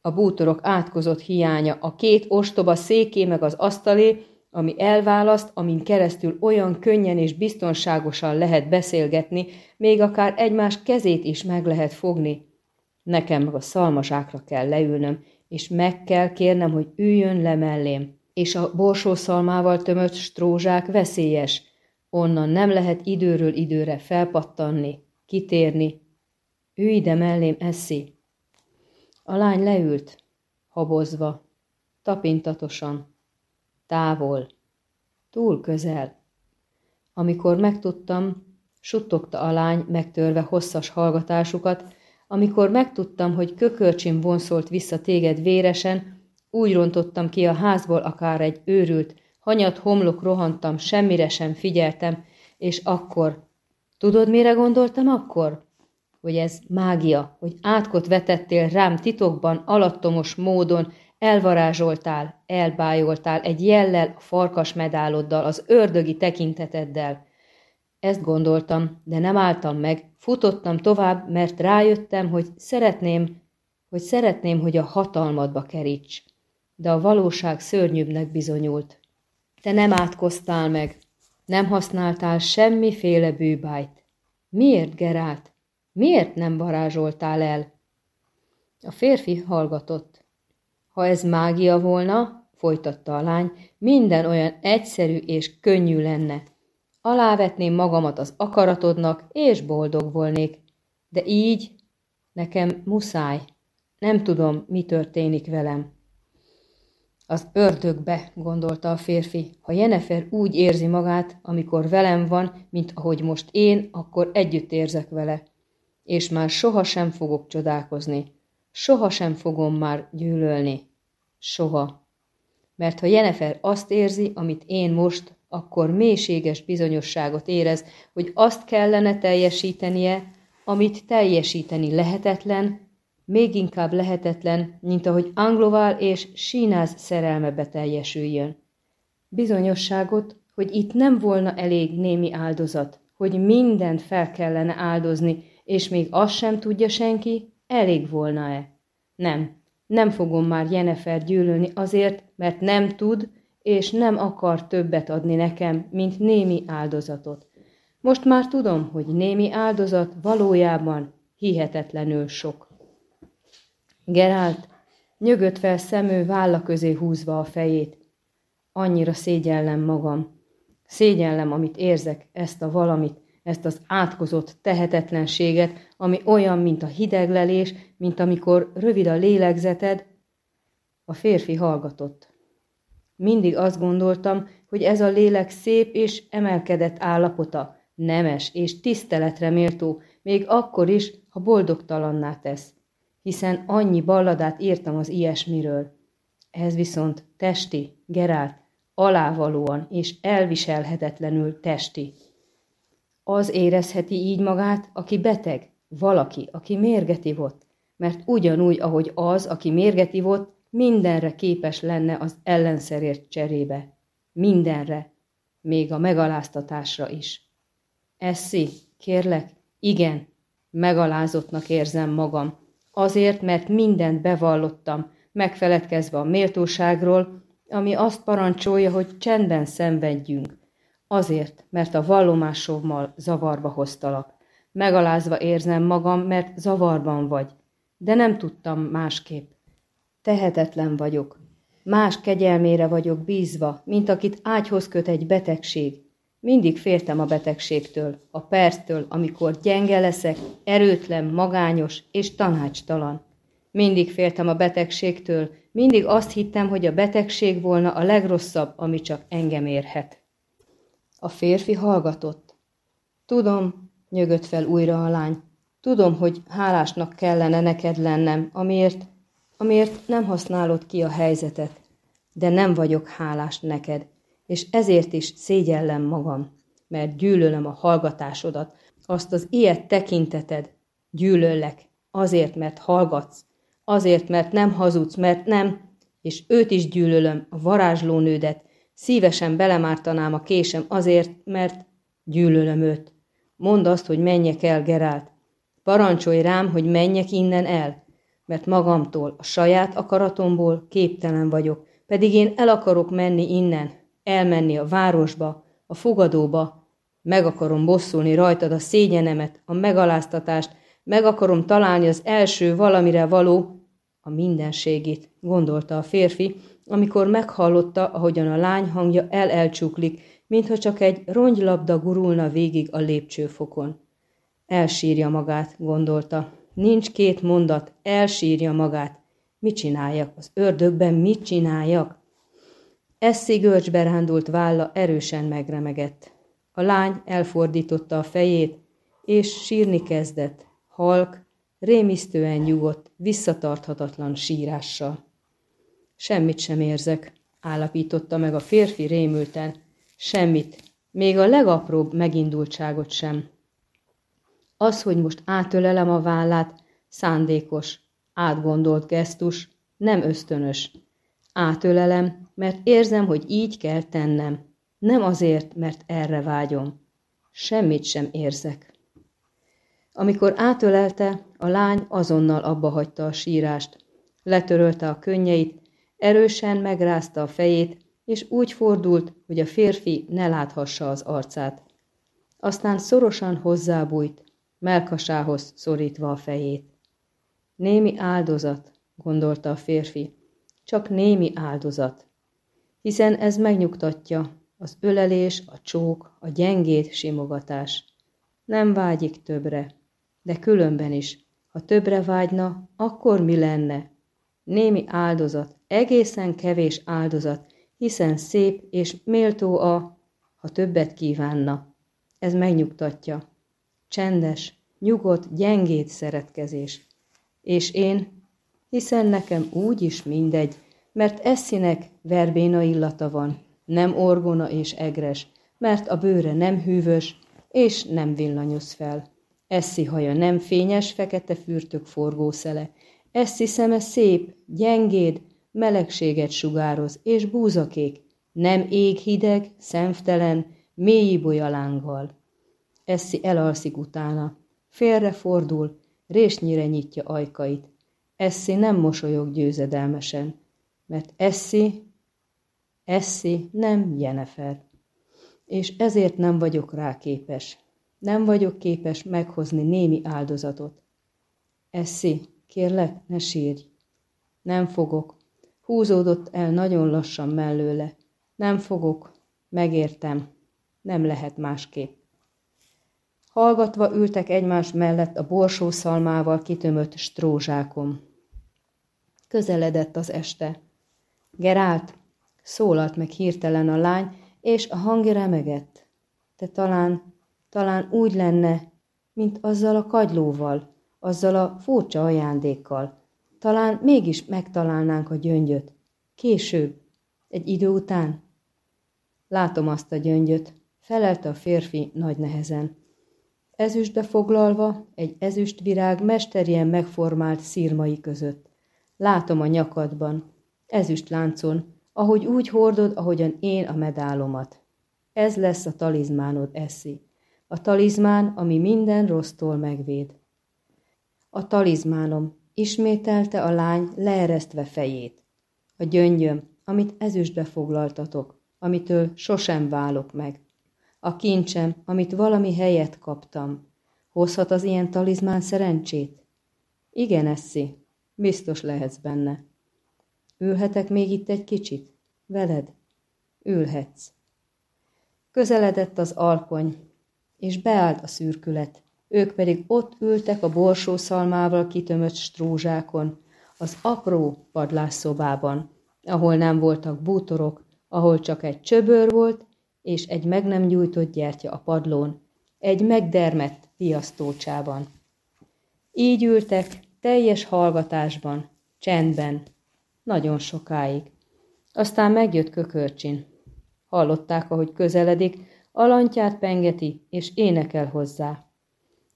A bútorok átkozott hiánya, a két ostoba széké meg az asztalé, ami elválaszt, amin keresztül olyan könnyen és biztonságosan lehet beszélgetni, még akár egymás kezét is meg lehet fogni. Nekem meg a szalmasákra kell leülnöm, és meg kell kérnem, hogy üljön le mellém. És a borsószalmával tömött strózsák veszélyes. Onnan nem lehet időről időre felpattanni, kitérni. Ülj ide mellém, eszi. A lány leült, habozva, tapintatosan, távol, túl közel. Amikor megtudtam, suttogta a lány, megtörve hosszas hallgatásukat, amikor megtudtam, hogy kökörcsim vonszolt vissza téged véresen, úgy rontottam ki a házból akár egy őrült, hanyat homlok rohantam, semmire sem figyeltem, és akkor, tudod, mire gondoltam akkor? Hogy ez mágia, hogy átkot vetettél rám titokban, alattomos módon, elvarázsoltál, elbájoltál egy jellel, a farkas medáloddal, az ördögi tekinteteddel. Ezt gondoltam, de nem álltam meg, futottam tovább, mert rájöttem, hogy szeretném, hogy szeretném, hogy a hatalmadba keríts. De a valóság szörnyűbbnek bizonyult. Te nem átkoztál meg, nem használtál semmiféle bűbájt. Miért, Gerált? Miért nem varázsoltál el? A férfi hallgatott. Ha ez mágia volna, folytatta a lány, minden olyan egyszerű és könnyű lenne. Alávetném magamat az akaratodnak, és boldog volnék. De így nekem muszáj. Nem tudom, mi történik velem. Az ördögbe, gondolta a férfi. Ha Jenefer úgy érzi magát, amikor velem van, mint ahogy most én, akkor együtt érzek vele. És már soha sem fogok csodálkozni. Soha sem fogom már gyűlölni. Soha. Mert ha Jenefer azt érzi, amit én most, akkor mélységes bizonyosságot érez, hogy azt kellene teljesítenie, amit teljesíteni lehetetlen, még inkább lehetetlen, mint ahogy Anglovál és Sínáz szerelme beteljesüljön. Bizonyosságot, hogy itt nem volna elég némi áldozat, hogy mindent fel kellene áldozni, és még azt sem tudja senki, elég volna-e. Nem, nem fogom már Jenefer gyűlölni azért, mert nem tud és nem akar többet adni nekem, mint némi áldozatot. Most már tudom, hogy némi áldozat valójában hihetetlenül sok. Gerált nyögött fel szemő válla közé húzva a fejét. Annyira szégyellem magam. Szégyellem, amit érzek, ezt a valamit, ezt az átkozott tehetetlenséget, ami olyan, mint a hideglelés, mint amikor rövid a lélegzeted. A férfi hallgatott. Mindig azt gondoltam, hogy ez a lélek szép és emelkedett állapota, nemes és tiszteletre méltó, még akkor is, ha boldogtalanná tesz, hiszen annyi balladát írtam az ilyesmiről. Ez viszont testi, Gerált, alávalóan és elviselhetetlenül testi. Az érezheti így magát, aki beteg, valaki, aki mérget ivott, mert ugyanúgy, ahogy az, aki mérget ivott, mindenre képes lenne az ellenszerért cserébe. Mindenre, még a megaláztatásra is. Eszi, kérlek, igen, megalázottnak érzem magam, azért, mert mindent bevallottam, megfeledkezve a méltóságról, ami azt parancsolja, hogy csendben szenvedjünk. Azért, mert a vallomásommal zavarba hoztalak. Megalázva érzem magam, mert zavarban vagy. De nem tudtam másképp. Tehetetlen vagyok. Más kegyelmére vagyok bízva, mint akit ágyhoz köt egy betegség. Mindig féltem a betegségtől, a perctől, amikor gyenge leszek, erőtlen, magányos és tanácstalan. Mindig féltem a betegségtől, mindig azt hittem, hogy a betegség volna a legrosszabb, ami csak engem érhet. A férfi hallgatott. Tudom, nyögött fel újra a lány. Tudom, hogy hálásnak kellene neked lennem, amiért, amiért nem használod ki a helyzetet. De nem vagyok hálás neked, és ezért is szégyellem magam, mert gyűlölöm a hallgatásodat, azt az ilyet tekinteted. Gyűlöllek, azért, mert hallgatsz, azért, mert nem hazudsz, mert nem, és őt is gyűlölöm, a varázslónődet, szívesen belemártanám a késem azért, mert gyűlölöm őt. Mondd azt, hogy menjek el, Gerált. Parancsolj rám, hogy menjek innen el, mert magamtól, a saját akaratomból képtelen vagyok, pedig én el akarok menni innen, elmenni a városba, a fogadóba, meg akarom bosszulni rajtad a szégyenemet, a megaláztatást, meg akarom találni az első valamire való, a mindenségét, gondolta a férfi, amikor meghallotta, ahogyan a lány hangja el-elcsuklik, mintha csak egy rongylabda gurulna végig a lépcsőfokon. Elsírja magát, gondolta. Nincs két mondat, elsírja magát. Mit csináljak? Az ördögben mit csináljak? Esszi görcsbe rándult válla erősen megremegett. A lány elfordította a fejét, és sírni kezdett, halk, rémisztően nyugodt, visszatarthatatlan sírással. Semmit sem érzek, állapította meg a férfi rémülten. Semmit, még a legapróbb megindultságot sem. Az, hogy most átölelem a vállát, szándékos, átgondolt gesztus, nem ösztönös. Átölelem, mert érzem, hogy így kell tennem. Nem azért, mert erre vágyom. Semmit sem érzek. Amikor átölelte, a lány azonnal abba hagyta a sírást. Letörölte a könnyeit, erősen megrázta a fejét, és úgy fordult, hogy a férfi ne láthassa az arcát. Aztán szorosan hozzábújt, melkasához szorítva a fejét. Némi áldozat, gondolta a férfi, csak némi áldozat, hiszen ez megnyugtatja, az ölelés, a csók, a gyengét simogatás. Nem vágyik többre, de különben is, ha többre vágyna, akkor mi lenne? Némi áldozat, egészen kevés áldozat, hiszen szép és méltó a, ha többet kívánna. Ez megnyugtatja. Csendes, nyugodt, gyengét szeretkezés. És én, hiszen nekem úgy is mindegy, mert eszínek verbéna illata van, nem orgona és egres, mert a bőre nem hűvös, és nem villanyoz fel. Eszi haja nem fényes, fekete fürtök forgószele. Eszi szeme szép, gyengéd, melegséget sugároz, és búzakék, nem ég hideg, szemtelen, mély bolyalánggal. Eszi elalszik utána, félre fordul, résnyire nyitja ajkait. Eszi nem mosolyog győzedelmesen, mert Eszi, Eszi nem Jenefer, és ezért nem vagyok rá képes. Nem vagyok képes meghozni némi áldozatot. Eszi, kérlek, ne sírj. Nem fogok. Húzódott el nagyon lassan mellőle. Nem fogok. Megértem. Nem lehet másképp. Hallgatva ültek egymás mellett a borsószalmával kitömött strózsákom. Közeledett az este. Gerált, szólalt meg hirtelen a lány, és a hangja remegett. Te talán, talán úgy lenne, mint azzal a kagylóval, azzal a furcsa ajándékkal. Talán mégis megtalálnánk a gyöngyöt. Később, egy idő után. Látom azt a gyöngyöt, felelte a férfi nagy nehezen. Ezüstbe foglalva egy ezüstvirág mesterien megformált szírmai között. Látom a nyakadban, ezüst láncon, ahogy úgy hordod, ahogyan én a medálomat. Ez lesz a talizmánod, Eszi. A talizmán, ami minden rossztól megvéd. A talizmánom, ismételte a lány leeresztve fejét. A gyöngyöm, amit ezüstbe foglaltatok, amitől sosem válok meg. A kincsem, amit valami helyet kaptam. Hozhat az ilyen talizmán szerencsét? Igen, Eszi, biztos lehetsz benne. Ülhetek még itt egy kicsit? Veled? Ülhetsz. Közeledett az alkony, és beállt a szürkület. Ők pedig ott ültek a borsószalmával kitömött strózsákon, az apró padlásszobában, ahol nem voltak bútorok, ahol csak egy csöbör volt, és egy meg nem gyújtott gyertya a padlón, egy megdermett piasztócsában. Így ültek, teljes hallgatásban, csendben, nagyon sokáig. Aztán megjött kökörcsin. Hallották, ahogy közeledik, alantját pengeti, és énekel hozzá.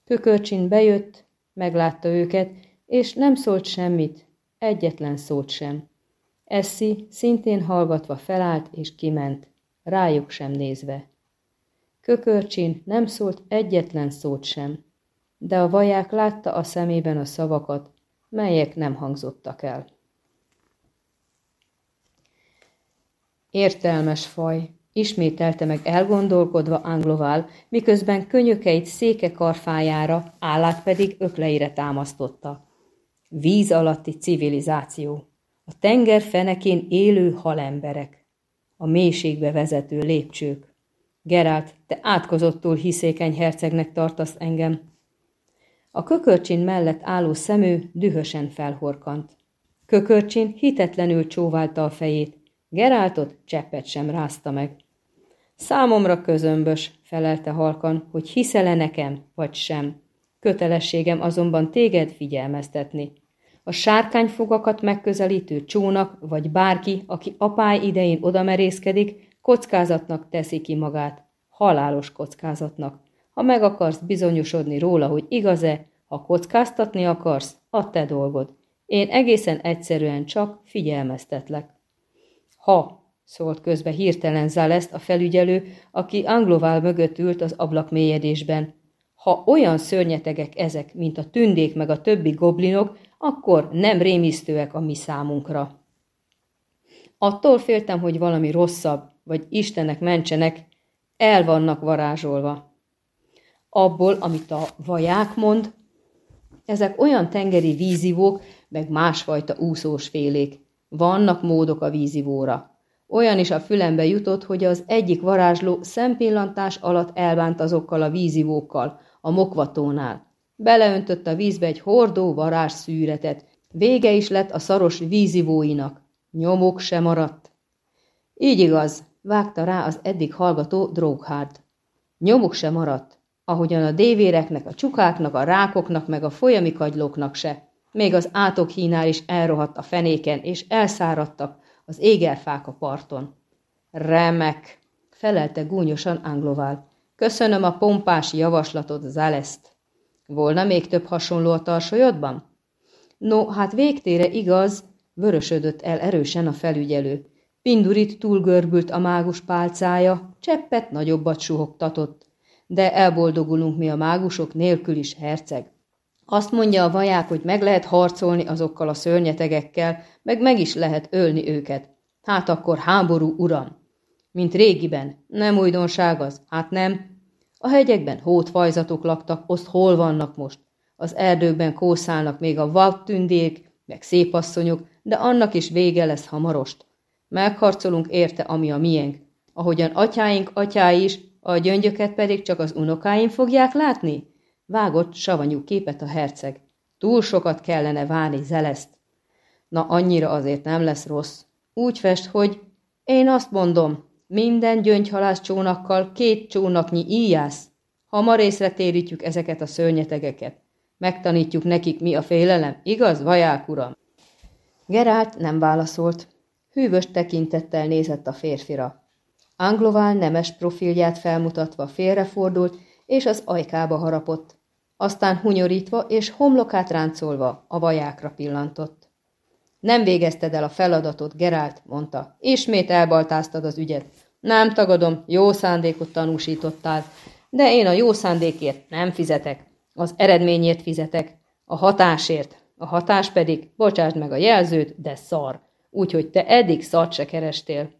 Kökörcsin bejött, meglátta őket, és nem szólt semmit, egyetlen szót sem. Eszi szintén hallgatva felállt és kiment, rájuk sem nézve. Kökörcsin nem szólt egyetlen szót sem, de a vaják látta a szemében a szavakat, melyek nem hangzottak el. Értelmes faj, ismételte meg elgondolkodva Anglovál, miközben könyökeit széke karfájára, állát pedig ökleire támasztotta. Víz alatti civilizáció. A tenger fenekén élő halemberek. A mélységbe vezető lépcsők. Gerált, te átkozottul hiszékeny hercegnek tartasz engem. A kökörcsin mellett álló szemű dühösen felhorkant. Kökörcsin hitetlenül csóválta a fejét. Geráltot cseppet sem rázta meg. Számomra közömbös, felelte halkan, hogy hiszel-e nekem, vagy sem. Kötelességem azonban téged figyelmeztetni. A sárkányfogakat megközelítő csónak, vagy bárki, aki apály idején odamerészkedik, kockázatnak teszi ki magát. Halálos kockázatnak. Ha meg akarsz bizonyosodni róla, hogy igaz-e, ha kockáztatni akarsz, a te dolgod. Én egészen egyszerűen csak figyelmeztetlek. Ha, szólt közbe hirtelen Zaleszt a felügyelő, aki Anglovál mögött ült az ablak mélyedésben. Ha olyan szörnyetegek ezek, mint a tündék meg a többi goblinok, akkor nem rémisztőek a mi számunkra. Attól féltem, hogy valami rosszabb, vagy Istenek mentsenek, el vannak varázsolva. Abból, amit a vaják mond, ezek olyan tengeri vízivók, meg másfajta úszós félék. Vannak módok a vízivóra. Olyan is a fülembe jutott, hogy az egyik varázsló szempillantás alatt elbánt azokkal a vízivókkal, a mokvatónál. Beleöntött a vízbe egy hordó varázs szűretet. Vége is lett a szaros vízivóinak. Nyomok se maradt. Így igaz, vágta rá az eddig hallgató Droghard. Nyomuk se maradt, ahogyan a dévéreknek, a csukáknak, a rákoknak, meg a folyami kagylóknak se. Még az átokhínál is elrohadt a fenéken, és elszáradtak az égerfák a parton. Remek, felelte gúnyosan Anglovál. Köszönöm a pompás javaslatot, Zaleszt. Volna még több hasonló a tarsolyodban? No, hát végtére igaz, vörösödött el erősen a felügyelő. Pindurit túlgörbült a mágus pálcája, cseppet nagyobbat suhogtatott. De elboldogulunk mi a mágusok nélkül is, herceg. Azt mondja a vaják, hogy meg lehet harcolni azokkal a szörnyetegekkel, meg meg is lehet ölni őket. Hát akkor háború, uram! Mint régiben, nem újdonság az, hát nem. A hegyekben hótfajzatok laktak, azt hol vannak most? Az erdőkben kószálnak még a vattündék, meg szépasszonyok, de annak is vége lesz hamarost. Megharcolunk érte, ami a miénk. Ahogyan atyáink atyái is, a gyöngyöket pedig csak az unokáim fogják látni? Vágott savanyú képet a herceg. Túl sokat kellene várni Zeleszt. Na, annyira azért nem lesz rossz. Úgy fest, hogy én azt mondom, minden gyöngyhalász csónakkal két csónaknyi íjász. Hamarészre térítjük ezeket a szörnyetegeket. Megtanítjuk nekik, mi a félelem, igaz, vaják uram? Gerált nem válaszolt. Hűvös tekintettel nézett a férfira. Anglovál nemes profilját felmutatva félrefordult, és az ajkába harapott. Aztán hunyorítva és homlokát ráncolva a vajákra pillantott. Nem végezted el a feladatot, Gerált, mondta. Ismét elbaltáztad az ügyet. Nem tagadom, jó szándékot tanúsítottál, de én a jó szándékért nem fizetek. Az eredményért fizetek. A hatásért. A hatás pedig, bocsásd meg a jelzőt, de szar. Úgyhogy te eddig szart se kerestél.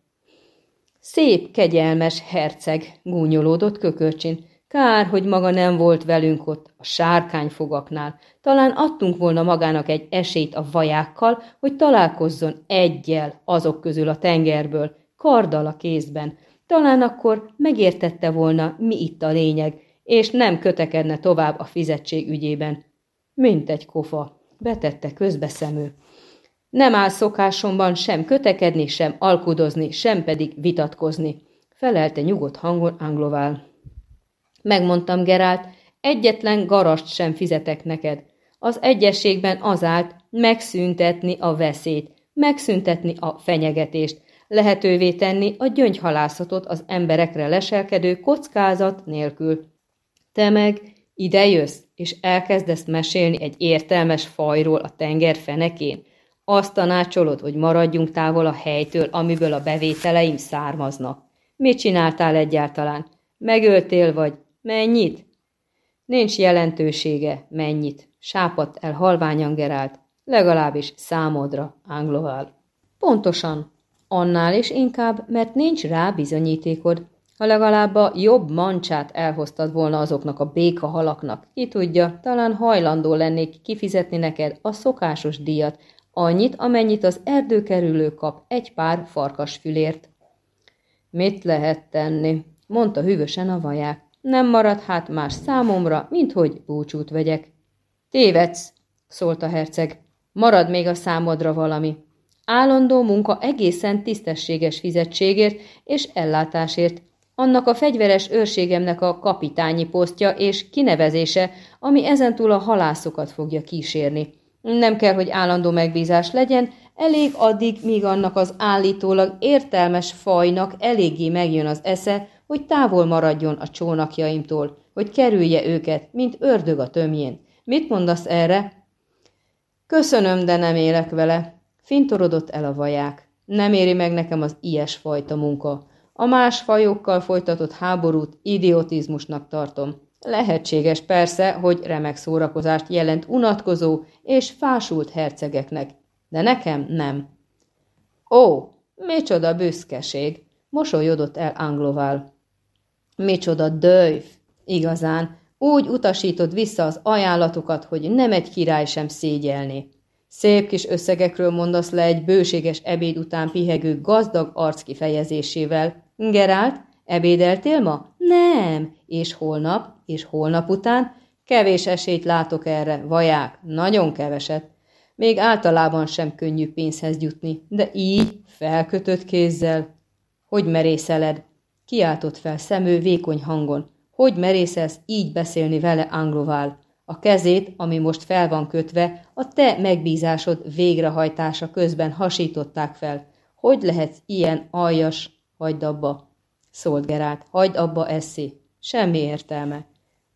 Szép, kegyelmes herceg, gúnyolódott kökörcsin. Kár, hogy maga nem volt velünk ott, a sárkányfogaknál. Talán adtunk volna magának egy esélyt a vajákkal, hogy találkozzon egyel azok közül a tengerből, karddal a kézben. Talán akkor megértette volna, mi itt a lényeg, és nem kötekedne tovább a fizetség ügyében. Mint egy kofa, betette közbeszemő. Nem áll szokásomban sem kötekedni, sem alkudozni, sem pedig vitatkozni, felelte nyugodt hangon Anglovál. Megmondtam Gerált, egyetlen garast sem fizetek neked. Az egyességben az állt megszüntetni a veszélyt, megszüntetni a fenyegetést, lehetővé tenni a gyöngyhalászatot az emberekre leselkedő kockázat nélkül. Te meg ide jössz, és elkezdesz mesélni egy értelmes fajról a tenger fenekén. Azt tanácsolod, hogy maradjunk távol a helytől, amiből a bevételeim származnak. Mit csináltál egyáltalán? Megöltél vagy? Mennyit? Nincs jelentősége, mennyit. Sápadt el halványan Gerált, legalábbis számodra, Angloval. Pontosan, annál is inkább, mert nincs rá bizonyítékod. Ha legalább a jobb mancsát elhoztad volna azoknak a béka halaknak, ki tudja, talán hajlandó lennék kifizetni neked a szokásos díjat, annyit, amennyit az erdőkerülő kap egy pár farkasfülért. Mit lehet tenni? mondta hűvösen a vaják. Nem marad hát más számomra, mint hogy búcsút vegyek. Tévedsz, szólt a herceg. Marad még a számodra valami. Állandó munka egészen tisztességes fizetségért és ellátásért, annak a fegyveres őrségemnek a kapitányi posztja és kinevezése, ami ezentúl a halászokat fogja kísérni. Nem kell, hogy állandó megbízás legyen, elég addig, míg annak az állítólag értelmes fajnak eléggé megjön az esze, hogy távol maradjon a csónakjaimtól, hogy kerülje őket, mint ördög a tömjén. Mit mondasz erre? Köszönöm, de nem élek vele. Fintorodott el a vaják. Nem éri meg nekem az ilyesfajta munka. A más fajokkal folytatott háborút idiotizmusnak tartom. Lehetséges persze, hogy remek szórakozást jelent unatkozó és fásult hercegeknek, de nekem nem. Ó, micsoda büszkeség, mosolyodott el Anglovál. Micsoda dőjf, igazán, úgy utasítod vissza az ajánlatokat, hogy nem egy király sem szégyelni. Szép kis összegekről mondasz le egy bőséges ebéd után pihegő gazdag arc kifejezésével. Gerált, ebédeltél ma? Nem. És holnap? És holnap után? Kevés esélyt látok erre, vaják, nagyon keveset. Még általában sem könnyű pénzhez jutni, de így, felkötött kézzel. Hogy merészeled? Kiáltott fel szemő vékony hangon. Hogy merészelsz így beszélni vele Anglovál? A kezét, ami most fel van kötve, a te megbízásod végrehajtása közben hasították fel. Hogy lehetsz ilyen aljas? Hagyd abba, szólt Gerált. Hagyd abba, Eszi. Semmi értelme.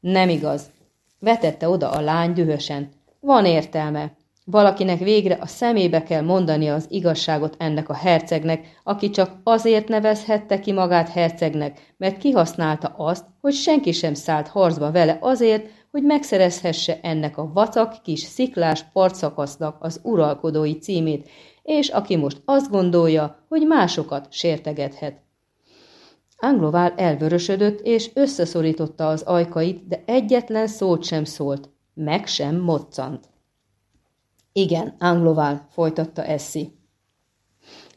Nem igaz. Vetette oda a lány dühösen. Van értelme. Valakinek végre a szemébe kell mondani az igazságot ennek a hercegnek, aki csak azért nevezhette ki magát hercegnek, mert kihasználta azt, hogy senki sem szállt harcba vele azért, hogy megszerezhesse ennek a vacak kis sziklás partszakasznak az uralkodói címét, és aki most azt gondolja, hogy másokat sértegethet. Anglovál elvörösödött, és összeszorította az ajkait, de egyetlen szót sem szólt, meg sem moccant. Igen, Anglovál, folytatta Eszi.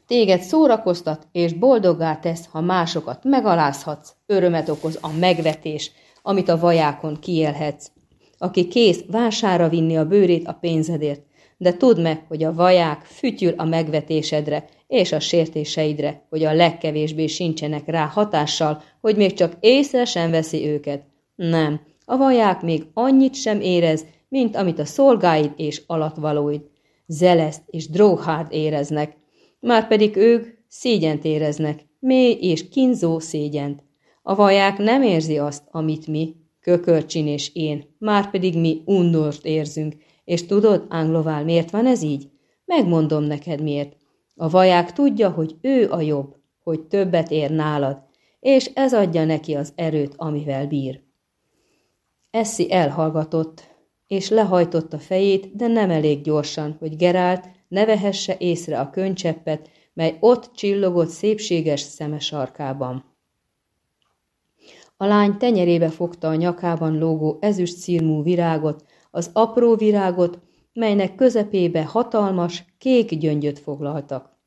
Téged szórakoztat és boldoggá tesz, ha másokat megalázhatsz, örömet okoz a megvetés, amit a vajákon kiélhetsz. Aki kész vására vinni a bőrét a pénzedért, de tudd meg, hogy a vaják fütyül a megvetésedre és a sértéseidre, hogy a legkevésbé sincsenek rá hatással, hogy még csak észre sem veszi őket. Nem, a vaják még annyit sem érez, mint amit a szolgáid és alatvalóid, Zeleszt és Dróhárd éreznek, márpedig ők szégyent éreznek, mély és kínzó szégyent. A vaják nem érzi azt, amit mi, Kökörcsin és én, márpedig mi undort érzünk, és tudod, Anglovál, miért van ez így? Megmondom neked miért. A vaják tudja, hogy ő a jobb, hogy többet ér nálad, és ez adja neki az erőt, amivel bír. Eszi elhallgatott, és lehajtotta fejét, de nem elég gyorsan, hogy Gerált ne vehesse észre a könycseppet, mely ott csillogott szépséges szeme sarkában. A lány tenyerébe fogta a nyakában lógó ezüst szírmú virágot, az apró virágot, melynek közepébe hatalmas, kék gyöngyöt foglaltak.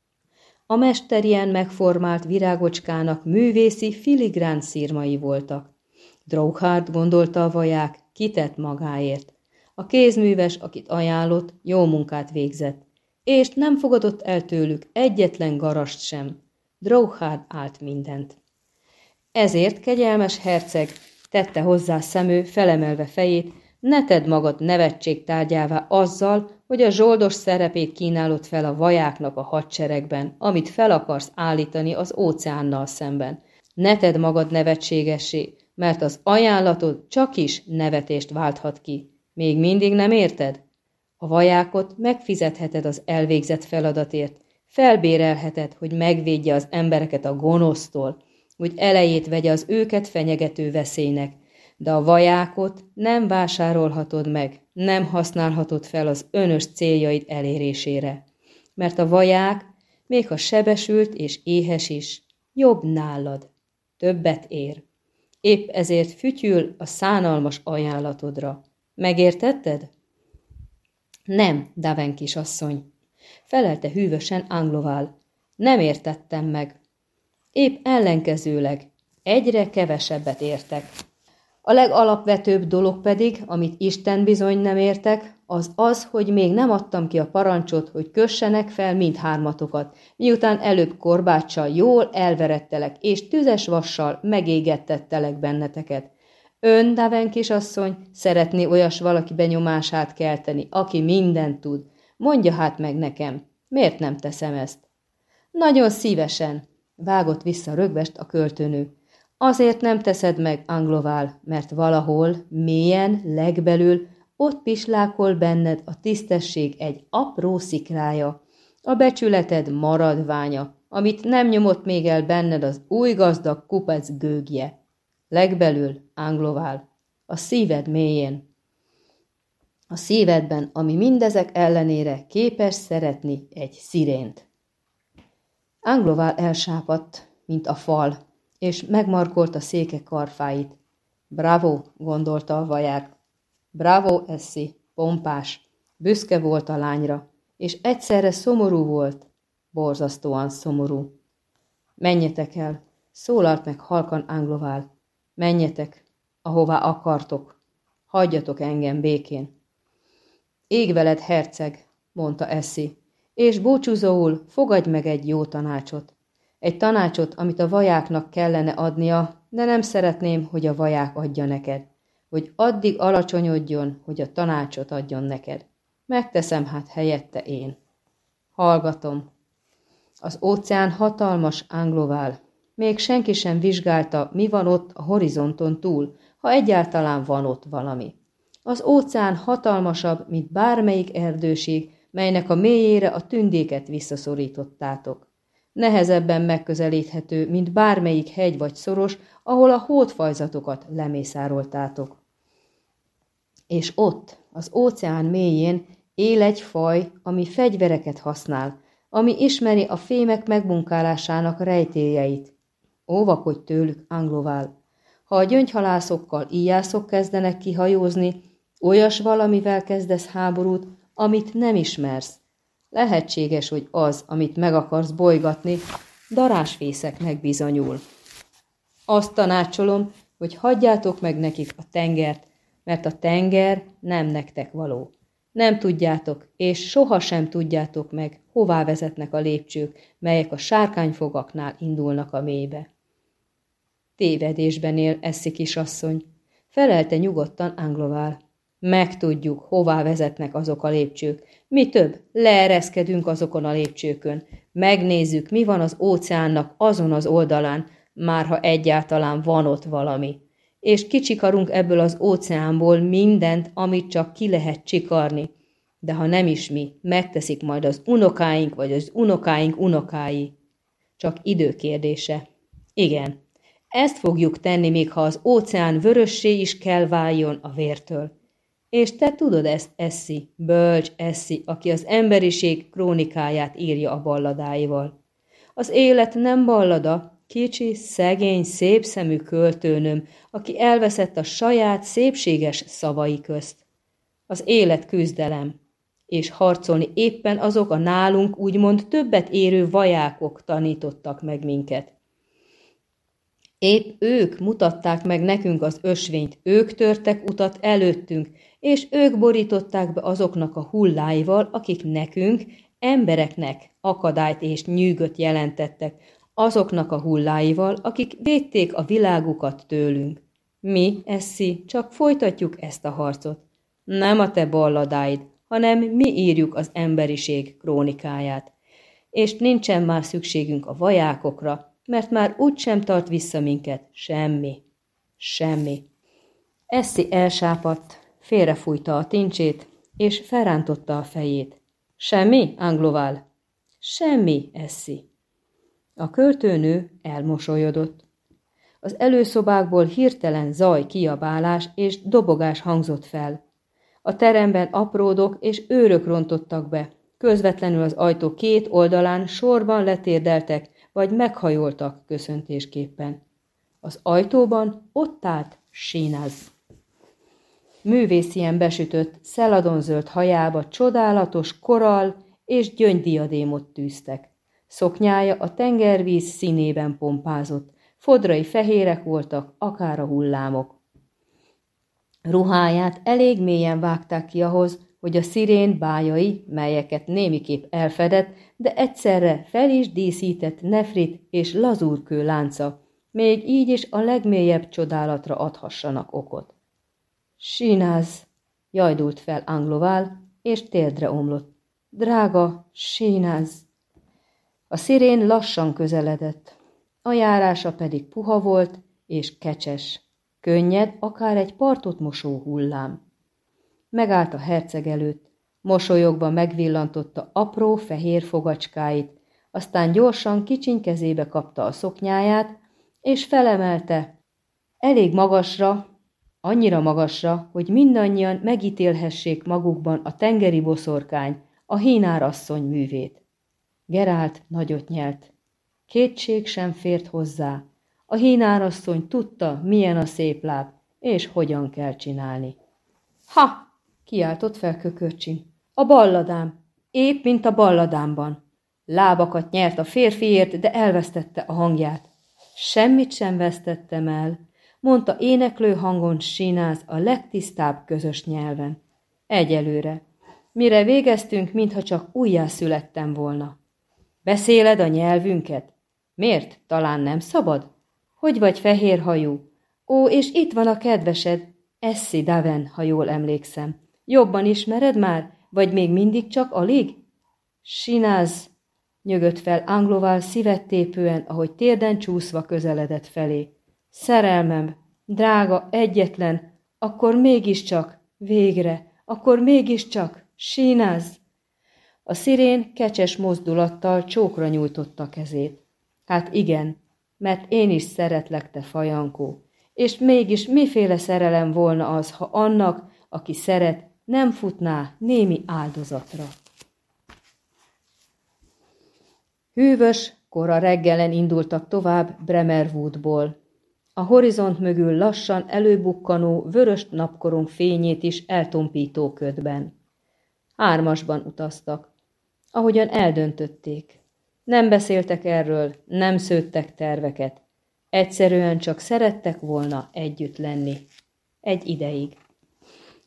A mester ilyen megformált virágocskának művészi filigrán szírmai voltak. Drouhard gondolta a vaják, kitett magáért. A kézműves, akit ajánlott, jó munkát végzett, és nem fogadott el tőlük egyetlen garast sem. Drouhard állt mindent. Ezért kegyelmes herceg tette hozzá szemő, felemelve fejét, ne tedd magad nevetség tárgyává azzal, hogy a zsoldos szerepét kínálod fel a vajáknak a hadseregben, amit fel akarsz állítani az óceánnal szemben. Ne tedd magad nevetségessé, mert az ajánlatod csak is nevetést válthat ki. Még mindig nem érted? A vajákot megfizetheted az elvégzett feladatért, felbérelheted, hogy megvédje az embereket a gonosztól, hogy elejét vegye az őket fenyegető veszélynek, de a vajákot nem vásárolhatod meg, nem használhatod fel az önös céljaid elérésére, mert a vaják, még ha sebesült és éhes is, jobb nálad, többet ér. Épp ezért fütyül a szánalmas ajánlatodra. Megértetted? Nem, Daven kisasszony, felelte hűvösen Anglovál. Nem értettem meg. Épp ellenkezőleg, egyre kevesebbet értek. A legalapvetőbb dolog pedig, amit Isten bizony nem értek, az az, hogy még nem adtam ki a parancsot, hogy kössenek fel mindhármatokat, miután előbb korbáccsal jól elverettelek, és tüzes vassal megégettettelek benneteket. Ön, Daven kisasszony, szeretné olyas valaki benyomását kelteni, aki mindent tud. Mondja hát meg nekem, miért nem teszem ezt? Nagyon szívesen, vágott vissza rögvest a költőnő. Azért nem teszed meg, Anglovál, mert valahol, mélyen, legbelül, ott pislákol benned a tisztesség egy apró szikrája, a becsületed maradványa, amit nem nyomott még el benned az új gazdag kupec gőgje. Legbelül, Anglovál, a szíved mélyén. A szívedben, ami mindezek ellenére képes szeretni egy szirént. Anglovál elsápadt, mint a fal, és megmarkolt a széke karfáit. Bravo, gondolta a vaják. Bravo, Essi, pompás. Büszke volt a lányra, és egyszerre szomorú volt, borzasztóan szomorú. Menjetek el, szólalt meg halkan Anglovál. Menjetek, ahová akartok. Hagyjatok engem békén. Ég veled, herceg, mondta Essi, és búcsúzóul fogadj meg egy jó tanácsot. Egy tanácsot, amit a vajáknak kellene adnia, de nem szeretném, hogy a vaják adja neked. Hogy addig alacsonyodjon, hogy a tanácsot adjon neked. Megteszem hát helyette én. Hallgatom. Az óceán hatalmas anglovál. Még senki sem vizsgálta, mi van ott a horizonton túl, ha egyáltalán van ott valami. Az óceán hatalmasabb, mint bármelyik erdőség, melynek a mélyére a tündéket visszaszorítottátok nehezebben megközelíthető, mint bármelyik hegy vagy szoros, ahol a hótfajzatokat lemészároltátok. És ott, az óceán mélyén él egy faj, ami fegyvereket használ, ami ismeri a fémek megmunkálásának rejtélyeit. Óvakodj tőlük, anglovál. Ha a gyöngyhalászokkal íjászok kezdenek kihajózni, olyas valamivel kezdesz háborút, amit nem ismersz, Lehetséges, hogy az, amit meg akarsz bolygatni, darásfészeknek bizonyul. Azt tanácsolom, hogy hagyjátok meg nekik a tengert, mert a tenger nem nektek való. Nem tudjátok, és sohasem tudjátok meg, hová vezetnek a lépcsők, melyek a sárkányfogaknál indulnak a mélybe. Tévedésben él Eszi kisasszony, felelte nyugodtan Anglovál. Megtudjuk, hová vezetnek azok a lépcsők. Mi több, leereszkedünk azokon a lépcsőkön. Megnézzük, mi van az óceánnak azon az oldalán, már ha egyáltalán van ott valami. És kicsikarunk ebből az óceánból mindent, amit csak ki lehet csikarni. De ha nem is mi, megteszik majd az unokáink vagy az unokáink unokái. Csak idő kérdése. Igen, ezt fogjuk tenni, még ha az óceán vörössé is kell váljon a vértől. És te tudod ezt, Eszi, bölcs Eszi, aki az emberiség krónikáját írja a balladáival. Az élet nem ballada, kicsi, szegény, szép szemű költőnöm, aki elveszett a saját szépséges szavai közt. Az élet küzdelem, és harcolni éppen azok a nálunk úgymond többet érő vajákok tanítottak meg minket. Épp ők mutatták meg nekünk az ösvényt, ők törtek utat előttünk, és ők borították be azoknak a hulláival, akik nekünk, embereknek akadályt és nyűgöt jelentettek, azoknak a hulláival, akik védték a világukat tőlünk. Mi, Eszi, csak folytatjuk ezt a harcot. Nem a te balladáid, hanem mi írjuk az emberiség krónikáját. És nincsen már szükségünk a vajákokra, mert már úgy sem tart vissza minket semmi. Semmi. Eszi elsápadt, félrefújta a tincsét, és felrántotta a fejét. Semmi, Anglovál? Semmi, Eszi. A költőnő elmosolyodott. Az előszobákból hirtelen zaj, kiabálás és dobogás hangzott fel. A teremben apródok és őrök rontottak be. Közvetlenül az ajtó két oldalán sorban letérdeltek, vagy meghajoltak köszöntésképpen. Az ajtóban ott állt Sínaz. Művészien besütött, szeladonzöld hajába csodálatos koral és gyöngydiadémot tűztek. Szoknyája a tengervíz színében pompázott, fodrai fehérek voltak, akár a hullámok. Ruháját elég mélyen vágták ki ahhoz, hogy a szirén bájai, melyeket némiképp elfedett, de egyszerre fel is díszített nefrit és lazúrkő lánca, még így is a legmélyebb csodálatra adhassanak okot. Sínáz, jajdult fel Anglovál, és térdre omlott. Drága, sínáz! A szirén lassan közeledett, a járása pedig puha volt és kecses, könnyed, akár egy partot mosó hullám. Megállt a herceg előtt, mosolyogva megvillantotta apró fehér fogacskáit, aztán gyorsan kicsiny kezébe kapta a szoknyáját, és felemelte, elég magasra, annyira magasra, hogy mindannyian megítélhessék magukban a tengeri boszorkány, a hínárasszony művét. Gerált nagyot nyelt. Kétség sem fért hozzá. A hínárasszony tudta, milyen a szép láb, és hogyan kell csinálni. Ha! kiáltott fel kökörcsin. A balladám! Épp, mint a balladámban. Lábakat nyert a férfiért, de elvesztette a hangját. Semmit sem vesztettem el, mondta éneklő hangon sínáz a legtisztább közös nyelven. Egyelőre. Mire végeztünk, mintha csak újjászülettem volna. Beszéled a nyelvünket? Miért? Talán nem szabad? Hogy vagy fehérhajú? Ó, és itt van a kedvesed, Essi Daven, ha jól emlékszem. Jobban ismered már, vagy még mindig csak alig? Sináz, nyögött fel Angloval szívettépően, ahogy térden csúszva közeledett felé. Szerelmem, drága, egyetlen, akkor mégiscsak, végre, akkor mégiscsak, sínáz! A szirén kecses mozdulattal csókra nyújtotta kezét. Hát igen, mert én is szeretlek, te fajankó. És mégis miféle szerelem volna az, ha annak, aki szeret, nem futná némi áldozatra. Hűvös, kora reggelen indultak tovább Bremerwoodból. A horizont mögül lassan előbukkanó vörös napkorong fényét is eltompító ködben. Hármasban utaztak, ahogyan eldöntötték. Nem beszéltek erről, nem szőttek terveket. Egyszerűen csak szerettek volna együtt lenni. Egy ideig.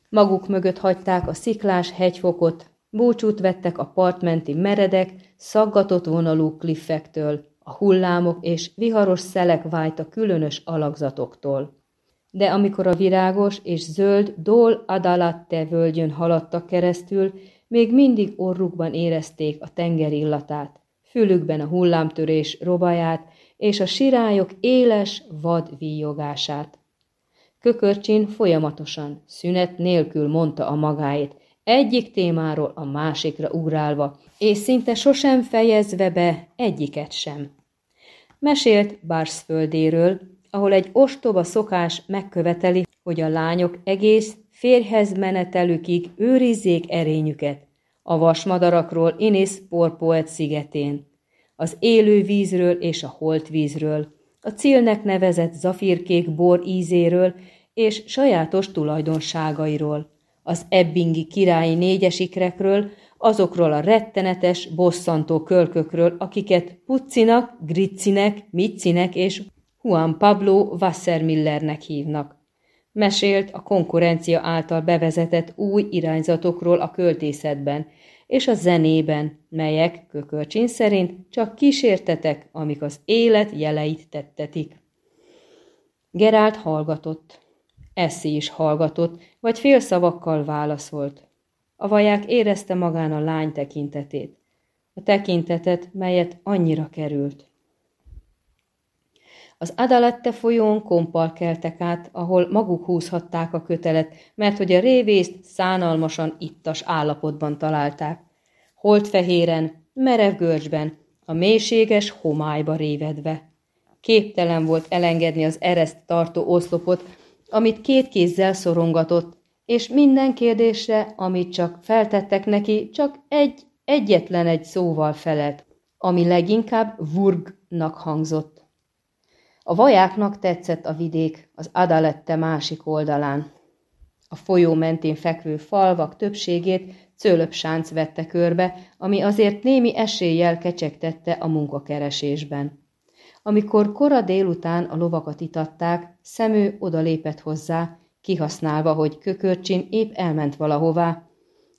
Maguk mögött hagyták a sziklás hegyfokot, búcsút vettek a partmenti meredek, szaggatott vonalú kliffektől, a hullámok és viharos szelek vájt a különös alakzatoktól. De amikor a virágos és zöld Dol Adalatte völgyön haladtak keresztül, még mindig orrukban érezték a tenger illatát, fülükben a hullámtörés robaját és a sirályok éles, vad víjogását. Kökörcsin folyamatosan, szünet nélkül mondta a magáét, egyik témáról a másikra ugrálva, és szinte sosem fejezve be egyiket sem. Mesélt Barsföldéről, ahol egy ostoba szokás megköveteli, hogy a lányok egész férjhez menetelükig őrizzék erényüket, a vasmadarakról Inis Porpoet szigetén. az élő vízről és a holt vízről, a cilnek nevezett zafírkék bor ízéről és sajátos tulajdonságairól, az ebbingi királyi négyesikrekről, azokról a rettenetes, bosszantó kölkökről, akiket Puccinak, Gricinek, Micinek és Juan Pablo Wassermillernek hívnak. Mesélt a konkurencia által bevezetett új irányzatokról a költészetben, és a zenében, melyek kökölcsin szerint csak kísértetek, amik az élet jeleit tettetik. Gerált hallgatott. Eszi is hallgatott, vagy félszavakkal válaszolt. A vaják érezte magán a lány tekintetét. A tekintetet, melyet annyira került. Az Adalette folyón kompal keltek át, ahol maguk húzhatták a kötelet, mert hogy a révészt szánalmasan ittas állapotban találták. Holtfehéren, merev görcsben, a mélységes homályba révedve. Képtelen volt elengedni az ereszt tartó oszlopot, amit két kézzel szorongatott, és minden kérdésre, amit csak feltettek neki, csak egy, egyetlen egy szóval felelt, ami leginkább vurgnak hangzott. A vajáknak tetszett a vidék az Adalette másik oldalán. A folyó mentén fekvő falvak többségét cőlöpsánc vette körbe, ami azért némi eséllyel kecsegtette a munkakeresésben. Amikor kora délután a lovakat itatták, szemő odalépett hozzá, kihasználva, hogy kökörcsin épp elment valahová.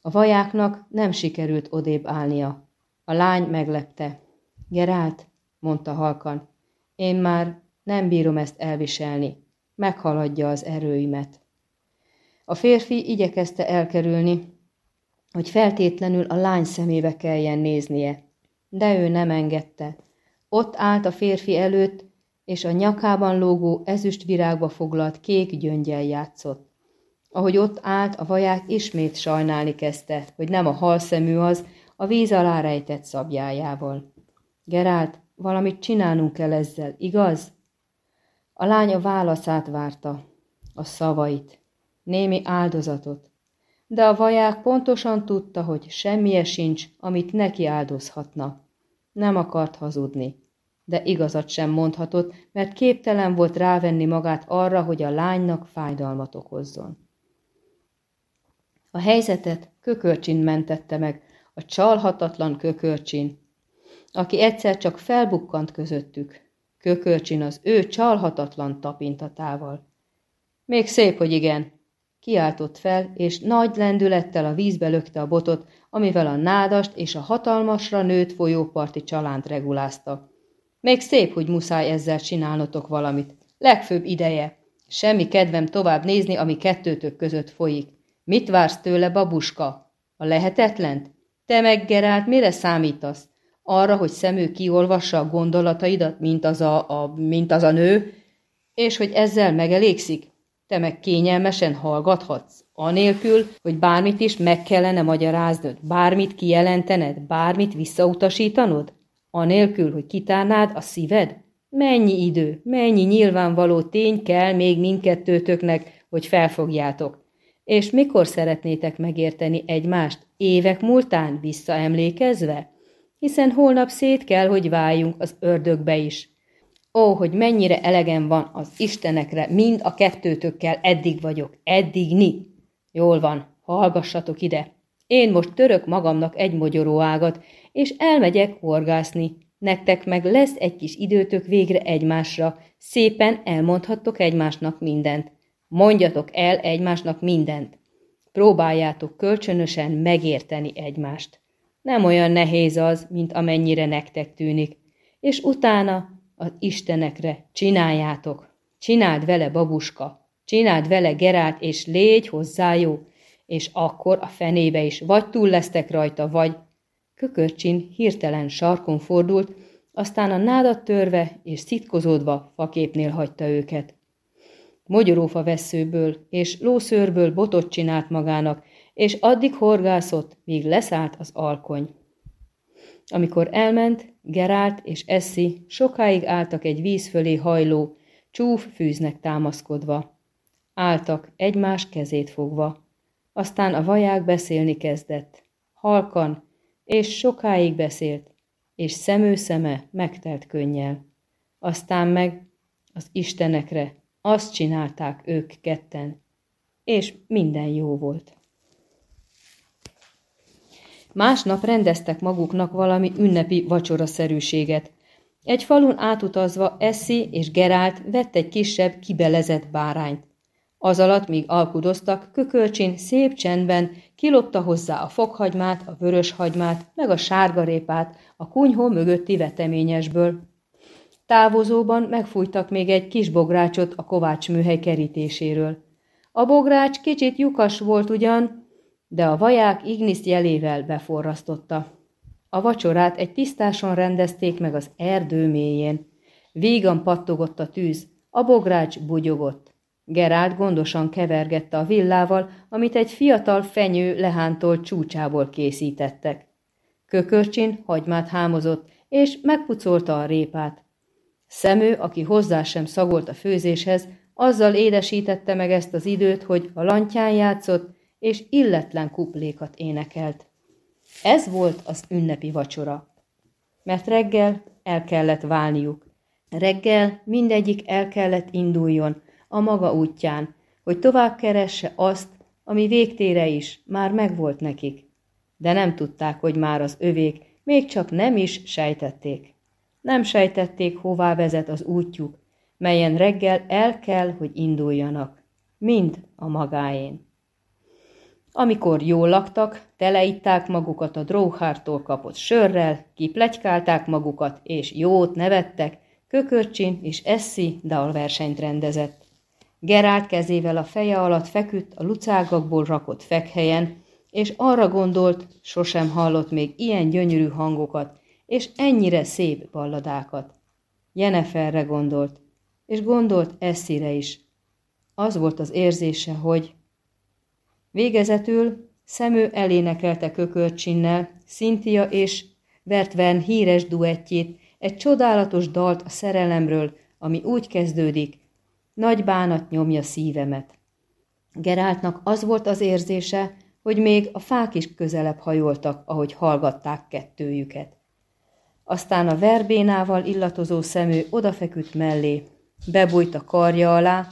A vajáknak nem sikerült odébb állnia. A lány meglepte. Gerált, mondta halkan, én már nem bírom ezt elviselni. Meghaladja az erőimet. A férfi igyekezte elkerülni, hogy feltétlenül a lány szemébe kelljen néznie. De ő nem engedte. Ott állt a férfi előtt, és a nyakában lógó ezüstvirágba foglalt kék gyöngyel játszott. Ahogy ott állt, a vaják ismét sajnálni kezdte, hogy nem a halszemű az, a víz alá rejtett szabjájával. Gerált, valamit csinálnunk kell ezzel, igaz? A lánya válaszát várta, a szavait, némi áldozatot, de a vaják pontosan tudta, hogy semmije sincs, amit neki áldozhatna. Nem akart hazudni de igazat sem mondhatott, mert képtelen volt rávenni magát arra, hogy a lánynak fájdalmat okozzon. A helyzetet kökörcsin mentette meg, a csalhatatlan kökörcsin, aki egyszer csak felbukkant közöttük. Kökörcsin az ő csalhatatlan tapintatával. Még szép, hogy igen, kiáltott fel, és nagy lendülettel a vízbe lökte a botot, amivel a nádast és a hatalmasra nőtt folyóparti csalánt regulázta. Még szép, hogy muszáj ezzel csinálnotok valamit. Legfőbb ideje. Semmi kedvem tovább nézni, ami kettőtök között folyik. Mit vársz tőle, babuska? A lehetetlent? Te meg, Gerált, mire számítasz? Arra, hogy szemű kiolvassa a gondolataidat, mint az a, a, mint az a nő, és hogy ezzel megelégszik? Te meg kényelmesen hallgathatsz, anélkül, hogy bármit is meg kellene magyaráznod, bármit kijelentened, bármit visszautasítanod? Anélkül, hogy kitárnád a szíved? Mennyi idő, mennyi nyilvánvaló tény kell még mindkettőtöknek, hogy felfogjátok. És mikor szeretnétek megérteni egymást? Évek múltán visszaemlékezve? Hiszen holnap szét kell, hogy váljunk az ördögbe is. Ó, hogy mennyire elegem van az Istenekre, mind a kettőtökkel eddig vagyok, eddig ni. Jól van, hallgassatok ide. Én most török magamnak egy mogyoróágat, és elmegyek horgászni. Nektek meg lesz egy kis időtök végre egymásra. Szépen elmondhattok egymásnak mindent. Mondjatok el egymásnak mindent. Próbáljátok kölcsönösen megérteni egymást. Nem olyan nehéz az, mint amennyire nektek tűnik. És utána az Istenekre csináljátok. Csináld vele, babuska. Csináld vele, Gerált, és légy hozzá jó. És akkor a fenébe is vagy túl lesztek rajta, vagy Kökörcsin hirtelen sarkon fordult, aztán a nádat törve és szitkozódva faképnél hagyta őket. Mogyorófa veszőből és lószőrből botot csinált magának, és addig horgászott, míg leszállt az alkony. Amikor elment, Gerált és Eszi sokáig álltak egy víz fölé hajló, csúf fűznek támaszkodva. Álltak egymás kezét fogva. Aztán a vaják beszélni kezdett. Halkan, és sokáig beszélt. és szemőszeme megtelt könnyel. Aztán meg az istenekre azt csinálták ők ketten, és minden jó volt. Másnap rendeztek maguknak valami ünnepi vacsoraszerűséget. Egy falun átutazva Eszi és Gerált vett egy kisebb, kibelezett bárányt. Az alatt, míg alkudoztak, kökölcsin szép csendben kilopta hozzá a fokhagymát, a vöröshagymát, meg a sárgarépát a kunyhó mögötti veteményesből. Távozóban megfújtak még egy kis bográcsot a kovács műhely kerítéséről. A bogrács kicsit lyukas volt ugyan, de a vaják Ignis jelével beforrasztotta. A vacsorát egy tisztáson rendezték meg az erdő mélyén. Vígan pattogott a tűz, a bogrács bugyogott. Gerált gondosan kevergette a villával, amit egy fiatal fenyő lehántolt csúcsából készítettek. Kökörcsin hagymát hámozott, és megpucolta a répát. Szemő, aki hozzá sem szagolt a főzéshez, azzal édesítette meg ezt az időt, hogy a lantyán játszott, és illetlen kuplékat énekelt. Ez volt az ünnepi vacsora. Mert reggel el kellett válniuk. Reggel mindegyik el kellett induljon a maga útján, hogy tovább keresse azt, ami végtére is már megvolt nekik. De nem tudták, hogy már az övék, még csak nem is sejtették. Nem sejtették, hová vezet az útjuk, melyen reggel el kell, hogy induljanak. Mind a magáén. Amikor jól laktak, teleitták magukat a dróhártól kapott sörrel, kiplegykálták magukat, és jót nevettek, Kökörcsin és Eszi dalversenyt rendezett. Gerált kezével a feje alatt feküdt a lucágakból rakott fekhelyen, és arra gondolt, sosem hallott még ilyen gyönyörű hangokat, és ennyire szép balladákat. Jeneferre gondolt, és gondolt Eszire is. Az volt az érzése, hogy Végezetül szemő elénekelte kökörcsinnel, Cynthia és Vertven híres duettjét, egy csodálatos dalt a szerelemről, ami úgy kezdődik, nagy bánat nyomja szívemet. Geráltnak az volt az érzése, hogy még a fák is közelebb hajoltak, ahogy hallgatták kettőjüket. Aztán a verbénával illatozó szemű odafeküdt mellé, bebújt a karja alá,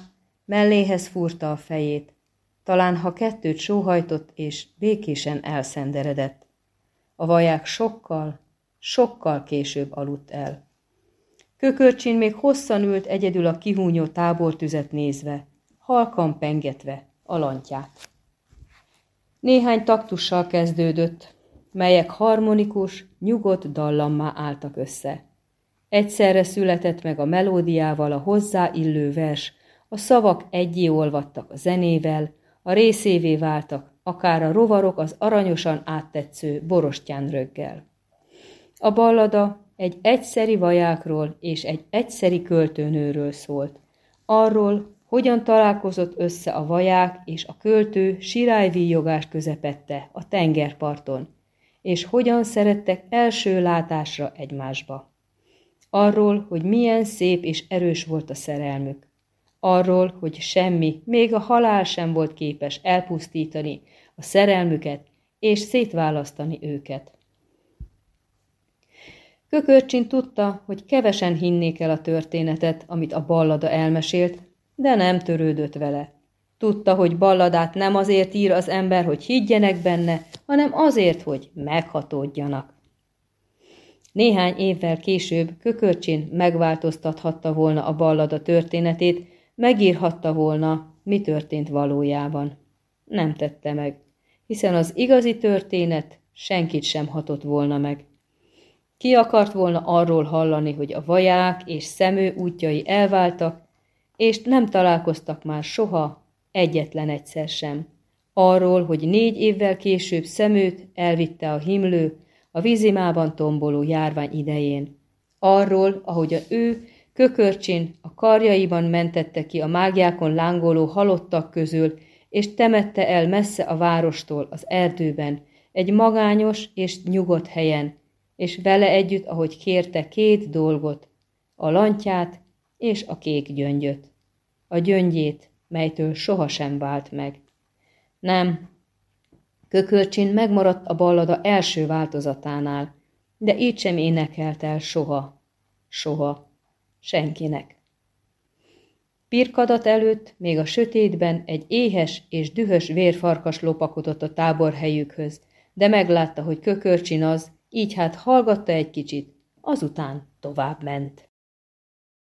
melléhez fúrta a fejét, talán ha kettőt sóhajtott és békésen elszenderedett. A vaják sokkal, sokkal később aludt el. Kökörcsin még hosszan ült egyedül a kihúnyó tábortüzet nézve, halkan pengetve a lantját. Néhány taktussal kezdődött, melyek harmonikus, nyugodt dallammá álltak össze. Egyszerre született meg a melódiával a hozzáillő vers, a szavak egyé olvadtak a zenével, a részévé váltak, akár a rovarok az aranyosan áttetsző borostyán röggel. A ballada egy egyszeri vajákról és egy egyszeri költőnőről szólt. Arról, hogyan találkozott össze a vaják és a költő sirályvíjogás közepette a tengerparton, és hogyan szerettek első látásra egymásba. Arról, hogy milyen szép és erős volt a szerelmük, arról, hogy semmi, még a halál sem volt képes elpusztítani a szerelmüket és szétválasztani őket. Kökörcsin tudta, hogy kevesen hinnék el a történetet, amit a ballada elmesélt, de nem törődött vele. Tudta, hogy balladát nem azért ír az ember, hogy higgyenek benne, hanem azért, hogy meghatódjanak. Néhány évvel később Kökörcsin megváltoztathatta volna a ballada történetét, Megírhatta volna, mi történt valójában. Nem tette meg, hiszen az igazi történet senkit sem hatott volna meg. Ki akart volna arról hallani, hogy a vaják és szemő útjai elváltak, és nem találkoztak már soha, egyetlen egyszer sem. Arról, hogy négy évvel később szemőt elvitte a himlő a vízimában tomboló járvány idején. Arról, ahogy a ő Kökörcsin a karjaiban mentette ki a mágiákon lángoló halottak közül, és temette el messze a várostól, az erdőben, egy magányos és nyugodt helyen, és vele együtt, ahogy kérte két dolgot, a lantját és a kék gyöngyöt. A gyöngyét, melytől sohasem vált meg. Nem, Kökörcsin megmaradt a ballada első változatánál, de így sem énekelt el soha, soha, senkinek. Pirkadat előtt, még a sötétben egy éhes és dühös vérfarkas lopakodott a táborhelyükhöz, de meglátta, hogy kökörcsin az, így hát hallgatta egy kicsit, azután tovább ment.